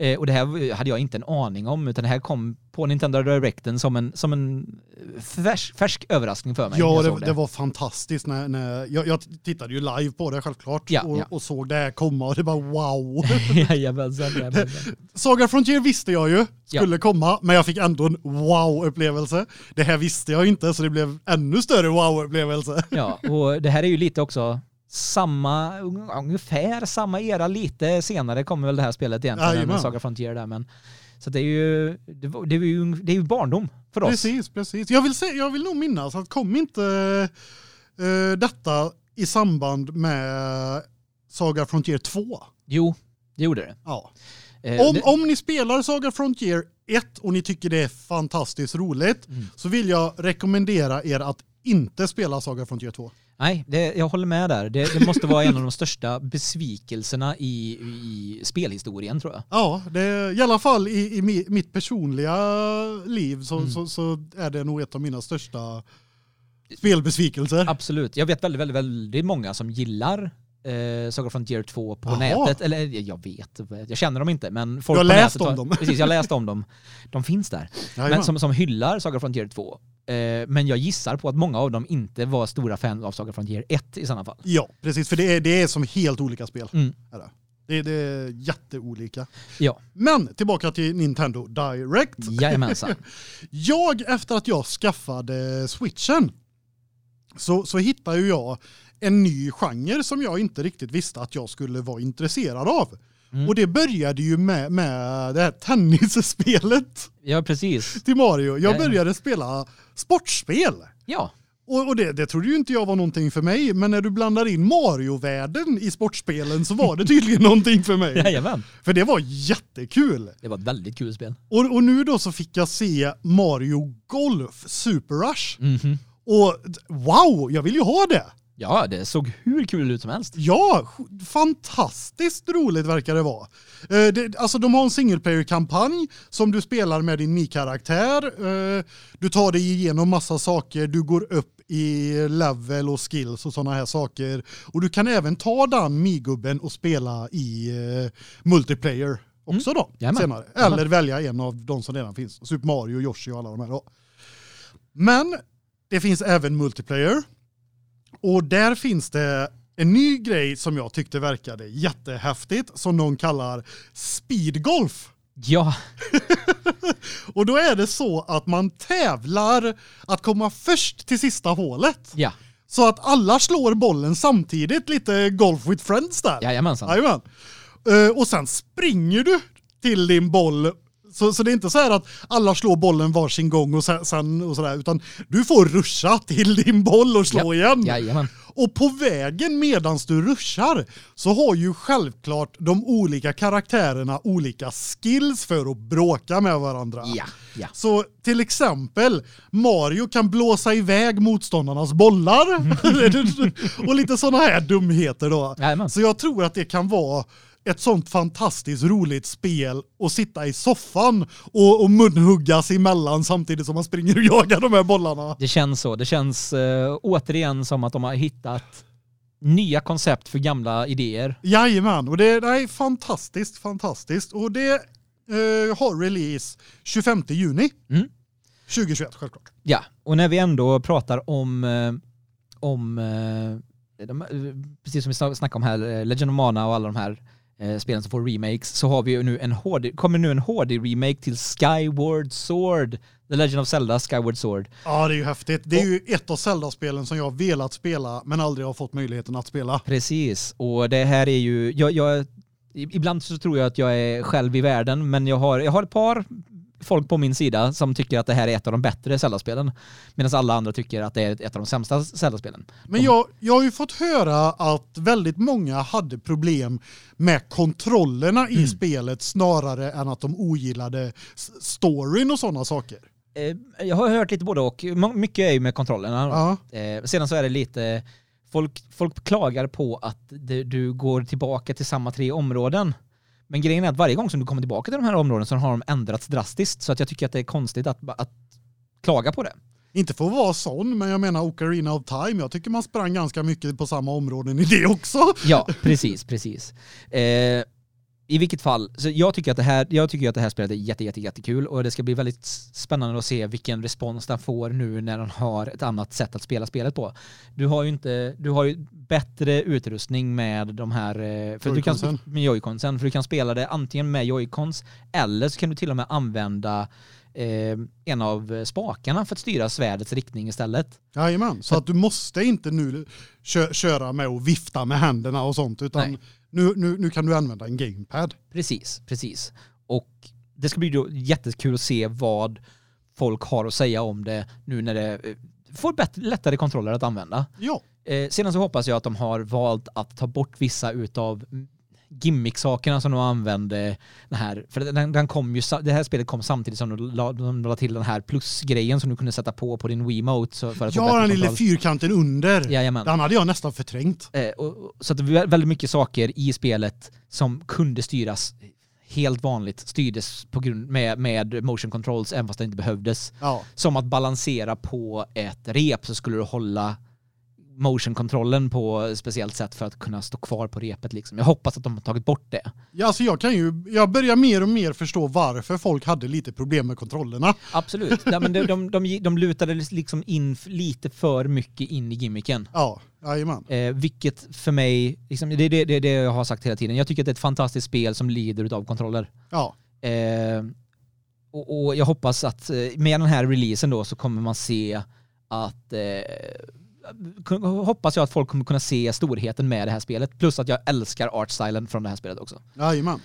Eh, och det här hade jag inte en aning om, utan det här kom på Nintendo Directen som en, som en färsk, färsk överraskning för mig. Ja, det, såg det var fantastiskt. När, när, jag, jag tittade ju live på det självklart Ja, och, ja. och såg det här komma och det bara wow. Jajamensan, jajamensan. Saga Frontier visste jag ju skulle Ja. komma, men jag fick ändå en wow-upplevelse. Det här visste jag inte, så det blev ännu större wow-upplevelse. Ja, och det här är ju lite också samma, ungefär samma era, lite senare kommer väl det här spelet egentligen, Jajamän. än Saga Frontier där, men så det är ju, det, var- det är ju, det är ju barndom för oss. Precis, precis. Jag vill, se, jag vill nog minnas att kom inte eh, detta i samband med Saga Frontier 2? Jo, det gjorde det. Ja. Eh, Om, det om ni spelar Saga Frontier 1 och ni tycker det är fantastiskt roligt Mm. så vill jag rekommendera er att inte spela Saga Frontier 2. Nej, det, jag håller med där. Det, det måste vara en av de största besvikelserna i, i spelhistorien tror jag. Ja, det, i alla fall i, i mi- mitt personliga liv så, Mm. så, så är det nog ett av mina största spelbesvikelser. Absolut. Jag vet väldigt, väldigt, väldigt många som gillar eh, Saga Frontier 2 på Jaha. nätet. Eller jag vet, jag känner dem inte. Men folk Du har läst nätet om dem. Precis, jag har läst om dem. De finns där. Jajamän. Men som, som hyllar Saga Frontier 2. Eh, men jag gissar på att många av dem inte var stora fan av Saga Frontier 1 i sådana fall. Ja, precis. För det är, det är som helt olika spel. Mm. Är det. Det, det är jätteolika. Ja, Men tillbaka till Nintendo Direct. jajamensan. Jag, efter att jag skaffade switchen, så, så hittade ju jag en ny genre som jag inte riktigt visste att jag skulle vara intresserad av. Mm. Och det började ju med, med det här tennisspelet Ja, precis. till Mario. Jag började spela sportspel. Ja, Och, och det, det trodde ju inte jag var någonting för mig, men när du blandar in Mario-världen i sportspelen så var det tydligen någonting för mig. jajamän. För det var jättekul. Det var ett väldigt kul spel. Och, och nu då så fick jag se Mario Golf Super Rush. Mhm. Och wow, jag vill ju ha det. Ja, det såg hur kul ut som helst. Ja, fantastiskt roligt verkar det vara. Eh, det, alltså de har en single player kampanj som du spelar med din Mi-karaktär. Eh, du tar dig igenom massa saker, du går upp i level och skills och sådana här saker. Och du kan även ta den Mi-gubben och spela i eh, multiplayer också då Jajamän. senare. Eller välja en av de som redan finns. Super Mario, Yoshi och alla de här då. Men det finns även multiplayer. Och där finns det en ny grej som jag tyckte verkade jättehäftigt som någon kallar speedgolf. Ja, Och då är det så att man tävlar att komma först till sista hålet. ja, Så att alla slår bollen samtidigt, lite golf with friends där. jajamensan. Jajamän. Eh, och sen springer du till din boll. Så, så det är inte så här att alla slår bollen varsin gång och sen, och sådär, utan du får ruscha till din boll och slå igen. Jajamän. Och på vägen medans du ruschar så har ju självklart de olika karaktärerna olika skills för att bråka med varandra. Ja, ja. Så till exempel Mario kan blåsa iväg motståndarnas bollar och lite sådana här dumheter då. Jajamän. Så jag tror att det kan vara ett sånt fantastiskt roligt spel och sitta i soffan och, och munhuggas emellan samtidigt som man springer och jagar de här bollarna. Det känns så. Det känns uh, återigen som att de har hittat nya koncept för gamla idéer. Jajamän, och det är nej, fantastiskt, fantastiskt. Och det eh, har release 25 juni Mm. 2021 självklart. Ja, och när vi ändå pratar om, eh, om eh, de, eh, precis som vi snackade om här, eh, Legend of Mana och alla de här eh, spelen som får remakes, så har vi ju nu en HD, kommer nu en HD-remake till Skyward Sword, The Legend of Zelda Skyward Sword. Ja, det är ju häftigt. Det är ju ett av Zelda-spelen som jag har velat spela men aldrig har fått möjligheten att spela. Precis, och det här är ju, jag, jag, ibland så tror jag att jag är själv i världen, men jag har, jag har ett par folk på min sida som tycker att det här är ett av de bättre Zelda-spelen, medan alla andra tycker att det är ett av de sämsta Zelda-spelen. Men jag, jag har ju fått höra att väldigt många hade problem med kontrollerna i Mm. spelet snarare än att de ogillade storyn och sådana saker. Eh, jag har hört lite både och. Mycket är ju med kontrollerna. Ja. Eh, sedan så är det lite, folk, folk klagar på att du går tillbaka till samma tre områden. Men grejen är att varje gång som du kommer tillbaka till de här områdena så har de ändrats drastiskt. Så att jag tycker att det är konstigt att, att klaga på det. Inte för att vara sån, men jag menar Ocarina of Time. Jag tycker man sprang ganska mycket på samma områden i det också. Ja, precis, precis. Eh, I vilket fall, så jag tycker att det här, jag tycker att det här spelet är jätte, jätte, jättekul och det ska bli väldigt spännande att se vilken respons den får nu när den har ett annat sätt att spela spelet på. Du har ju inte, du har ju bättre utrustning med de här, eh, för du kan, med joyconsen, för du kan spela det antingen med joycons eller så kan du till och med använda eh, en av spakarna för att styra svärdets riktning istället. Jajamän, så att du måste inte nu kö köra med och vifta med händerna och sånt, utan Nej. Nu, nu, nu kan du använda en gamepad. Precis, precis. Och det ska bli då jättekul att se vad folk har att säga om det nu när det eh, får bättre, lättare kontroller att använda. Ja, Eh, sedan så hoppas jag att de har valt att ta bort vissa utav gimmick-sakerna som de använde den här, för den, den kom ju, det här spelet kom samtidigt som de la, de la till den här plus-grejen som du kunde sätta på på din Wiimote. Så för att ja den lilla fyrkanten under. Jajamän. Den hade jag nästan förträngt. Eh, och- så att det var väldigt mycket saker i spelet som kunde styras helt vanligt, styrdes på grund med, med motion controls även fast det inte behövdes. Ja, Som att balansera på ett rep så skulle du hålla motion-kontrollen på speciellt sätt för att kunna stå kvar på repet. Liksom. Jag hoppas att de har tagit bort det. ja alltså jag kan ju, jag börjar mer och mer förstå varför folk hade lite problem med kontrollerna. Absolut. ja, men de, de, de, de lutade liksom in lite för mycket in i gimmicken. Ja, jajamän. Eh, vilket för mig, liksom, det är det, det, det jag har sagt hela tiden. Jag tycker att det är ett fantastiskt spel som lider av kontroller. Ja, Eh, och, och jag hoppas att eh, med den här releasen då så kommer man se att eh, hoppas jag att folk kommer kunna se storheten med det här spelet. Plus att jag älskar artstylen från det här spelet också. jajamän.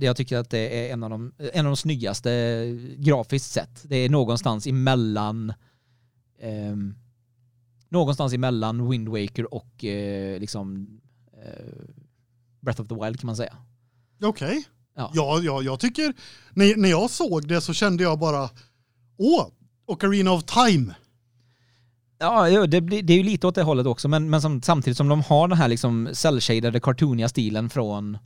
Jag tycker att det är en av de, en av de snyggaste eh, grafiskt sett. Det är någonstans emellan ehm, någonstans emellan Wind Waker och eh, liksom eh, Breath of the Wild kan man säga. Okej. Ja. Ja, ja, jag tycker, när, när jag såg det så kände jag bara, åh, Ocarina of Time. Ja, det, blir, det är ju lite åt det hållet också, men, men som, samtidigt som de har den här liksom cell-shadade, cartooniga stilen från,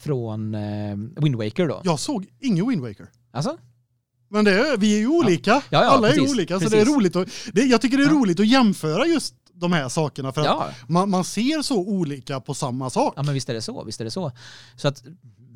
från eh, Wind Waker då. Jag såg ingen Wind Waker. Alltså? Men det är, vi är ju olika. Ja, ja, Alla är precis, olika, så precis. det är roligt att, det, jag tycker det är Ja. roligt att jämföra just de här sakerna för att Ja. man, man ser så olika på samma sak. ja, men visst är det så, visst är det så. Så att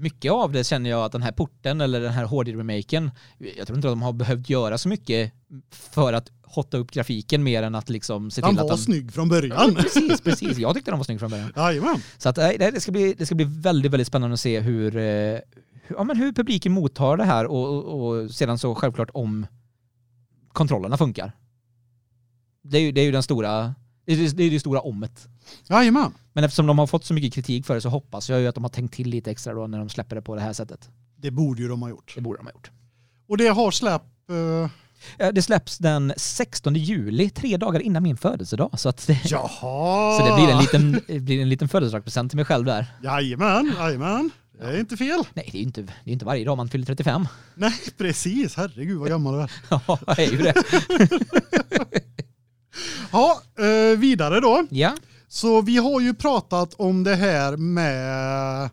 mycket av det känner jag att den här porten eller den här HD-remaken, jag tror inte att de har behövt göra så mycket för att hotta upp grafiken mer än att liksom se Han till var att den... snygg från Ja, början. precis, precis. Jag tyckte den var snygg från början. Jajamän. Så att, nej, det, ska bli, det ska bli väldigt, väldigt spännande att se hur, eh, hur, ja, men hur publiken mottar det här och, och, och sedan så självklart om kontrollerna funkar. Det är ju, det är ju den stora, det är, det är det stora ommet. Jajamän. Men eftersom de har fått så mycket kritik för det så hoppas jag ju att de har tänkt till lite extra då när de släpper det på det här sättet. Det borde ju de ha gjort. Det borde de ha gjort. Och det har släpp... Eh, Det släpps den 16 juli, tre dagar innan min födelsedag. Så, att det, jaha! så det blir en liten, det blir en liten födelsedagspresent till mig själv där. Jajamän, jajamän. Det är inte fel. Nej, det är inte, det är inte varje dag man fyller 35. Nej, precis. Herregud vad gammal du är. Ja, det är ju det. Ja, eh, vidare då. Ja, Så vi har ju pratat om det här med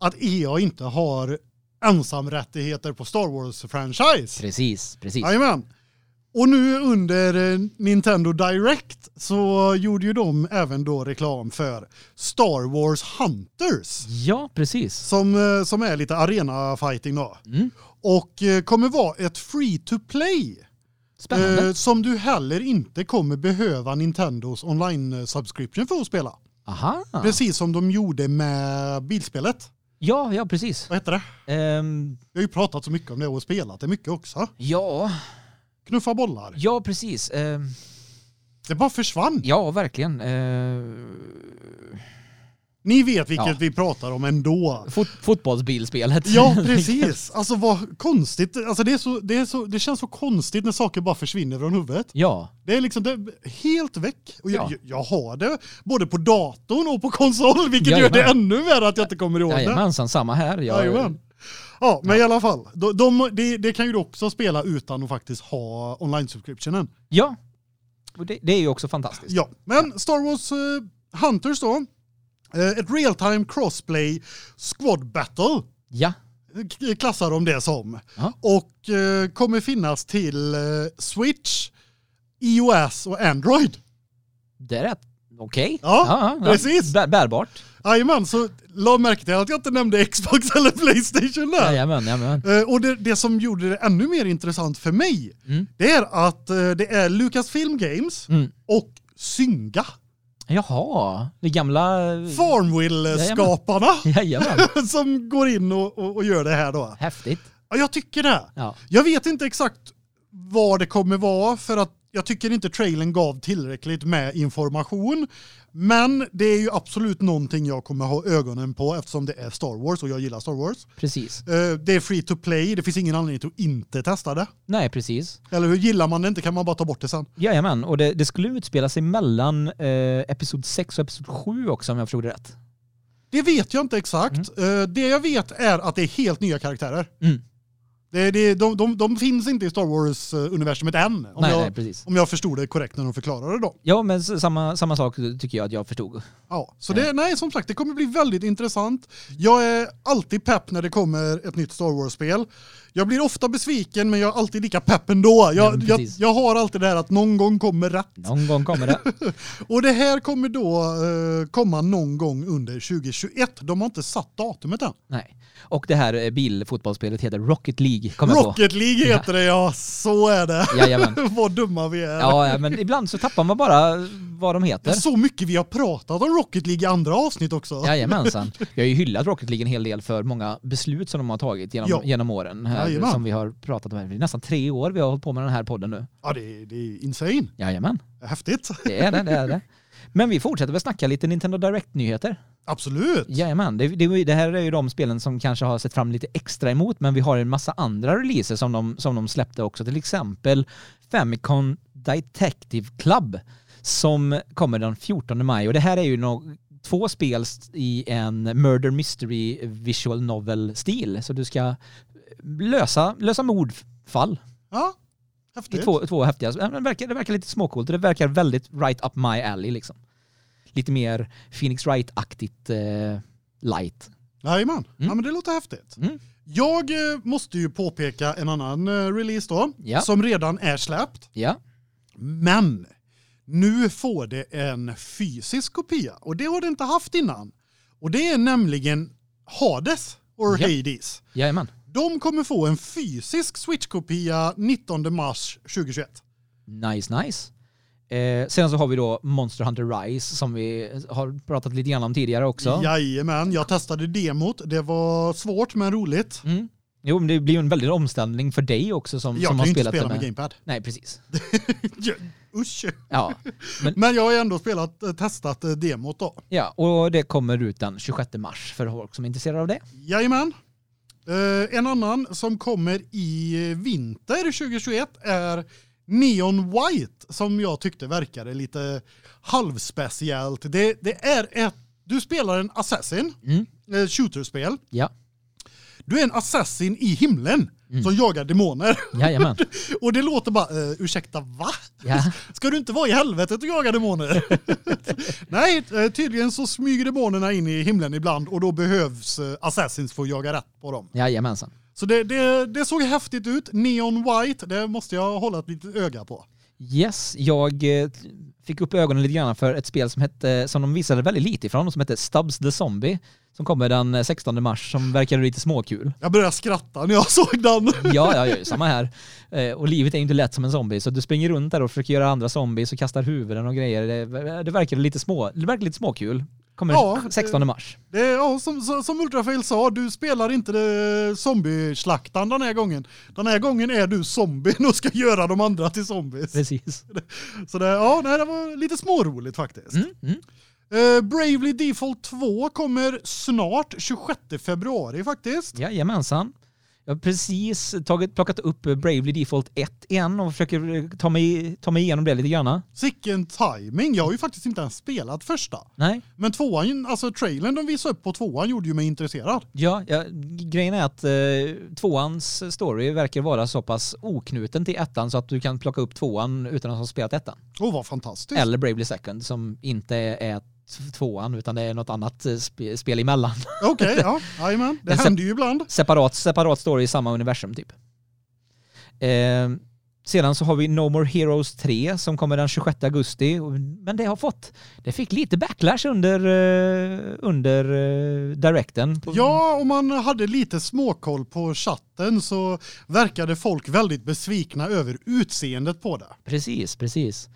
att EA inte har ensamrättigheter på Star Wars-franchise. precis, precis. Jajamän. Och nu under eh, Nintendo Direct så gjorde ju de även då reklam för Star Wars Hunters Ja, precis. som, eh, som är lite arena fighting då. Mm. Och kommer vara ett free to play. Spännande. Eh, som du heller inte kommer behöva Nintendos online subscription för att spela. Aha. Precis som de gjorde med bilspelet. Ja, ja, precis. Vad heter det? Ehm, Vi har ju pratat så mycket om det och spelat det mycket också. ja, Knuffa bollar. ja, precis. Ehm, Det bara försvann. ja, verkligen. Ehm, Ni vet vilket Ja. vi pratar om ändå. fot fotbollsbilspelet. Ja, precis. Alltså vad konstigt. Alltså det, är så, det, är så, det känns så konstigt när saker bara försvinner från huvudet. ja, Det är liksom det är helt väck. Och jag, Ja. jag, har det både på datorn och på konsol, vilket gör Jajamän. det ännu värre att jag inte kommer ihåg det. jajamensan, samma här. Jag, Jajamän. Ja, men i alla fall. De, de, det, det kan ju du också spela utan att faktiskt ha online-subscriptionen. Ja, och det, det är ju också fantastiskt. Ja, men Star Wars eh, Hunters då. Eh, ett real-time crossplay squad battle Ja, klassar de det som. Ja. Och eh, kommer finnas till eh, Switch, iOS och Android. det är rätt okej. Ja, precis. Bär, bärbart. Jajamän, så la märke till att jag inte nämnde Xbox eller Playstation där. Jajamän, jajamän. Och det, det som gjorde det ännu mer intressant för mig, Mm. det är att det är Lucasfilm Games Mm. och Synga, Jaha, det gamla... Farmville-skaparna, Jajamän, som går in och, och, och gör det här då. häftigt. Ja, jag tycker det. Ja. Jag vet inte exakt vad det kommer vara för att jag tycker inte trailern gav tillräckligt med information. Men det är ju absolut någonting jag kommer ha ögonen på eftersom det är Star Wars och jag gillar Star Wars. Precis. Eh, Det är free to play, det finns ingen anledning till att inte testa det. Nej, precis. Eller hur, gillar man det inte kan man bara ta bort det sen. Jajamän, och det, det skulle utspela sig mellan eh, episod 6 och episod 7 också om jag förstod det rätt. Det vet jag inte exakt. Eh, Det jag vet är att det är helt nya karaktärer. Mm. Det, det, de, de, de finns inte i Star Wars-universumet än. Om, nej, jag, nej, precis. om jag förstod det korrekt när de förklarade det. Ja, men samma, samma sak tycker jag att jag förstod. Ja, så det, nej, som sagt, det kommer bli väldigt intressant. Jag är alltid pepp när det kommer ett nytt Star Wars-spel. Jag blir ofta besviken, men jag är alltid lika pepp ändå. Ja, Jag, men jag, jag har alltid det här att någon gång kommer rätt. Någon gång kommer det. Och det här kommer då eh, komma någon gång under 2021. De har inte satt datumet än. Nej. Och det här eh, bilfotbollsspelet heter Rocket League, jag på. Rocket League heter det, ja. Så är det. Jajamän. Vad dumma vi är. Ja, ja, men ibland så tappar man bara vad de heter. så mycket vi har pratat om Rocket League i andra avsnitt också. Jajamensan. Vi har ju hyllat Rocket League en hel del för många beslut som de har tagit genom, Ja. genom åren. Jajamän. som vi har pratat om. Det är nästan tre år vi har hållit på med den här podden nu. Ja, det, det är insane. Jajamän, Häftigt. det är det, det är det. Men vi fortsätter väl snacka lite Nintendo Direct-nyheter. Absolut. Jajamän, det, det, det här är ju de spelen som kanske har sett fram lite extra emot, men vi har en massa andra releaser som de, som de släppte också. Till exempel Famicom Detective Club som kommer den 14 maj och det här är ju no två spel i en murder mystery visual novel-stil. Så du ska lösa, lösa mordfall. Ja, Det häftigt. är två, två häftiga. Det verkar, det verkar lite småcoolt. Det verkar väldigt right up my alley liksom. Lite mer Phoenix Wright-aktigt eh, light. Jajamän, ja, Mm. men det låter häftigt. Mm. Jag eh, måste ju påpeka en annan eh, release då, Ja. som redan är släppt. Ja, Men nu får det en fysisk kopia och det har det inte haft innan. Och det är nämligen Hades or Ja. Hades. jajamän. De kommer få en fysisk Switch-kopia 19 mars 2021. Nice, nice. Eh, sen så har vi då Monster Hunter Rise som vi har pratat lite grann om tidigare också. Jajamän, jag testade demot. Det var svårt men roligt. Mm. Jo, men det blir ju en väldig omställning för dig också som, Jag som kan har ju inte spelat spela det med gamepad. Nej, precis. Usch. Ja. Men jag har ändå spelat, eh, testat eh, demot då. ja, och det kommer ut den 26 mars för folk som är intresserade av det. Jajamän. Eh, en annan som kommer i vinter 2021 är Neon White som jag tyckte verkade lite halvspeciellt. Det, det är ett, du spelar en assassin, Mm. eh, shooterspel. Ja, Du är en assassin i himlen Mm. som jagar demoner. jajamän. Och det låter bara, uh, ursäkta va? Ja. Ska du inte vara i helvetet och jaga demoner? Nej, eh, tydligen så smyger demonerna in i himlen ibland och då behövs eh, assassins för att jaga rätt på dem. Jajamensan. Så det, det, det såg häftigt ut. Neon White, det måste jag hålla ett litet öga på. Yes, jag fick upp ögonen lite grann för ett spel som hette, som de visade väldigt lite ifrån, som hette Stubbs the Zombie, som kommer den eh, 16 mars, som verkar lite småkul. Jag började skratta när jag såg den. Ja, ja, ja, samma här. Eh, och livet är ju inte lätt som en zombie, så du springer runt där och försöker göra andra zombies och kastar huvuden och grejer. Det, det verkar lite små, det verkar lite småkul. Kommer Ja, 16 mars. Det ja, som, som, Ultrafail sa, du spelar inte zombieslaktaren den här gången. Den här gången är du zombien och ska göra de andra till zombies. Precis. Så det, ja, det var lite småroligt faktiskt. Mm, mm. Eh, Bravely Default 2 kommer snart, 26 februari faktiskt. Jajamensan. Jag har precis tagit, plockat upp Bravely Default 1 igen och försöker ta mig, ta mig igenom det lite grann. Sicken timing. Jag har ju faktiskt inte ens spelat första. Nej. Men tvåan, alltså trailern de visade upp på tvåan gjorde ju mig intresserad. Ja, ja grejen är att eh, tvåans story verkar vara så pass oknuten till ettan så att du kan plocka upp tvåan utan att ha spelat ettan. Åh, vad fantastiskt. Eller Bravely Second som inte är tvåan utan det är något annat eh, sp spel emellan. Okej, okay, ja. Jajamän. Det händer ju ibland. Separat, separat story i samma universum typ. Eh, sedan så har vi No More Heroes 3 som kommer den 26 augusti. Men det har fått, det fick lite backlash under, uh, under uh, directen. Ja, om man hade lite småkoll på chatten så verkade folk väldigt besvikna över utseendet på det. Precis, precis.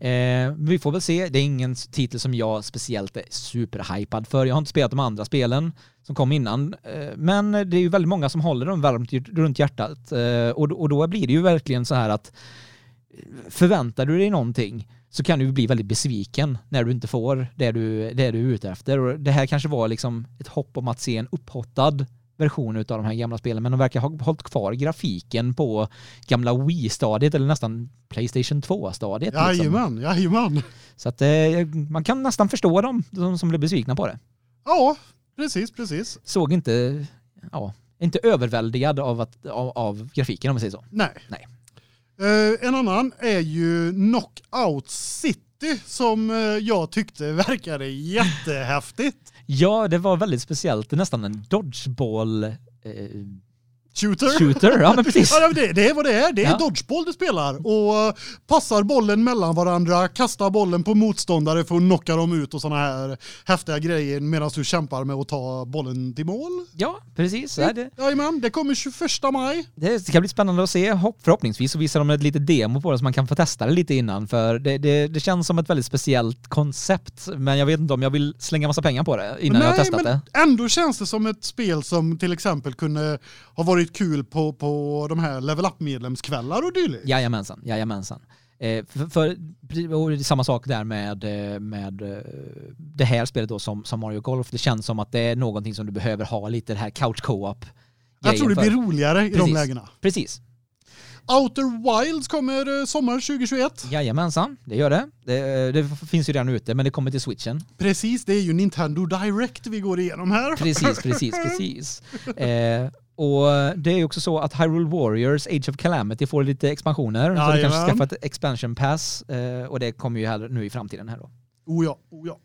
Eh, vi får väl se. Det är ingen titel som jag speciellt är superhypad för. Jag har inte spelat de andra spelen som kom innan. Eh, men det är ju väldigt många som håller dem varmt runt hjärtat. Eh, och, och då blir det ju verkligen så här att eh, förväntar du dig någonting så kan du bli väldigt besviken när du inte får det du, det du är ute efter. Och det här kanske var liksom ett hopp om att se en upphottad version av de här gamla spelen, men de verkar ha hållit kvar grafiken på gamla Wii-stadiet eller nästan Playstation 2-stadiet. Jajamän, liksom. jajamän. Så att eh, man kan nästan förstå dem, de som blir besvikna på det. Ja, precis, precis. Såg inte, ja, inte överväldigad av, att, av, av grafiken om man säger så. Nej. Nej. Uh, en annan är ju Knockout City som uh, jag tyckte verkade jättehäftigt. Ja, det var väldigt speciellt. Nästan en dodgeball eh, Shooter? Shooter, ja men precis. ja, det, det är vad det är. Det är ja. dodgeball du spelar och uh, passar bollen mellan varandra, kastar bollen på motståndare för att knocka dem ut och såna här häftiga grejer medan du kämpar med att ta bollen till mål. Ja, precis. Ja, det. Jajamän, det kommer 21 maj. Det ska bli spännande att se. Förhoppningsvis så visar de ett litet demo på det så man kan få testa det lite innan för det, det, det känns som ett väldigt speciellt koncept men jag vet inte om jag vill slänga massa pengar på det innan Nej, jag har testat men det. ändå känns det som ett spel som till exempel kunde ha varit varit kul på, på de här level up medlemskvällar och dylikt. Jajamensan, jajamensan. Eh, för, för samma sak där med, eh, med eh, det här spelet då som, som Mario Golf. Det känns som att det är någonting som du behöver ha lite det här couch co-op. Jag tror det blir roligare i Precis. de lägena. Precis. Outer Wilds kommer sommar 2021. Jajamensan, det gör det. det. det. finns ju redan ute, men det kommer till Switchen. Precis, det är ju Nintendo Direct vi går igenom här. Precis, precis, precis. Eh, och det är också så att Hyrule Warriors Age of Calamity får lite expansioner. Ja, så du kanske skaffa ett expansion pass. Eh, och det kommer ju här nu i framtiden här då. Oh ja, oh ja.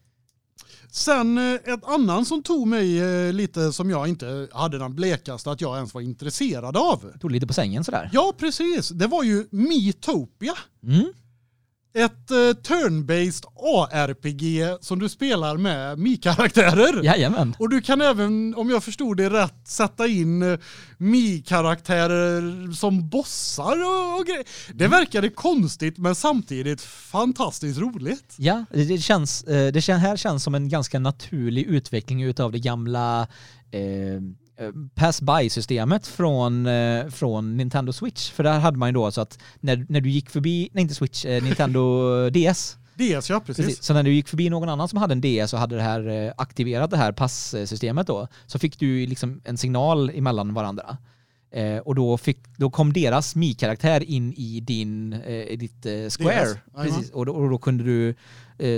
Sen eh, ett annan som tog mig eh, lite som jag inte hade den blekaste att jag ens var intresserad av. Tog lite på sängen sådär. Ja, precis. Det var ju Metopia. Mm ett uh, turn-based ARPG som du spelar med Mi-karaktärer. Jajamän. Och du kan även, om jag förstod det rätt, sätta in uh, Mi-karaktärer som bossar och, och grejer. Det verkade konstigt men samtidigt fantastiskt roligt. Ja, det känns, uh, det här känns som en ganska naturlig utveckling utav det gamla eh, Eh, pass-by-systemet från, eh, från Nintendo Switch. För där hade man ju då så att när, när du gick förbi, nej inte Switch, eh, Nintendo DS. DS ja, precis. precis. Så när du gick förbi någon annan som hade en DS och hade det här aktiverat det här passsystemet då, så fick du liksom en signal emellan varandra. Eh, och då, fick, då kom deras Mi-karaktär in i din, eh, ditt eh, Square. Precis. Och, då, och då kunde du eh,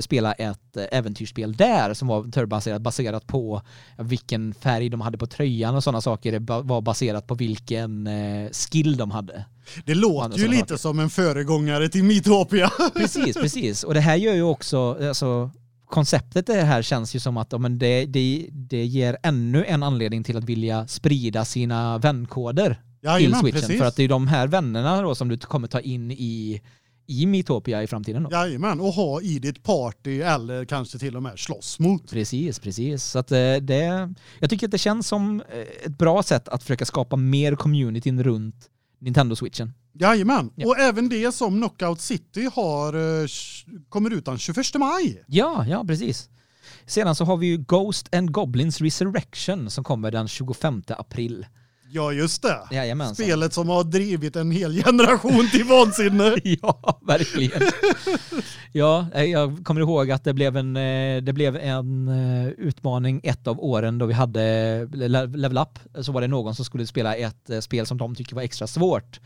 spela ett eh, äventyrsspel där som var turbaserat baserat på vilken färg de hade på tröjan och sådana saker det var baserat på vilken eh, skill de hade. Det låter ju lite saker. som en föregångare till Mitopia. precis, precis. Och det här gör ju också, alltså, konceptet det här känns ju som att men det, det, det ger ännu en anledning till att vilja sprida sina vänkoder ja, till Switchen. Precis. För att det är de här vännerna då som du kommer ta in i i Mitopia i framtiden då. Jajamän, och ha i ditt party eller kanske till och med slåss mot. Precis, precis. Så att eh, det, jag tycker att det känns som eh, ett bra sätt att försöka skapa mer communityn runt Nintendo-switchen. Jajamän, ja. och även det som Knockout City har eh, kommer ut den 21 maj. Ja, ja precis. Sedan så har vi ju Ghost and Goblins Resurrection som kommer den 25 april. Ja, just det. Jajamensan. Spelet som har drivit en hel generation till vansinne. Ja, verkligen. Ja, eh, jag kommer ihåg att det blev en, eh, det blev en eh, utmaning ett av åren då vi hade Le- Level Up. Så var det någon som skulle spela ett spel som de tyckte var extra svårt.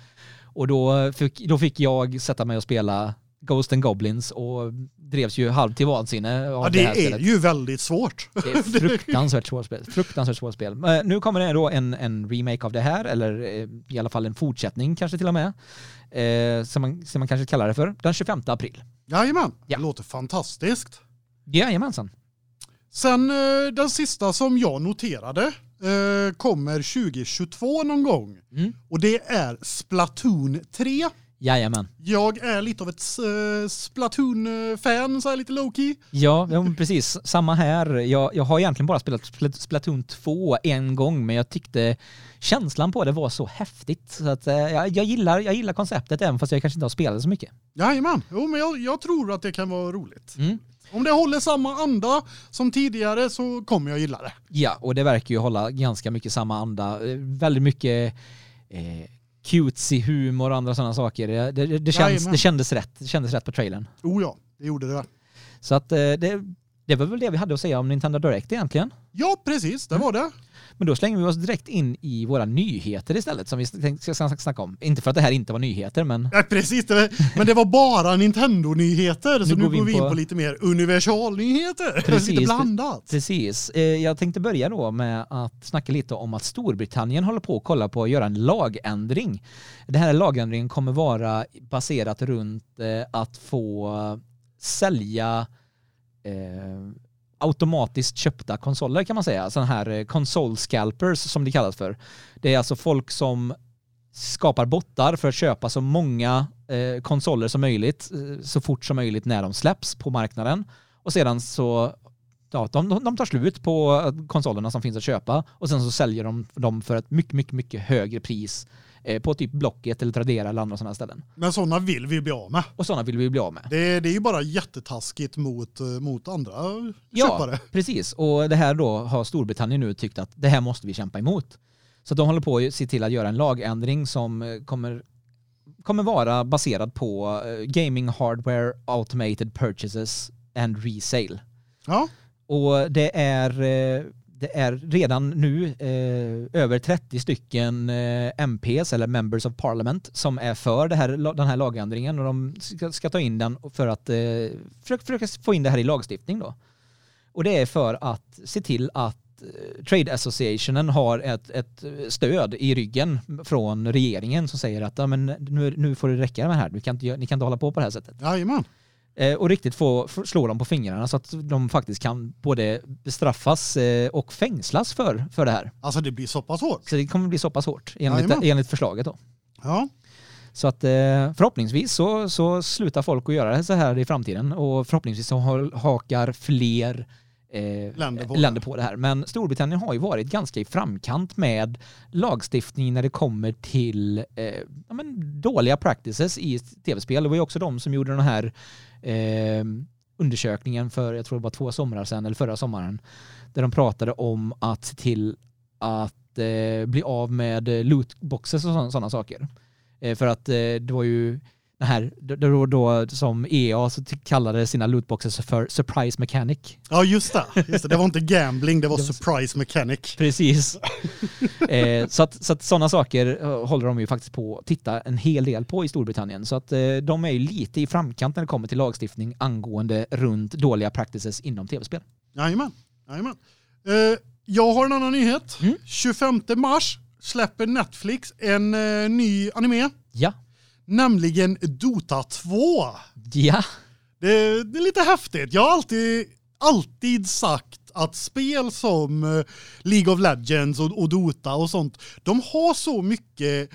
Och då fick, då fick jag sätta mig och spela Ghost and Goblins och drevs ju halvt till vansinne av Ja, det det här är spelet. ju väldigt svårt. Det är fruktansvärt svårt spel. Fruktansvärt svårt spel. Men nu kommer det då en, en remake av det här, eller eh, i alla fall en fortsättning kanske till och med. Eh, som, man, som man kanske kallar det för. Den 25 april. Jajamän, Ja. det låter fantastiskt. Jajamensan. Sen eh, den sista som jag noterade eh, kommer 2022 någon gång. Mm. Och det är Splatoon 3. Jajamän. Jag är lite av ett eh, Splatoon-fan, så här lite low-key. Ja, precis. Samma här. Jag, jag har egentligen bara spelat Spl- Splatoon 2 en gång, men jag tyckte känslan på det var så häftigt. Så att, eh, jag, jag, gillar, jag gillar konceptet även fast jag kanske inte har spelat så mycket. Jajamän, jo men jag, jag tror att det kan vara roligt. Mm. Om det håller samma anda som tidigare så kommer jag gilla det. Ja, och det verkar ju hålla ganska mycket samma anda. Eh, Väldigt mycket eh, cutesy humor och andra sådana saker. Det, det, det, känns, det kändes rätt. Det kändes rätt på trailern. Oh ja, det gjorde det. Så att eh, det, det var väl det vi hade att säga om Nintendo Direct egentligen. Ja, precis, det var det. Men då slänger vi oss direkt in i våra nyheter istället som vi ska snacka om. Inte för att det här inte var nyheter, men Ja, precis, det, men det var bara Nintendo-nyheter så nu går vi in på, på- lite mer universalnyheter. Precis. lite blandat. Precis. Eh, Jag tänkte börja då med att snacka lite om att Storbritannien håller på att kolla på att göra en lagändring. Den här lagändringen kommer vara baserat runt eh, att få sälja eh, automatiskt köpta konsoler kan man säga. Sådana här eh, console scalpers som det kallas för. Det är alltså folk som skapar bottar för att köpa så många eh, konsoler som möjligt eh, så fort som möjligt när de släpps på marknaden. Och sedan så ja, de, de tar slut på eh, konsolerna som finns att köpa och sen så säljer de dem för ett mycket, mycket, mycket högre pris på typ Blocket eller Tradera eller andra sådana ställen. Men sådana vill vi bli av med. Och sådana vill vi bli av med. Det, det är ju bara jättetaskigt mot, eh, mot andra Ja, köpare. precis. Och det här då har Storbritannien nu tyckt att det här måste vi kämpa emot. Så de håller på att se till att göra en lagändring som eh, kommer, kommer vara baserad på eh, Gaming Hardware Automated Purchases and Resale. Ja, Och det är, eh, det är redan nu eh, över 30 stycken eh, MPs eller Members of Parliament som är för det här, den här lagändringen och de ska, ska ta in den för att eh, försöka, försöka få in det här i lagstiftning då. Och det är för att se till att eh, Trade Associationen har ett, ett stöd i ryggen från regeringen som säger att ja, men nu, nu får det räcka med det här. Du kan inte, ni kan inte hålla på på det här sättet. jajamän. Eh, och riktigt få slå dem på fingrarna så att de faktiskt kan både bestraffas eh, och fängslas för, för det här. Alltså det blir så pass hårt. Så det kommer bli så pass hårt enligt, Jajamän. enligt förslaget då. Ja, Så att eh, förhoppningsvis så, så slutar folk att göra det så här i framtiden och förhoppningsvis så hakar fler eh, Länder på länder på det här. Men Storbritannien har ju varit ganska i framkant med lagstiftning när det kommer till eh, ja, dåliga practices i tv-spel. Det var ju också de som gjorde den här eh, undersökningen för, jag tror det var två somrar sedan, eller förra sommaren, där de pratade om att se till att eh, bli av med lootboxes och sådana saker. Eh, för att eh, det var ju det här, då, då, som EA så kallade sina lootboxes för surprise mechanic. ja just det. Just det. Det var inte gambling, det var Det var- surprise mechanic. Precis. eh, så att, så att sådana saker eh, håller de ju faktiskt på att titta en hel del på i Storbritannien. Så att eh, de är ju lite i framkant när det kommer till lagstiftning angående runt dåliga practices inom tv-spel. Jajamän. Jajamän. Eh, jag har en annan nyhet. Mm. 25 mars släpper Netflix en eh, ny anime, Ja. Nämligen Dota 2. Ja. Det, det är lite häftigt. Jag har alltid, alltid sagt att spel som eh, League of Legends och, och Dota och sånt, de har så mycket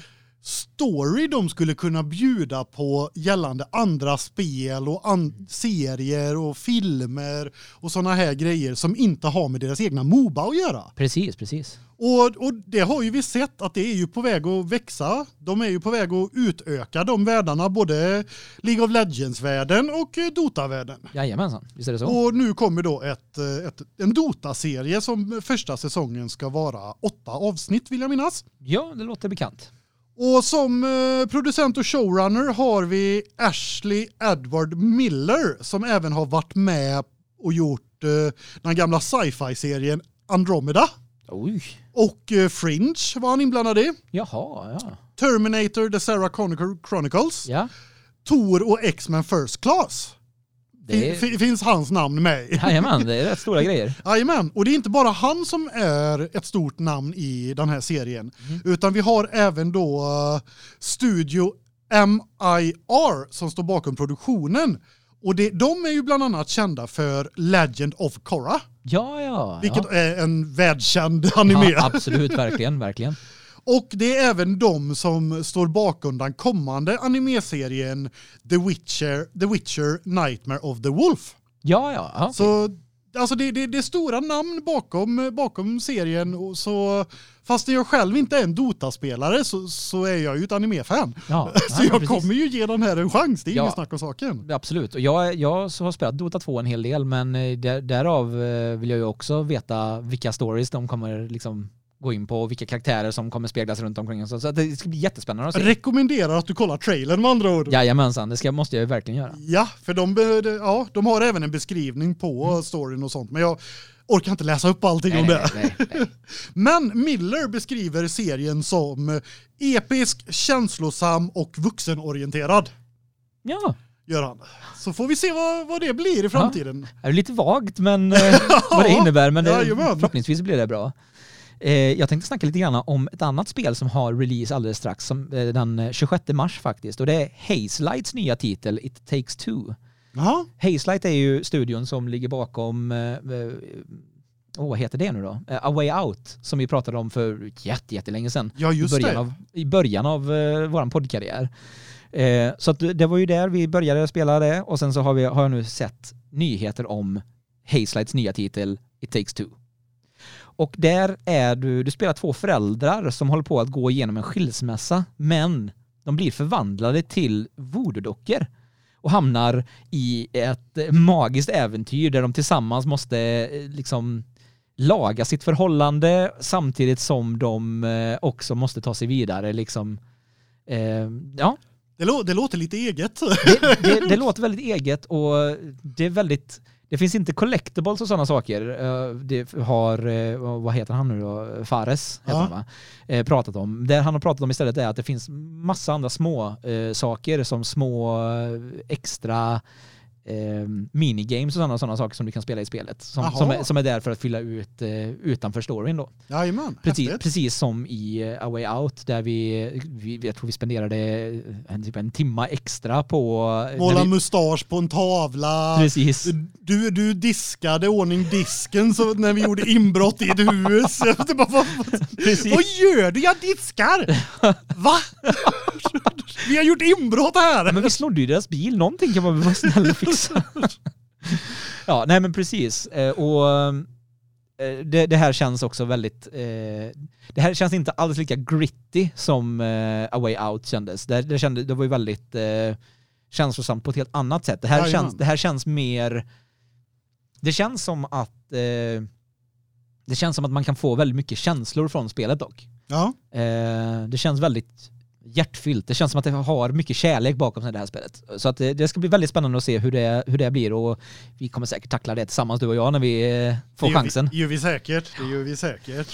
story de skulle kunna bjuda på gällande andra spel och an serier och filmer och såna här grejer som inte har med deras egna Moba att göra. Precis, precis. Och, och det har ju vi sett att det är ju på väg att växa. De är ju på väg att utöka de världarna, både League of Legends-världen och eh, Dota-världen. Jajamensan, visst är det så. Och nu kommer då ett, eh, ett, en Dota-serie som första säsongen ska vara åtta avsnitt vill jag minnas. Ja, det låter bekant. Och som eh, producent och showrunner har vi Ashley Edward Miller som även har varit med och gjort eh, den gamla sci-fi-serien Andromeda. Oj. Och eh, Fringe var han inblandad i. Jaha, ja. Terminator The Sarah Chronicle Chronicles. Ja, Thor och X-Men First Class. Det är... fin- finns hans namn med. Jajamän, det är rätt stora grejer. Jajamän, och det är inte bara han som är ett stort namn i den här serien, Mm. utan vi har även då eh, Studio MIR som står bakom produktionen. Och det, de är ju bland annat kända för Legend of Korra, Ja, ja. vilket ja. är en världskänd anime. Ja, absolut, verkligen, verkligen. Och det är även de som står bakom den kommande animeserien The Witcher, The Witcher Nightmare of the Wolf. Ja, ja. ja. Så alltså det, det, det är stora namn bakom, bakom serien och så fast jag själv inte är en Dota-spelare så, så är jag ju ett anime-fan. ja. Så ja, jag precis. kommer ju ge den här en chans, det är Ja. ingen snack om saken. Absolut. Och jag, jag så har spelat Dota 2 en hel del, men eh, där, därav eh, vill jag ju också veta vilka stories de kommer liksom gå in på vilka karaktärer som kommer speglas runt omkring. och Så, det ska bli jättespännande att se. Rekommenderar att du kollar trailern med andra ord. Jajamensan, det ska, måste jag ju verkligen göra. Ja, för de, ja, de har även en beskrivning på storyn och sånt, men jag orkar inte läsa upp allting Mm. Nej, om det. nej, nej. Men Miller beskriver serien som episk, känslosam och vuxenorienterad. Ja, Gör han. Så får vi se vad, vad det blir i framtiden. det är lite vagt men eh, vad det innebär, men det, Jajamän. förhoppningsvis blir det bra. Eh, jag tänkte snacka lite grann om ett annat spel som har release alldeles strax, som, eh, den 26 mars faktiskt, och det är Hazelights nya titel It takes two. Jaha. Hazelight är ju studion som ligger bakom, eh, eh, oh, vad heter det nu då? Eh, A Way Out, som vi pratade om för jätte, jättelänge sedan. Ja, I just början det. av, i början av eh, vår poddkarriär. Eh, så det var ju där vi började spela det och sen så har, vi, har jag nu sett nyheter om Hazelights nya titel It takes two. Och där är du, du spelar två föräldrar som håller på att gå igenom en skilsmässa men de blir förvandlade till voodoo-dockor och hamnar i ett magiskt äventyr där de tillsammans måste eh, liksom laga sitt förhållande samtidigt som de eh, också måste ta sig vidare liksom. Eh, ja, Det, lå- det låter lite eget. det, det, det låter väldigt eget och det är väldigt det finns inte collectibles och sådana saker. Eh, Det har, eh, vad heter han nu då? Fares heter Ja. han va? Eh, pratat om. Det han har pratat om istället är att det finns massa andra små saker som små extra eh, minigames och sådana, sådana saker som du kan spela i spelet. Som, som, är, som är där för att fylla ut eh, utanför storyn då. Jajamän, Precis, häftigt. precis som i eh, A Way Out där vi, vi jag tror vi spenderade en, typ en timma extra på... eh, Måla vi, mustasch på en tavla. Precis. Du, du diskade ordning disken så när vi gjorde inbrott i ett hus. Bara, vad, Precis. vad gör du? Jag diskar! Va? Vi har gjort inbrott här! Men vi snodde ju deras bil, någonting kan man väl vara snäll och fixa. ja, nej men precis. Eh, Och eh, det, det här känns också väldigt... eh, Det här känns inte alls lika gritty som eh, A Way Out kändes. Det, det, kände, det var ju väldigt eh, känslosamt på ett helt annat sätt. Det här, Jajamän. känns, det här känns mer... Det känns som att... eh, Det känns som att man kan få väldigt mycket känslor från spelet dock. Ja, det känns väldigt hjärtfyllt. Det känns som att det har mycket kärlek bakom sig det här spelet. Så att det, det ska bli väldigt spännande att se hur det, hur det blir och vi kommer säkert tackla det tillsammans du och jag när vi eh, får det chansen. Vi, gör vi säkert. Det gör vi säkert.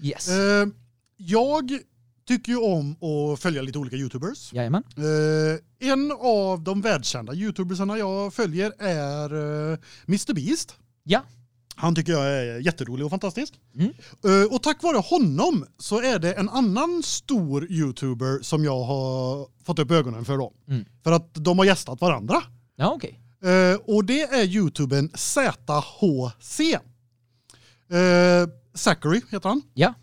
Yes. Eh, jag tycker ju om att följa lite olika YouTubers. Jajamän. Eh, en av de världskända YouTubersarna jag följer är uh, Mr Beast. Ja. Han tycker jag är jätterolig och fantastisk. Mm. Eh, och tack vare honom så är det en annan stor YouTuber som jag har fått upp ögonen för då. Mm. För att de har gästat varandra. Ja, okej. Eh, och det är YouTuben ZHC. Uh, Zachary heter han. Ja.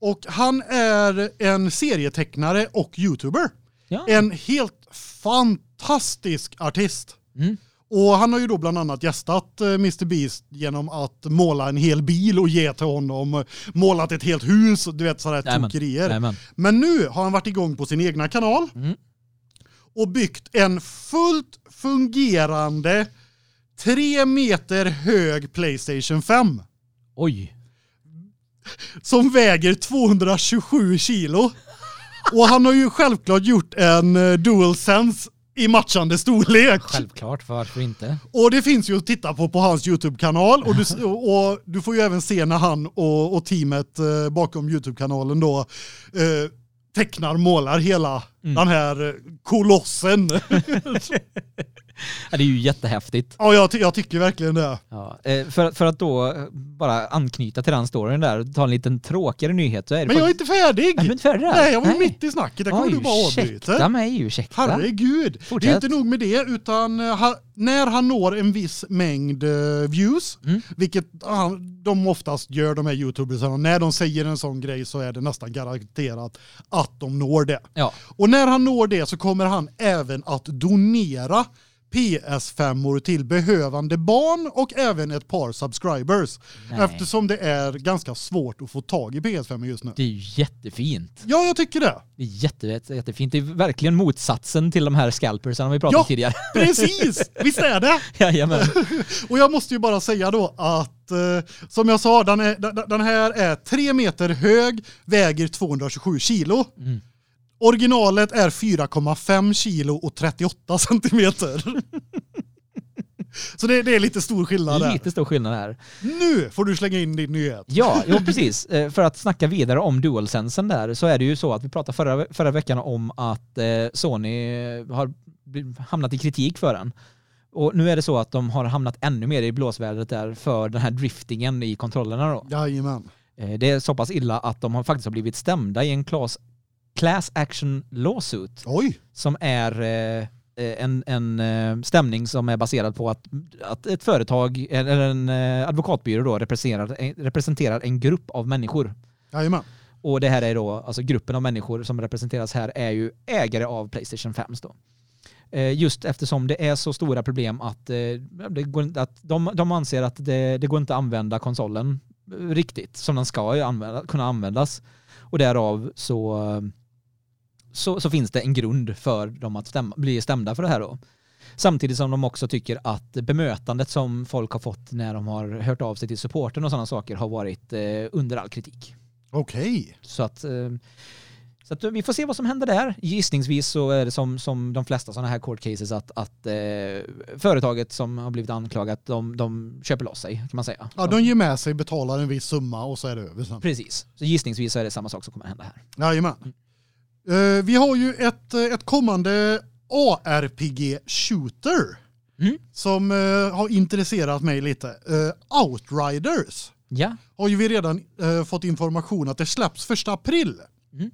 Och han är en serietecknare och youtuber. Ja. En helt fantastisk artist. Mm. Och han har ju då bland annat gästat eh, Mr Beast genom att måla en hel bil och ge till honom, målat ett helt hus, du vet sådana här tokerier. Men nu har han varit igång på sin egna kanal Mm. och byggt en fullt fungerande tre meter hög Playstation 5 Oj. som väger 227 kilo. Och han har ju självklart gjort en eh, DualSense i matchande storlek. Självklart, varför inte? Och det finns ju att titta på på hans YouTube-kanal och du, och du får ju även se när han och, och teamet eh, bakom YouTube-kanalen då eh, tecknar, målar hela Mm. den här eh, kolossen. Ja, det är ju jättehäftigt. ja, jag, ty- jag tycker verkligen det. Ja, eh, för, för att då eh, bara anknyta till den storyn där och ta en liten tråkigare nyhet så är det Men jag är inte färdig. Nej, men färdig. Nej, jag var ju mitt i snacket. Där kommer du bara ursäkta avbryta. mig, ursäkta. Herregud. Det är Fortsätt. inte nog med det utan eh, när han når en viss mängd views, Mm. vilket de oftast gör de här youtubersarna, när de säger en sån grej så är det nästan garanterat att de når det. Ja, Och när han når det så kommer han även att donera PS5 till behövande barn och även ett par subscribers. Nej. Eftersom det är ganska svårt att få tag i PS5 just nu. det är ju jättefint. Ja, jag tycker det. Det är jätte, jätte, jättefint. Det är verkligen motsatsen till de här scalpersarna vi pratade Ja. tidigare. Precis, visst är det? Jajamän. Och jag måste ju bara säga då att eh, som jag sa, den, är, den här är tre meter hög, väger 227 kilo. Mm. Originalet är 4,5 kilo och 38 centimeter. Så det, det är lite stor skillnad där. Lite stor skillnad här. Nu får du slänga in din nyhet. Ja, jo precis. Eh, För att snacka vidare om DualSensen där så är det ju så att vi pratade förra, förra veckan om att eh, Sony har hamnat i kritik för den. Och nu är det så att de har hamnat ännu mer i blåsvädret där för den här driftingen i kontrollerna då. Jajamän. Eh, Det är så pass illa att de har faktiskt har blivit stämda i en class, class action lawsuit Oj. som är eh, en, en eh, stämning som är baserad på att, att ett företag eller en eh, advokatbyrå då representerar, representerar en grupp av människor. Jajamän. Och det här är då, alltså gruppen av människor som representeras här är ju ägare av Playstation 5 då. Eh, Just eftersom det är så stora problem att, eh, det går, att de, de anser att det, det går inte att använda konsolen eh, riktigt som den ska använda, kunna användas. Och därav så, eh, så, så finns det en grund för dem att stämma, bli stämda för det här då. Samtidigt som de också tycker att bemötandet som folk har fått när de har hört av sig till supporten och sådana saker har varit eh, under all kritik. Okej. Så att, eh, så att vi får se vad som händer där. Gissningsvis så är det som, som de flesta sådana här court cases att, att eh, företaget som har blivit anklagat, de, de köper loss sig kan man säga. Ja, de ger med sig, betalar en viss summa och så är det över sen. Precis. Så gissningsvis så är det samma sak som kommer hända här. Jajamän. Eh, vi har ju ett, eh, ett kommande ARPG-shooter Mm. som eh, har intresserat mig lite. Eh, Outriders Ja. har ju vi redan eh, fått information att det släpps första april. Mm.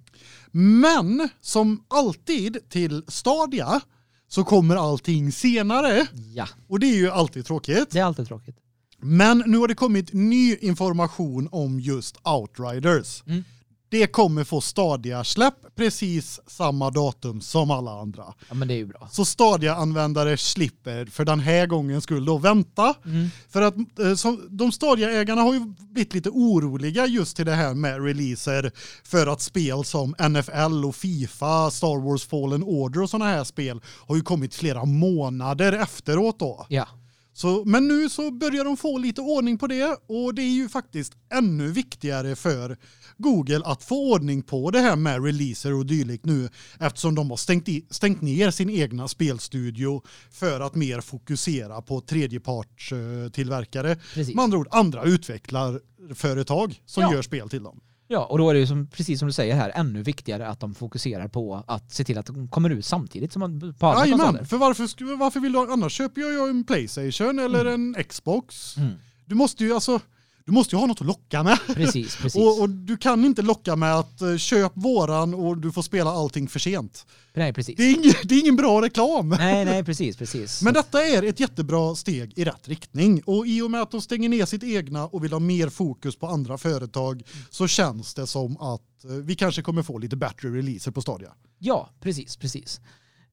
Men som alltid till Stadia så kommer allting senare Ja, och det är ju alltid tråkigt. det är alltid tråkigt. Men nu har det kommit ny information om just Outriders. Mm. Det kommer få Stadia-släpp precis samma datum som alla andra. Ja men det är ju bra. Så Stadia-användare slipper för den här gången skulle då vänta. Mm. För att eh, som, de Stadia-ägarna har ju blivit lite oroliga just till det här med releaser för att spel som NFL och FIFA, Star Wars Fallen Order och sådana här spel har ju kommit flera månader efteråt då. Ja. Så, men nu så börjar de få lite ordning på det och det är ju faktiskt ännu viktigare för Google att få ordning på det här med releaser och dylikt nu eftersom de har stängt, i, stängt ner sin egna spelstudio för att mer fokusera på tredjepartstillverkare. Precis. Med andra ord andra utvecklarföretag som Ja. gör spel till dem. Ja, och då är det ju som, precis som du säger här ännu viktigare att de fokuserar på att se till att de kommer ut samtidigt som man på andra konsoler. för varför, varför vill du annars köper jag ju en Playstation eller en Xbox. Mm. Du måste ju alltså du måste ju ha något att locka med. Precis, precis. Och, och, du kan inte locka med att uh, köp våran och du får spela allting för sent. Nej, precis. Det är, ingen, det är ingen bra reklam. Nej, nej, precis, precis. Men detta är ett jättebra steg i rätt riktning och i och med att de stänger ner sitt egna och vill ha mer fokus på andra företag så känns det som att uh, vi kanske kommer få lite bättre releaser på Stadia. Ja, precis, precis.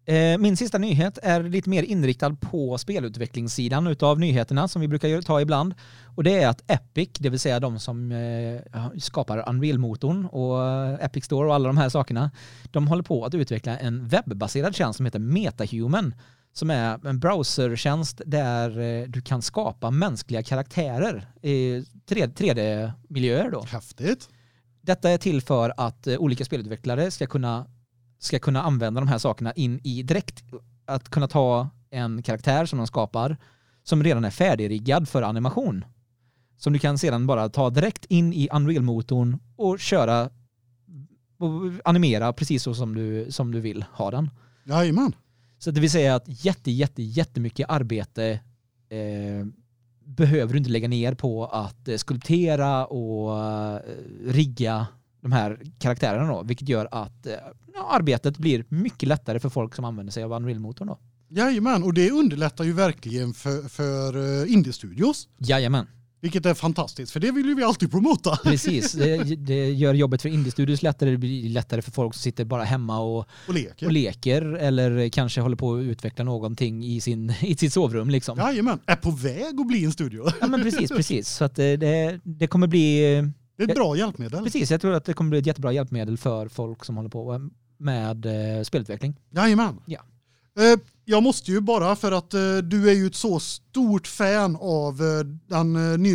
Eh, min sista nyhet är lite mer inriktad på spelutvecklingssidan utav nyheterna som vi brukar ta ibland. Och det är att Epic, det vill säga de som eh, skapar Unreal-motorn och eh, Epic Store och alla de här sakerna, de håller på att utveckla en webbaserad tjänst som heter MetaHuman som är en browsertjänst där du kan skapa mänskliga karaktärer i 3D-miljöer. Då. Häftigt. Detta är till för att olika spelutvecklare ska kunna ska kunna använda de här sakerna in i direkt att kunna ta en karaktär som de skapar som redan är färdigriggad för animation. Som du kan sedan bara ta direkt in i Unreal-motorn och köra och animera precis så som du, som du vill ha den. Jajamän. Så det vill säga att jätte, jätte, jättemycket arbete eh, behöver du inte lägga ner på att eh, skulptera och eh, rigga de här karaktärerna då, vilket gör att eh, ja, arbetet blir mycket lättare för folk som använder sig av Unreal-motorn då. Jajamän, och det underlättar ju verkligen för, för uh, indie-studios. Jajamän. Vilket är fantastiskt, för det vill ju vi alltid promota. Precis, det, det gör jobbet för indie-studios lättare. Det blir lättare för folk som sitter bara hemma och, och, leker. och leker. Eller kanske håller på att utveckla någonting i, sin, i sitt sovrum. Liksom. Jajamän, är på väg att bli en studio. Ja men precis, precis. Så att eh, det, det kommer bli... Det är ett bra hjälpmedel. Precis, jag tror att det kommer bli ett jättebra hjälpmedel för folk som håller på med eh, spelutveckling. Jajamän. Ja. Eh, jag måste ju bara för att eh, du är ju ett så stort fan av den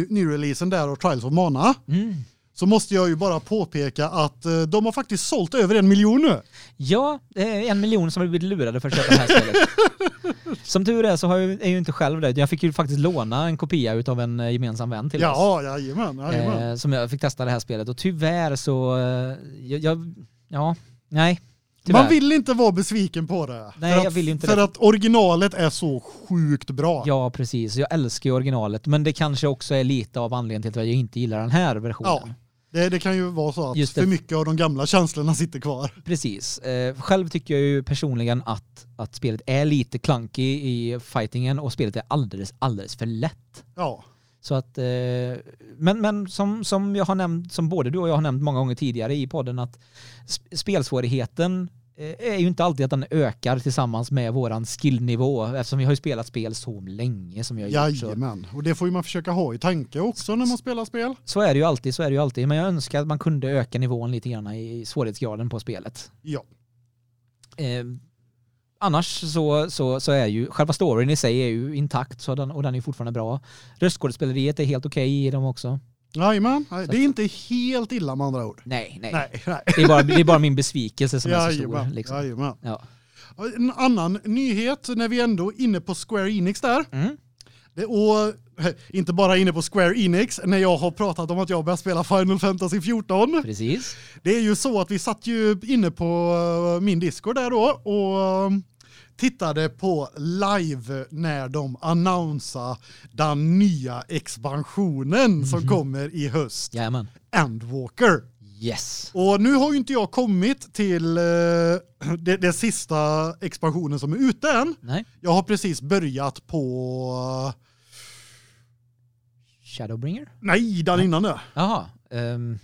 ny-releasen där och Trials of Mana. Mm. Så måste jag ju bara påpeka att eh, de har faktiskt sålt över en miljon nu. Ja, det är en miljon som har blivit lurade för att köpa det här spelet. Som tur är så jag, är jag ju inte själv det. Jag fick ju faktiskt låna en kopia utav en eh, gemensam vän till ja, oss. Ja, jajamän. jajamän. Eh, som jag fick testa det här spelet och tyvärr så, eh, jag, jag, ja, nej. Tyvärr. Man vill inte vara besviken på det. Nej, att, jag vill inte För det. att originalet är så sjukt bra. Ja, precis. Jag älskar ju originalet, men det kanske också är lite av anledningen till att jag inte gillar den här versionen. Ja. Det, det kan ju vara så att för mycket av de gamla känslorna sitter kvar. Precis. Eh, själv tycker jag ju personligen att, att spelet är lite clunky i fightingen och spelet är alldeles, alldeles för lätt. Ja. Så att, eh, men, men som, som jag har nämnt, som både du och jag har nämnt många gånger tidigare i podden, att sp- spelsvårigheten är ju inte alltid att den ökar tillsammans med våran skillnivå eftersom vi har ju spelat spel så länge som jag har gjort. Jajamän. Och det får ju man försöka ha i tanke också när man spelar spel. så är det ju alltid, så är det ju alltid. Men jag önskar att man kunde öka nivån lite grann i svårighetsgraden på spelet. Ja. Eh, annars så, så, så är ju själva storyn i sig är ju intakt så den, och den är fortfarande bra. Röstskådespeleriet är helt okej i dem också. Jajamän. Det är inte helt illa med andra ord. Nej, nej. Nej, nej. Det, är bara, det är bara min besvikelse som är så stor. Liksom. Jajamän. Ja. En annan nyhet när vi ändå är inne på Square Enix där. Mm. Det, och inte bara inne på Square Enix när jag har pratat om att jag börjar spela Final Fantasy 14. Precis. Det är ju så att vi satt ju inne på eh, min Discord där då och tittade på live när de annonsade den nya expansionen som kommer i höst. Jajamän. Endwalker. Yes. Och nu har ju inte jag kommit till eh, det, det sista expansionen som är ute än. Nej. Jag har precis börjat på Shadowbringer? nej, den innan det. Jaha. Um,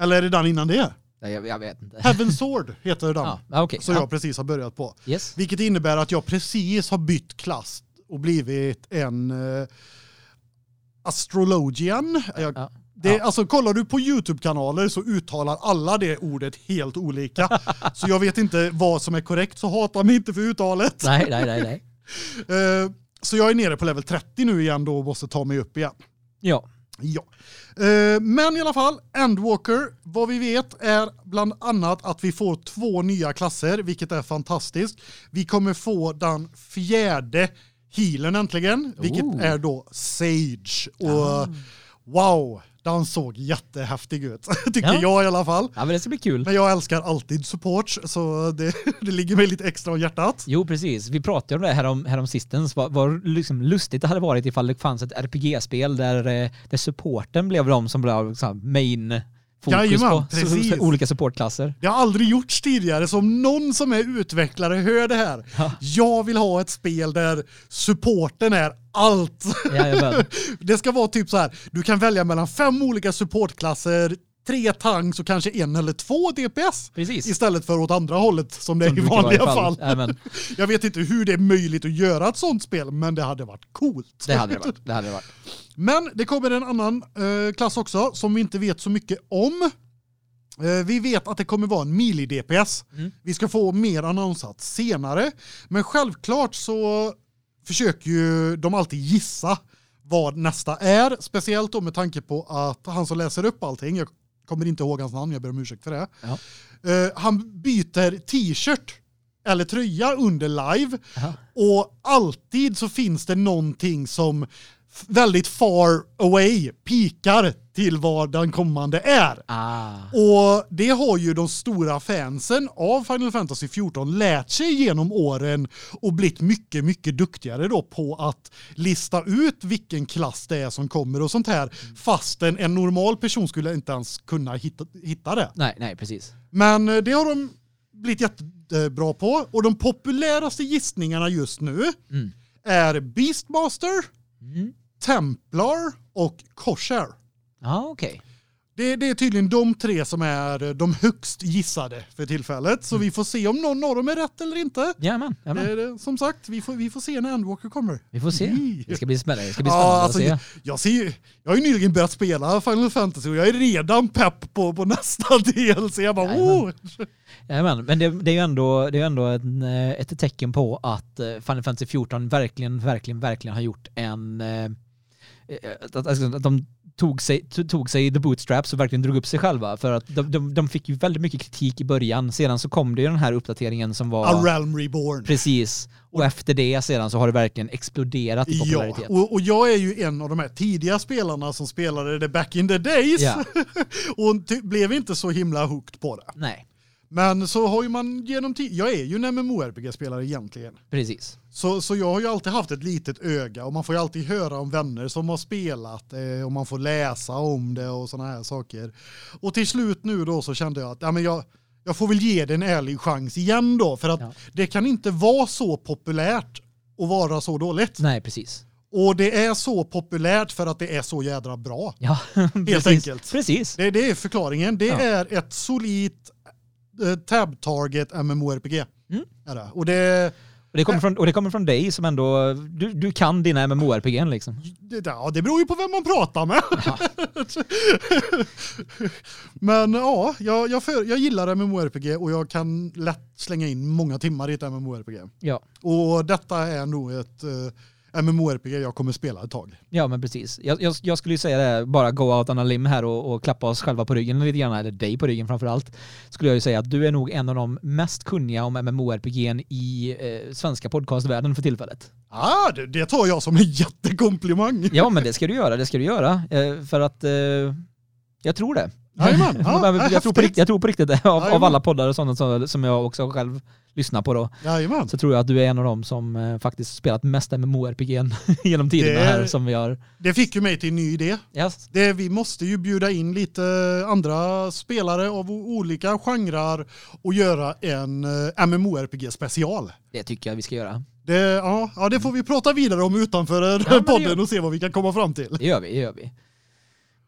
Eller är det den innan det? Nej, jag, jag vet inte. Heaven Sword heter den. Ja. Så Ja. jag precis har börjat på. Yes. Vilket innebär att jag precis har bytt klass och blivit en uh, astrologian. Jag, Ja. det, Ja. Alltså kollar du på YouTube-kanaler så uttalar alla det ordet helt olika. så jag vet inte vad som är korrekt så hata mig inte för uttalet. Nej, nej, nej, nej. Eh, så jag är nere på level 30 nu igen då och måste ta mig upp igen. Ja. Ja. Eh, Men i alla fall, Endwalker, vad vi vet är bland annat att vi får två nya klasser, vilket är fantastiskt. Vi kommer få den fjärde healern äntligen, vilket Oh. är då Sage. Och Ah. wow, Den såg jättehäftig ut, tycker Ja. jag i alla fall. Ja, men det ska bli kul. Men jag älskar alltid supports så det, det ligger mig lite extra om hjärtat. Jo, precis. Vi pratade om det här om, här om sistens. Vad, vad liksom lustigt det hade varit ifall det fanns ett RPG-spel där, eh, där supporten blev de som blev liksom, main fokus Jajamän, på precis. olika supportklasser. Det har aldrig gjorts tidigare, så om någon som är utvecklare hör det här. Ja. Jag vill ha ett spel där supporten är allt. Jajamän. Det ska vara typ så här, du kan välja mellan fem olika supportklasser, tre tanks och kanske en eller två DPS. Precis. Istället för åt andra hållet som det är i vanliga fall. Jajamän. Jag vet inte hur det är möjligt att göra ett sånt spel, men det hade varit coolt. Det hade det varit. Det hade det varit. Men det kommer en annan eh, klass också som vi inte vet så mycket om. Eh, vi vet att det kommer vara en melee-DPS. Mm. Vi ska få mer annonsat senare. Men självklart så försöker ju de alltid gissa vad nästa är. Speciellt då med tanke på att han som läser upp allting, jag kommer inte ihåg hans namn, jag ber om ursäkt för det. Ja. Eh, han byter t-shirt eller tröja under live Jaha. och alltid så finns det någonting som väldigt far away pikar till vad den kommande är. Ah. Och det har ju de stora fansen av Final Fantasy 14 lärt sig genom åren och blivit mycket mycket duktigare då på att lista ut vilken klass det är som kommer och sånt här fastän en normal person skulle inte ens kunna hitta, hitta det. Nej, nej, precis. Men eh, det har de blivit jättebra på och de populäraste gissningarna just nu Mm. är Beastmaster, Mm. Templar och Corsair. Ja, okej. Det, det är tydligen de tre som är de högst gissade för tillfället. Så vi får se om någon av dem är rätt eller inte. Jajamän, jajamän. det, som sagt, vi får, vi får se när Endwalker kommer. Vi får se. Mm. Det ska bli spännande, det ska bli spännande Ja, alltså, att se. jag, ser, jag har ju nyligen börjat spela Final Fantasy och jag är redan pepp på, på nästa del. Så jag bara, Jajamän. oh. Jajamän, men det, det är ju ändå, det är ändå en, eh, ett tecken på att eh, Final Fantasy 14 verkligen, verkligen, verkligen har gjort en... eh, Att, alltså, att de tog sig, to- tog sig i the bootstraps och verkligen drog upp sig själva. För att de, de, de fick ju väldigt mycket kritik i början. Sedan så kom det ju den här uppdateringen som var... A Realm Reborn. Precis. Och efter det sedan så har det verkligen exploderat i Ja, popularitet. och, och jag är ju en av de här tidiga spelarna som spelade det back in the days. Ja. och ty- blev inte så himla hooked på det. Nej, Men så har ju man genom tid, jag är ju en MMORPG-spelare egentligen. precis. Så, så jag har ju alltid haft ett litet öga och man får ju alltid höra om vänner som har spelat eh, och man får läsa om det och såna här saker. Och till slut nu då så kände jag att ja, men jag, jag får väl ge det en ärlig chans igen då för att Ja. det kan inte vara så populärt och vara så dåligt. Nej, precis. Och det är så populärt för att det är så jädra bra. Ja, precis. enkelt. Precis. Det, det är förklaringen. Det Ja. är ett solitt tab target MMORPG. Mm. Är det. Och det, Och det kommer från, och det kommer från dig som ändå, du, du kan dina MMORPG liksom. det, ja, det beror ju på vem man pratar med. Men ja, jag, jag, för, jag gillar MMORPG och jag kan lätt slänga in många timmar i ett MMORPG. Ja. Och detta är nog ett uh, MMORPG jag kommer spela ett tag. Ja men precis. Jag, jag, jag skulle ju säga det, bara go out on a limb här och, och klappa oss själva på ryggen lite grann, eller dig på ryggen framför allt. Skulle jag ju säga att du är nog en av de mest kunniga om MMORPG'n i eh, svenska podcastvärlden för tillfället. Ah, det, det tar jag som en jättekomplimang. Ja men det ska du göra, det ska du göra. Eh, för att eh, jag tror det. Jajamän, ja, jag, ja, jag, tror på, jag tror på riktigt det. Av, av alla poddar och sånt som, jag också själv lyssnar på då. Jajamän. Så tror jag att du är en av dem som eh, faktiskt spelat mest MMORPG'n genom tiderna Det- här som vi har. Det fick ju mig till en ny idé. Yes. Det, vi måste ju bjuda in lite andra spelare av olika genrer och göra en eh, MMORPG special. Det tycker jag vi ska göra. Det, ja, ja, det får vi prata vidare om utanför eh, det podden och se vad vi kan komma fram till. Det gör vi, det gör vi.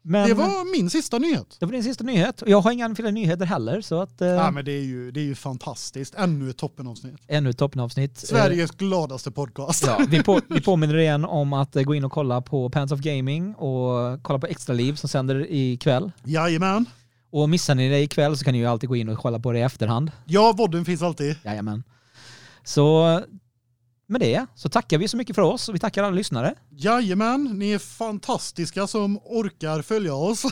Men Det var min sista nyhet. det var din sista nyhet. Jag har inga fler nyheter heller så att... Eh, Ja, men det är ju, det är ju fantastiskt. Ännu ett toppenavsnitt. Ännu ett toppenavsnitt. Sveriges gladaste podcast. Ja, vi, på, vi påminner igen om att eh, gå in och kolla på Pants of Gaming och kolla på Extra Liv som sänder ikväll. Jajamän. Och missar ni det ikväll så kan ni ju alltid gå in och kolla på det i efterhand. Ja, vodden finns alltid. Jajamän. Så med det så tackar vi så mycket för oss och vi tackar alla lyssnare. Jajamän, ni är fantastiska som orkar följa oss.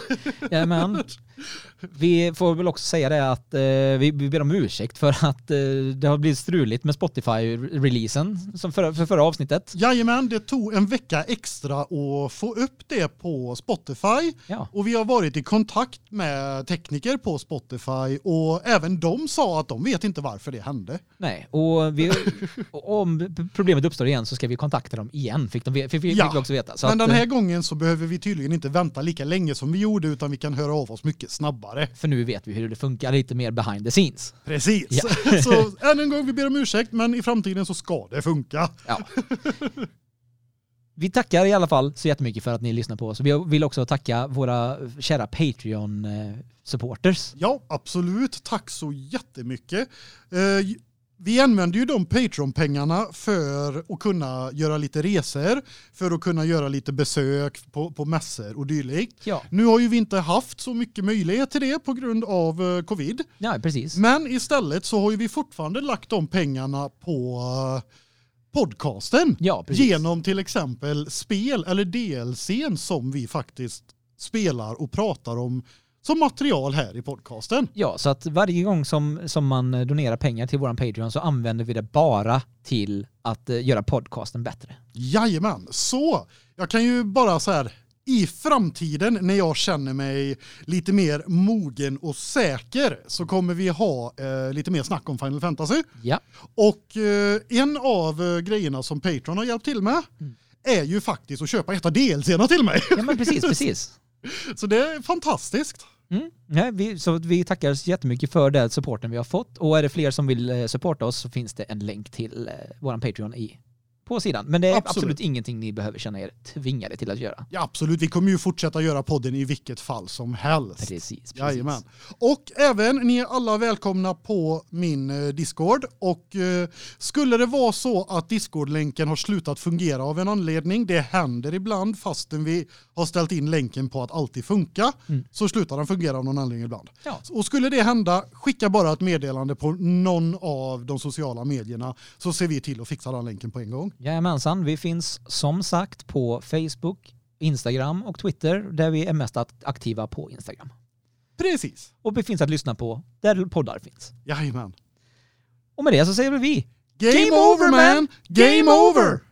Jajamän. Vi får väl också säga det att eh, vi, vi ber om ursäkt för att eh, det har blivit struligt med Spotify-releasen som för, för förra avsnittet. Jajamän, det tog en vecka extra att få upp det på Spotify. Ja. Och vi har varit i kontakt med tekniker på Spotify och även de sa att de vet inte varför det hände. Nej, och, vi, och om problemet uppstår igen så ska vi kontakta dem igen, fick, de, fick, fick, Ja, vi också veta. Så Men att, den här eh, gången så behöver vi tydligen inte vänta lika länge som vi gjorde utan vi kan höra av oss mycket snabbare. För nu vet vi hur det funkar lite mer behind the scenes. Precis. Ja. så än en gång, vi ber om ursäkt men i framtiden så ska det funka. Ja. Vi tackar i alla fall så jättemycket för att ni lyssnar på oss. Vi vill också tacka våra kära Patreon-supporters. Ja, absolut. Tack så jättemycket. Vi använder ju de Patreon-pengarna för att kunna göra lite resor, för att kunna göra lite besök på, på mässor och dylikt. Ja, Nu har ju vi inte haft så mycket möjlighet till det på grund av eh, covid. ja precis. Men istället så har ju vi fortfarande lagt de pengarna på eh, podcasten. Ja, precis. Genom till exempel spel eller DLCn som vi faktiskt spelar och pratar om som material här i podcasten. Ja, så att varje gång som, som man donerar pengar till våran Patreon så använder vi det bara till att eh, göra podcasten bättre. Jajamän, så jag kan ju bara så här i framtiden när jag känner mig lite mer mogen och säker så kommer vi ha eh, lite mer snack om Final Fantasy. Ja, Och eh, en av eh, grejerna som Patreon har hjälpt till med Mm. är ju faktiskt att köpa ett av DLC:na till mig. ja men precis, precis. Så det är fantastiskt. Mm. Nej, vi, så vi tackar så jättemycket för den supporten vi har fått och är det fler som vill eh, supporta oss så finns det en länk till eh, våran Patreon i, på sidan. Men det är absolut. Absolut. ingenting ni behöver känna er tvingade till att göra. Ja, absolut, vi kommer ju fortsätta göra podden i vilket fall som helst. Precis, precis. Jajamän. Och även ni är alla välkomna på min eh, Discord och eh, skulle det vara så att Discord-länken har slutat fungera av en anledning, det händer ibland fastän vi har ställt in länken på att alltid funka, Mm. så slutar den fungera av någon anledning ibland. Ja. Och skulle det hända, skicka bara ett meddelande på någon av de sociala medierna så ser vi till att fixa den länken på en gång. Jajamensan, vi finns som sagt på Facebook, Instagram och Twitter där vi är mest aktiva på Instagram. Precis. Och vi finns att lyssna på där poddar finns. Jajamän. Och med det så säger vi Game over man! Game over!